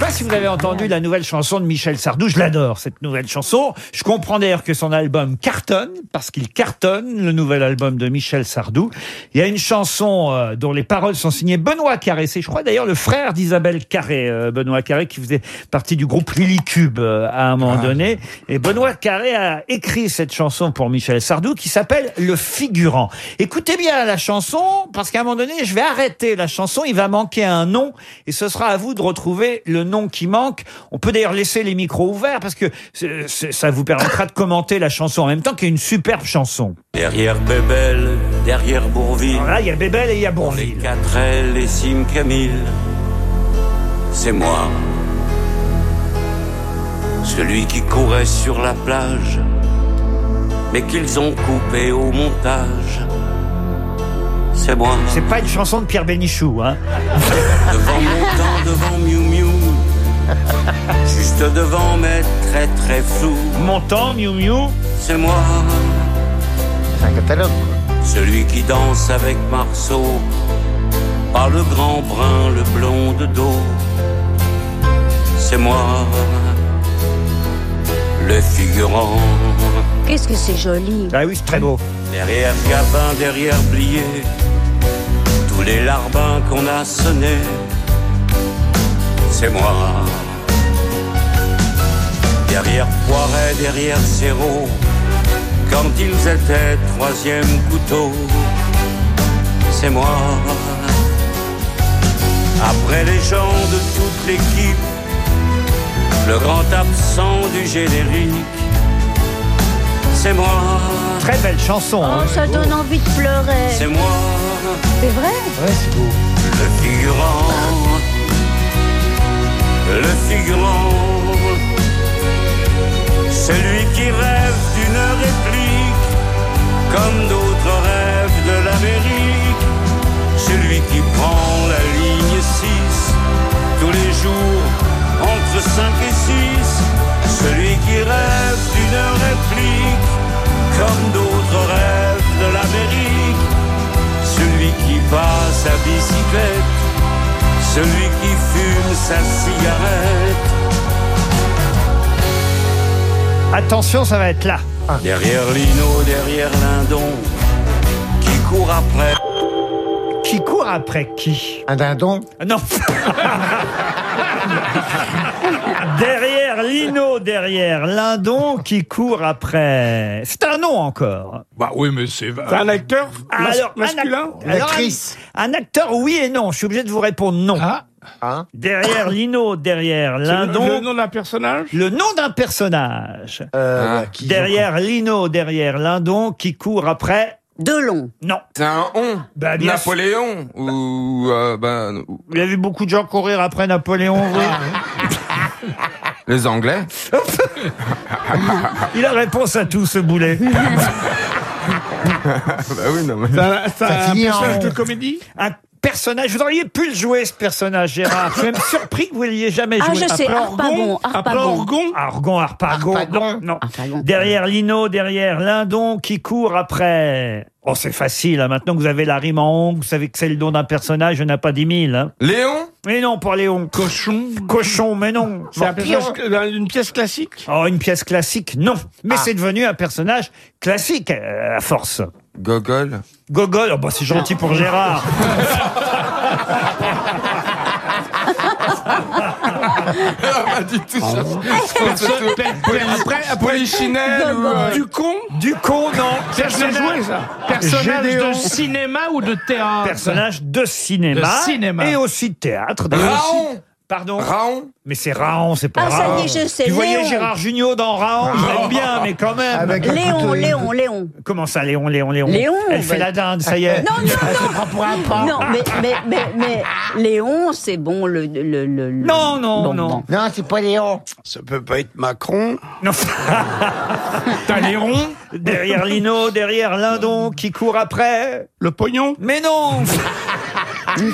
Je sais pas si vous avez entendu la nouvelle chanson de Michel Sardou. Je l'adore, cette nouvelle chanson. Je comprends d'ailleurs que son album cartonne, parce qu'il cartonne, le nouvel album de Michel Sardou. Il y a une chanson euh, dont les paroles sont signées Benoît Carré. C'est, je crois, d'ailleurs, le frère d'Isabelle Carré, euh, Benoît Carré, qui faisait partie du groupe Lily Cube euh, à un moment donné. Et Benoît Carré a écrit cette chanson pour Michel Sardou qui s'appelle Le Figurant. Écoutez bien la chanson, parce qu'à un moment donné, je vais arrêter la chanson. Il va manquer un nom, et ce sera à vous de retrouver le nom qui manque. On peut d'ailleurs laisser les micros ouverts, parce que c'est- c'est- ça vous permettra de commenter la chanson en même temps, qui est une superbe chanson. Derrière Bébel, derrière Bourville. Alors là, il y a Bébel et il y a Bourville. Les quatre ailes et Sim Camille. C'est moi. Celui qui courait sur la plage, mais qu'ils ont coupé au montage. C'est moi. C'est pas une chanson de Pierre Bénichou, hein. Devant mon temps, devant Miu Miu. Juste devant mes très très flous. Mon temps, Miu Miu. C'est moi. C'est un catalogue. Celui qui danse avec Marceau. Pas le grand brun, le blond de dos. C'est moi. Le figurant. Qu'est-ce que c'est joli. Ah oui, c'est très beau. Derrière Gabin, derrière Blier, tous les larbins qu'on a sonnés, c'est moi. Derrière Poiret, derrière Zéro, quand ils étaient troisième couteau, c'est moi. Après les gens de toute l'équipe, le grand absent du générique, c'est moi. Très belle chanson. hein. ça donne envie de pleurer. C'est moi. C'est vrai? Ouais, c'est beau. Le figurant, le Figaro. Celui qui rêve d'une réplique, comme d'autres rêvent de l'Amérique. Celui qui prend la ligne 6, tous les jours, entre 5 et 6. Celui qui rêve d'une réplique, comme d'autres rêvent de l'Amérique. Celui qui passe à bicyclette, celui qui fume sa cigarette. Attention, ça va être là. Derrière Lino, derrière Lindon, qui court après. Qui court après qui Un dindon Non. derrière Lino, derrière Lindon qui court après. C'est un nom encore. Bah oui, mais c'est. C'est un acteur Alors, un ac- alors, un, un acteur, oui et non. Je suis obligé de vous répondre non. Derrière Lino, derrière Lindon. le nom d'un personnage Le nom d'un personnage. Euh, Ah. derrière Lino, derrière Lindon qui court après. Delon. Non. C'est un on. Bah, bien Napoléon ou euh, ben, ou- Vous avez vu beaucoup de gens courir après Napoléon, vous les Anglais. Il a réponse à tout, ce boulet. bah oui, non mais. C'est un, c'est un personnage de comédie? Un personnage, vous auriez pu le jouer, ce personnage, Gérard. Je suis même surpris que vous l'ayez jamais Ah, joué. je sais, Harpagon, Harpagon. Harpagon, Harpagon. Non, non. Derrière Lino, derrière Lindon qui court après. Oh, c'est facile, hein. maintenant que vous avez la rime en on, vous savez que c'est le nom d'un personnage, il n'y en a pas dix mille. Hein. Léon? Mais non, pas Léon. Cochon? Cochon, mais non. C'est un personnage d'une pièce classique? Oh, une pièce classique, non. Mais Ah. c'est devenu un personnage classique, euh, à force. Gogol. Gogol, oh, bah, c'est gentil pour Gérard. pas du tout ça. Après, Polichinelle ou. euh, Du con Du con, non. Joué, ça. Personnage Gédéon. de cinéma ou de théâtre Personnage de cinéma. De cinéma. Et aussi de théâtre. d'ailleurs. Raon. Pardon Raon. Mais c'est Raon, c'est pas Ah, ça y est, je sais, Tu voyais Léon. Gérard Junior dans Raon Je l'aime bien, mais quand même. Avec un Léon, couteau. Léon, Léon. Comment ça, Léon, Léon, Léon Léon, Elle fait bah- la dinde, ça y est. Non, non, Elle se prend pour un pan. Non, mais, mais, mais, mais Léon, c'est bon, le, le, le, le- Non, non, Bon, non. bon. Non, c'est pas Léon. Ça peut pas être Macron. Non. T'as les ronds derrière Lino, derrière Lindon, qui court après. Le pognon Mais non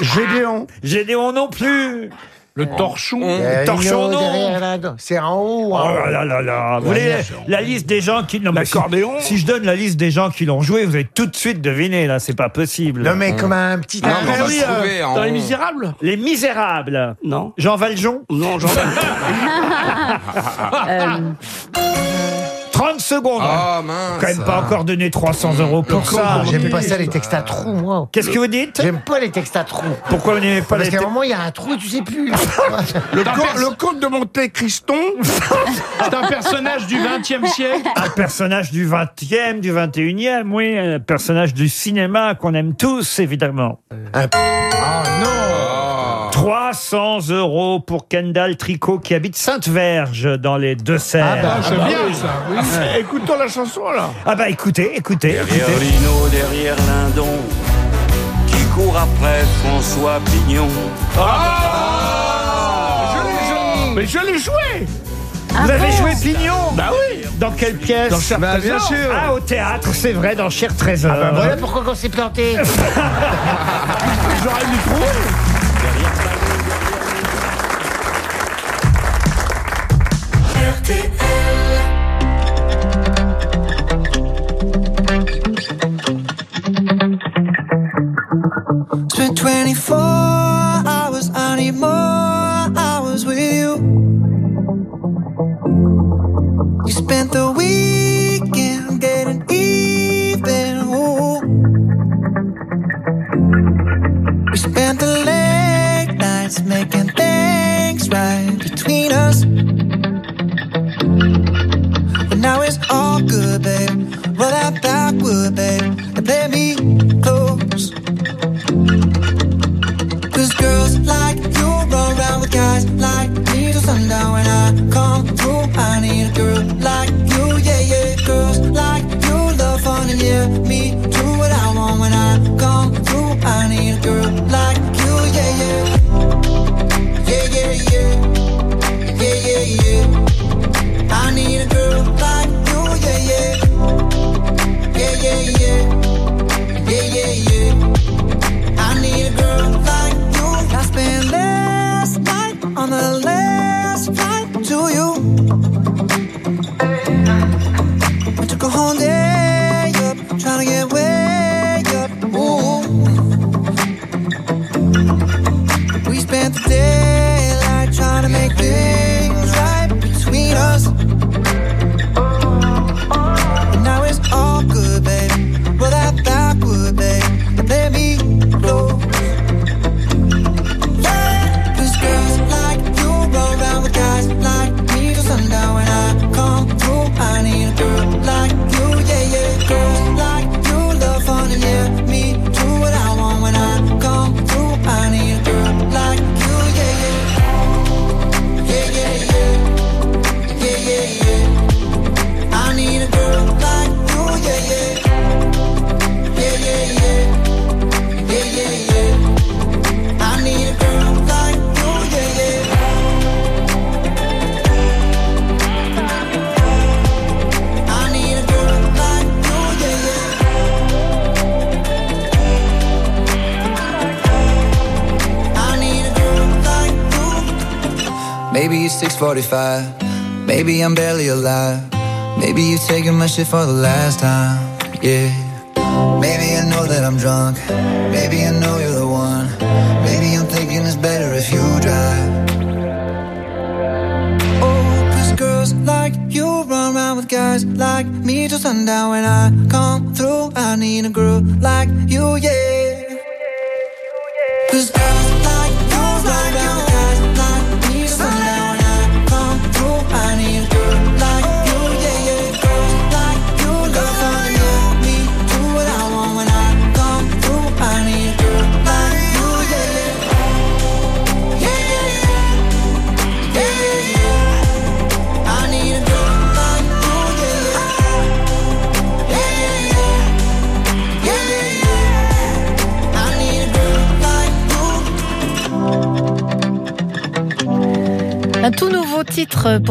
Gédéon. Gédéon non plus. Le torchon Euh, Torchon, non. C'est en haut en Oh là là là Vous voulez la liste des gens qui... Non, mais si, L'accordéon si je donne la liste des gens qui l'ont joué, vous allez tout de suite deviner, là, c'est pas possible. Non, mais comme un petit Non, mais on indice. va oui, se euh, trouver en. Dans Les Misérables? Les Misérables. Non. Jean Valjean? Non, j'en Euh, 30 secondes. Ah mince. Quand même pas encore donné 300 euros pour ça. J'aime pas ça, les textes à trous, moi. Qu'est-ce que vous dites? J'aime pas les textes à trous. Pourquoi vous n'aimez pas Parce les qu'à un moment, il y a un trou et tu sais plus. Le, co- le comte de Monte Criston C'est un personnage du 20e siècle Un personnage du 20e, du 21e, oui, un personnage du cinéma qu'on aime tous, évidemment. Oh non 300 euros pour Kendall Tricot qui habite Sainte-Verge dans les Deux-Sèvres. Ah, c'est bien ça. Oui. Écoutons la chanson là. Ah bah écoutez, écoutez, Derrière écoutez. Lino, derrière Lindon, qui court après François Pignon. Je l'ai joué. Mais je l'ai joué. Vous avez joué Pignon Bah oui. Dans quelle pièce Dans Cher Bah, bien sûr. Ah, au théâtre, c'est vrai, dans Cher Trésor. Bah, Voilà pourquoi on s'est planté. J'aurais dû trouver. 24 6:45.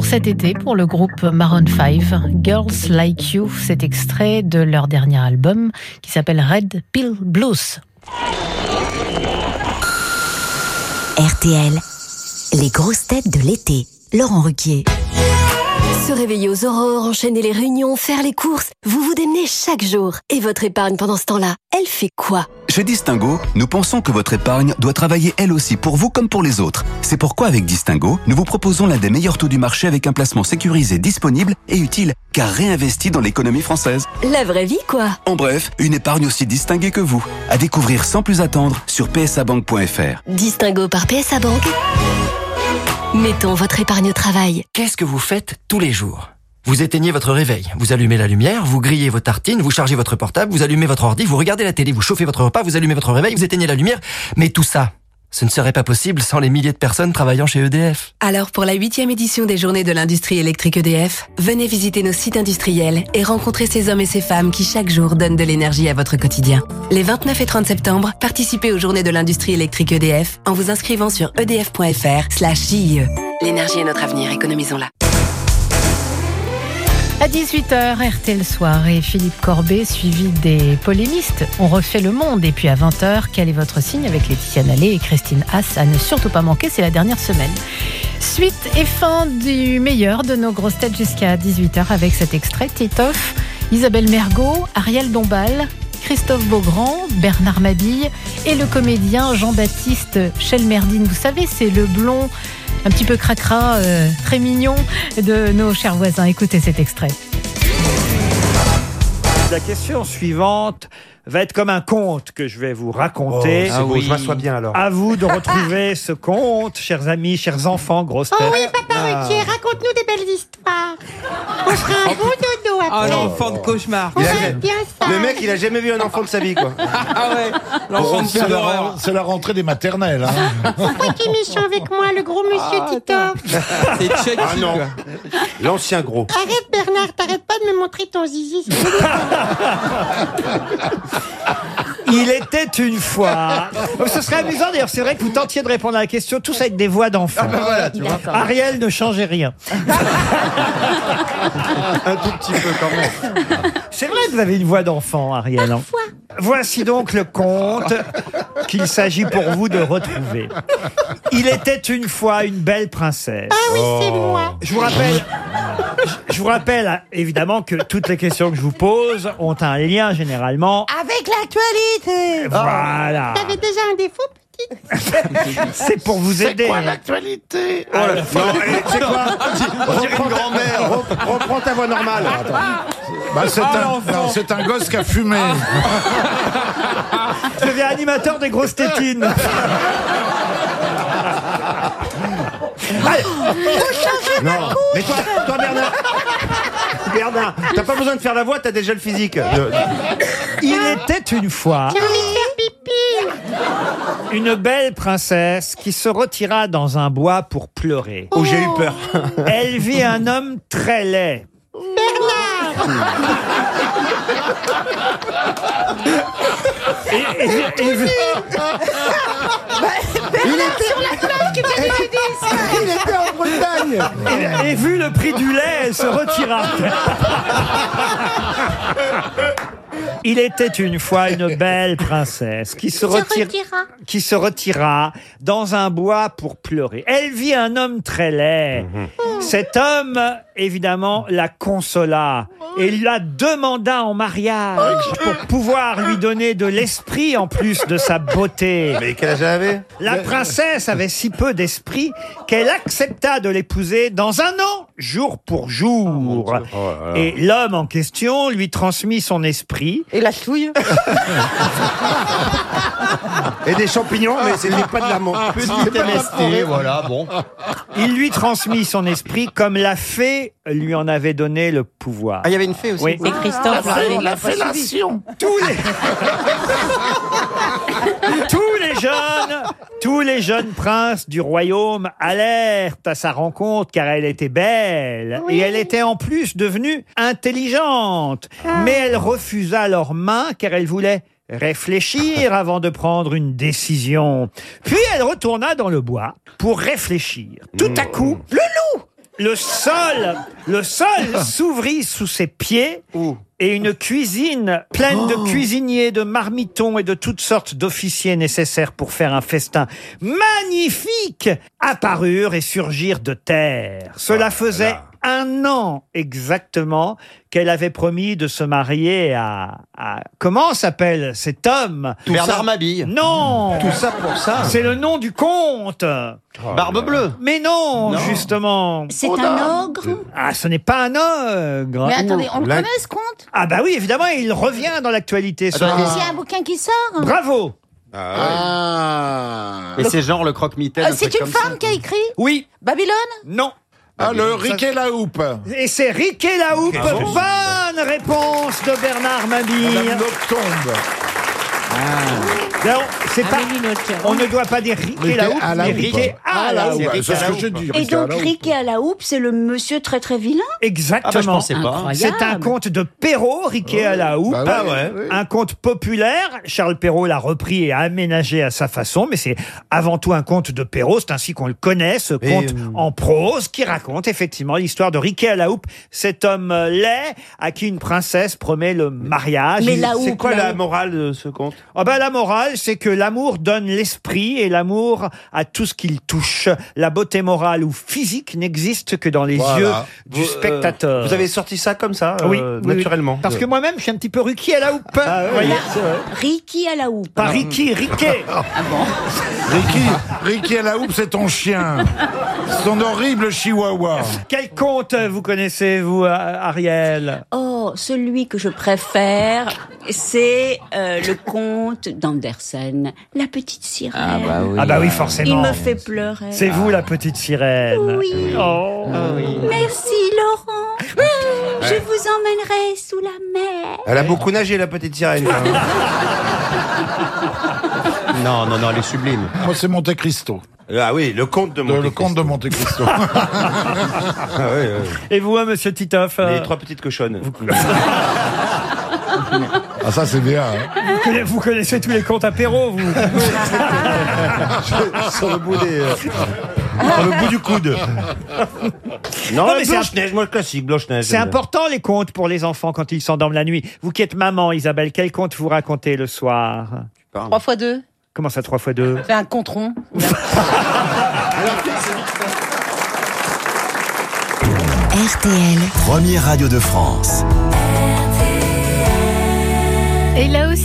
Cet été pour le groupe Maroon 5, Girls Like You, cet extrait de leur dernier album qui s'appelle Red Pill Blues. RTL, les grosses têtes de l'été. Laurent Ruquier. Se réveiller aux aurores, enchaîner les réunions, faire les courses, vous vous démenez chaque jour. Et votre épargne pendant ce temps-là, elle fait quoi? Chez Distingo, nous pensons que votre épargne doit travailler elle aussi pour vous comme pour les autres. C'est pourquoi avec Distingo, nous vous proposons l'un des meilleurs taux du marché avec un placement sécurisé, disponible et utile, car réinvesti dans l'économie française. La vraie vie, quoi En bref, une épargne aussi distinguée que vous. À découvrir sans plus attendre sur psabank.fr. Distingo par PSA. Mettons votre épargne au travail. Qu'est-ce que vous faites tous les jours? Vous éteignez votre réveil, vous allumez la lumière, vous grillez vos tartines, vous chargez votre portable, vous allumez votre ordi, vous regardez la télé, vous chauffez votre repas, vous allumez votre réveil, vous éteignez la lumière. Mais tout ça, ce ne serait pas possible sans les milliers de personnes travaillant chez E EDF. Alors pour la huitième édition des Journées de l'industrie électrique EDF, venez visiter nos sites industriels et rencontrer ces hommes et ces femmes qui chaque jour donnent de l'énergie à votre quotidien. Les 29 et 30 septembre, participez aux Journées de l'industrie électrique EDF en vous inscrivant sur E edf.fr JIE. L'énergie est notre avenir, économisons-la. À 18h, RTL Soir et Philippe Corbet, suivi des polémistes. On refait le monde. Et puis à 20h, quel est votre signe avec Laetitia Nallet et Christine Haas à ne surtout pas manquer, c'est la dernière semaine. Suite et fin du meilleur de nos grosses têtes jusqu'à 18h avec cet extrait. Titoff, Isabelle Mergot, Ariel Dombal, Christophe Beaugrand, Bernard Mabille et le comédien Jean-Baptiste Chelmerdine. Vous savez, c'est le blond un petit peu cracra, euh, très mignon de nos chers voisins. Écoutez cet extrait. La question suivante va être comme un conte que je vais vous raconter. Oh, c'est beau, je m'assois bien alors. À vous de retrouver ce conte, chers amis, chers enfants, grosses Oh têtes. oui, Ah. Raconte-nous des belles histoires. On fera un bon dodo Ah, après. l'enfant de cauchemar. On va être bien ça. Le mec, il a jamais vu un enfant de sa vie, quoi. Ah ouais, Oh, c'est la, c'est la rentrée des maternelles. Hein. Pourquoi tu es méchant avec moi, le gros monsieur Tito Ah non, l'ancien gros. Arrête Bernard, t'arrêtes pas de me montrer ton zizi. Il était une fois. Oh, Ce serait amusant d'ailleurs, c'est vrai que vous tentiez de répondre à la question tous avec des voix d'enfants. Ah bah voilà, tu vois. D'accord. Ariel ne changeait rien. Un tout petit peu quand même. C'est vrai que vous avez une voix d'enfant, Ariel. hein. Voici donc le conte qu'il s'agit pour vous de retrouver. Il était une fois une belle princesse. Ah oui, c'est moi. Je vous rappelle, je- je vous rappelle évidemment que toutes les questions que je vous pose ont un lien généralement. Avec l'actualité. Voilà. T'avais déjà un défaut, C'est pour vous aider. C'est quoi l'actualité Oh là, non, eh, sais quoi On dirait une grand-mère. Re- Reprends ta voix normale. Bah, c'est Ah, un, l'enfant. non, c'est un gosse qui a fumé. Je deviens animateur des grosses tétines. Allez. Non, mais toi, toi Bernard, Bernard, t'as pas besoin de faire la voix, t'as déjà le physique. Il était une fois J'ai envie de faire pipi. une belle princesse qui se retira dans un bois pour pleurer. Oh, j'ai eu peur. Elle vit un homme très laid. Bernard. Et, et- et- Bernard, sur la plage, m'as demandé ça. Il était en Bretagne. Et, et vu le prix du lait, elle se retira. Il était une fois une belle princesse qui se, retire- qui se retira dans un bois pour pleurer. Elle vit un homme très laid. Cet homme, évidemment, la consola et la demanda en mariage pour pouvoir lui donner de l'esprit en plus de sa beauté. Mais quel âge elle avait La princesse avait si peu d'esprit qu'elle accepta de l'épouser dans un an, jour pour jour. Et l'homme en question lui transmit son esprit. Et la chouille Et des champignons, mais ce n'est pas de la MST, forêt. voilà, bon. Il lui transmit son esprit comme la fée lui en avait donné le pouvoir. Ah, il y avait une fée aussi. Oui. Et Christophe, La, il la fellation. Tous les... tous les jeunes, tous les jeunes princes du royaume allèrent à sa rencontre car elle était belle et elle était en plus devenue intelligente. Mais elle refusa leurs mains car elle voulait réfléchir avant de prendre une décision. Puis elle retourna dans le bois pour réfléchir. Tout à coup, le loup le sol, le sol s'ouvrit sous ses pieds et une cuisine pleine de cuisiniers, de marmitons et de toutes sortes d'officiers nécessaires pour faire un festin magnifique apparurent et surgirent de terre. Cela faisait un an exactement qu'elle avait promis de se marier à, à- comment s'appelle cet homme? Bernard Mabille. Non Tout ça pour ça. C'est le nom du comte Barbe bleue. Mais non, Non. justement C'est un ogre? Ah, ce n'est pas un ogre Mais attendez, on le connaît ce conte Ah bah oui, évidemment, il revient dans l'actualité. ce qu'il y a un bouquin qui sort? Bravo Et c'est genre le croque-mitaine. Euh, C'est une comme femme ça. qui a écrit? Oui. Babylone? Non. Ah, le Riquet la houppe. Et c'est Riquet la houppe. Ah bon Bonne réponse de Bernard Mabille. Madame Noctombe. Non, c'est pas. On ne doit pas dire Riquet la houppe, à la mais. Riquet à la houppe. C'est ce que je dis. Et donc. Riquet à la houppe, c'est le monsieur très très vilain? Exactement. Ah bah, je pensais pas. C'est un conte de Perrault, Riquet à la houppe. Bah ouais, Ah ouais. Un conte populaire. Charles Perrault l'a repris et aménagé à sa façon, mais c'est avant tout un conte de Perrault. C'est ainsi qu'on le connaît, ce conte euh, en prose qui raconte effectivement l'histoire de Riquet à la houppe, cet homme euh, laid à qui une princesse promet le mariage. Mais la C'est houppe, quoi la morale de ce conte? Ah ben, la morale, c'est que l'amour donne l'esprit et l'amour à tout ce qu'il touche. La beauté morale ou physique n'existe que dans les Voilà. yeux du Vous, euh, spectateur. Vous avez sorti ça comme ça, euh, oui, oui, oui. naturellement. Parce que moi-même, je suis un petit peu Ricky à la houppe. Ah vous voyez Riquet à la houppe. Pas Ricky, Riquet. Ricky, Ricky à la houppe, c'est ton chien. Son horrible chihuahua. Quel conte vous connaissez, vous, euh, Ariel? Oh, celui que je préfère, c'est euh, le conte d'Andersen, La petite sirène. Ah bah oui. Ah bah oui, Il forcément. me fait pleurer. C'est vous, la petite sirène. Oui. Oh. Merci Laurent. Je vous emmènerai sous la mer. Elle a beaucoup nagé, la petite sirène. non, non, non, elle est sublime. Moi, c'est Monte Cristo. Ah oui, le conte de Le, Monte le comte de Monte Cristo. Ah oui, oui. Et vous, hein, monsieur Titoff euh, Les trois petites cochonnes. ah, ça, c'est bien. hein. vous, conna- vous connaissez tous les contes apéros, vous Sur le bout des... euh, Sur le bout du coude. Non, Non, mais c'est Blanche-Neige, moi, le classique, Blanche-Neige. C'est important les contes pour les enfants quand ils s'endorment la nuit. Vous qui êtes maman, Isabelle, quel conte vous racontez le soir? 3 fois 2 Comment ça, trois fois deux? C'est un compte rond. RTL. Première radio de France. Et là aussi,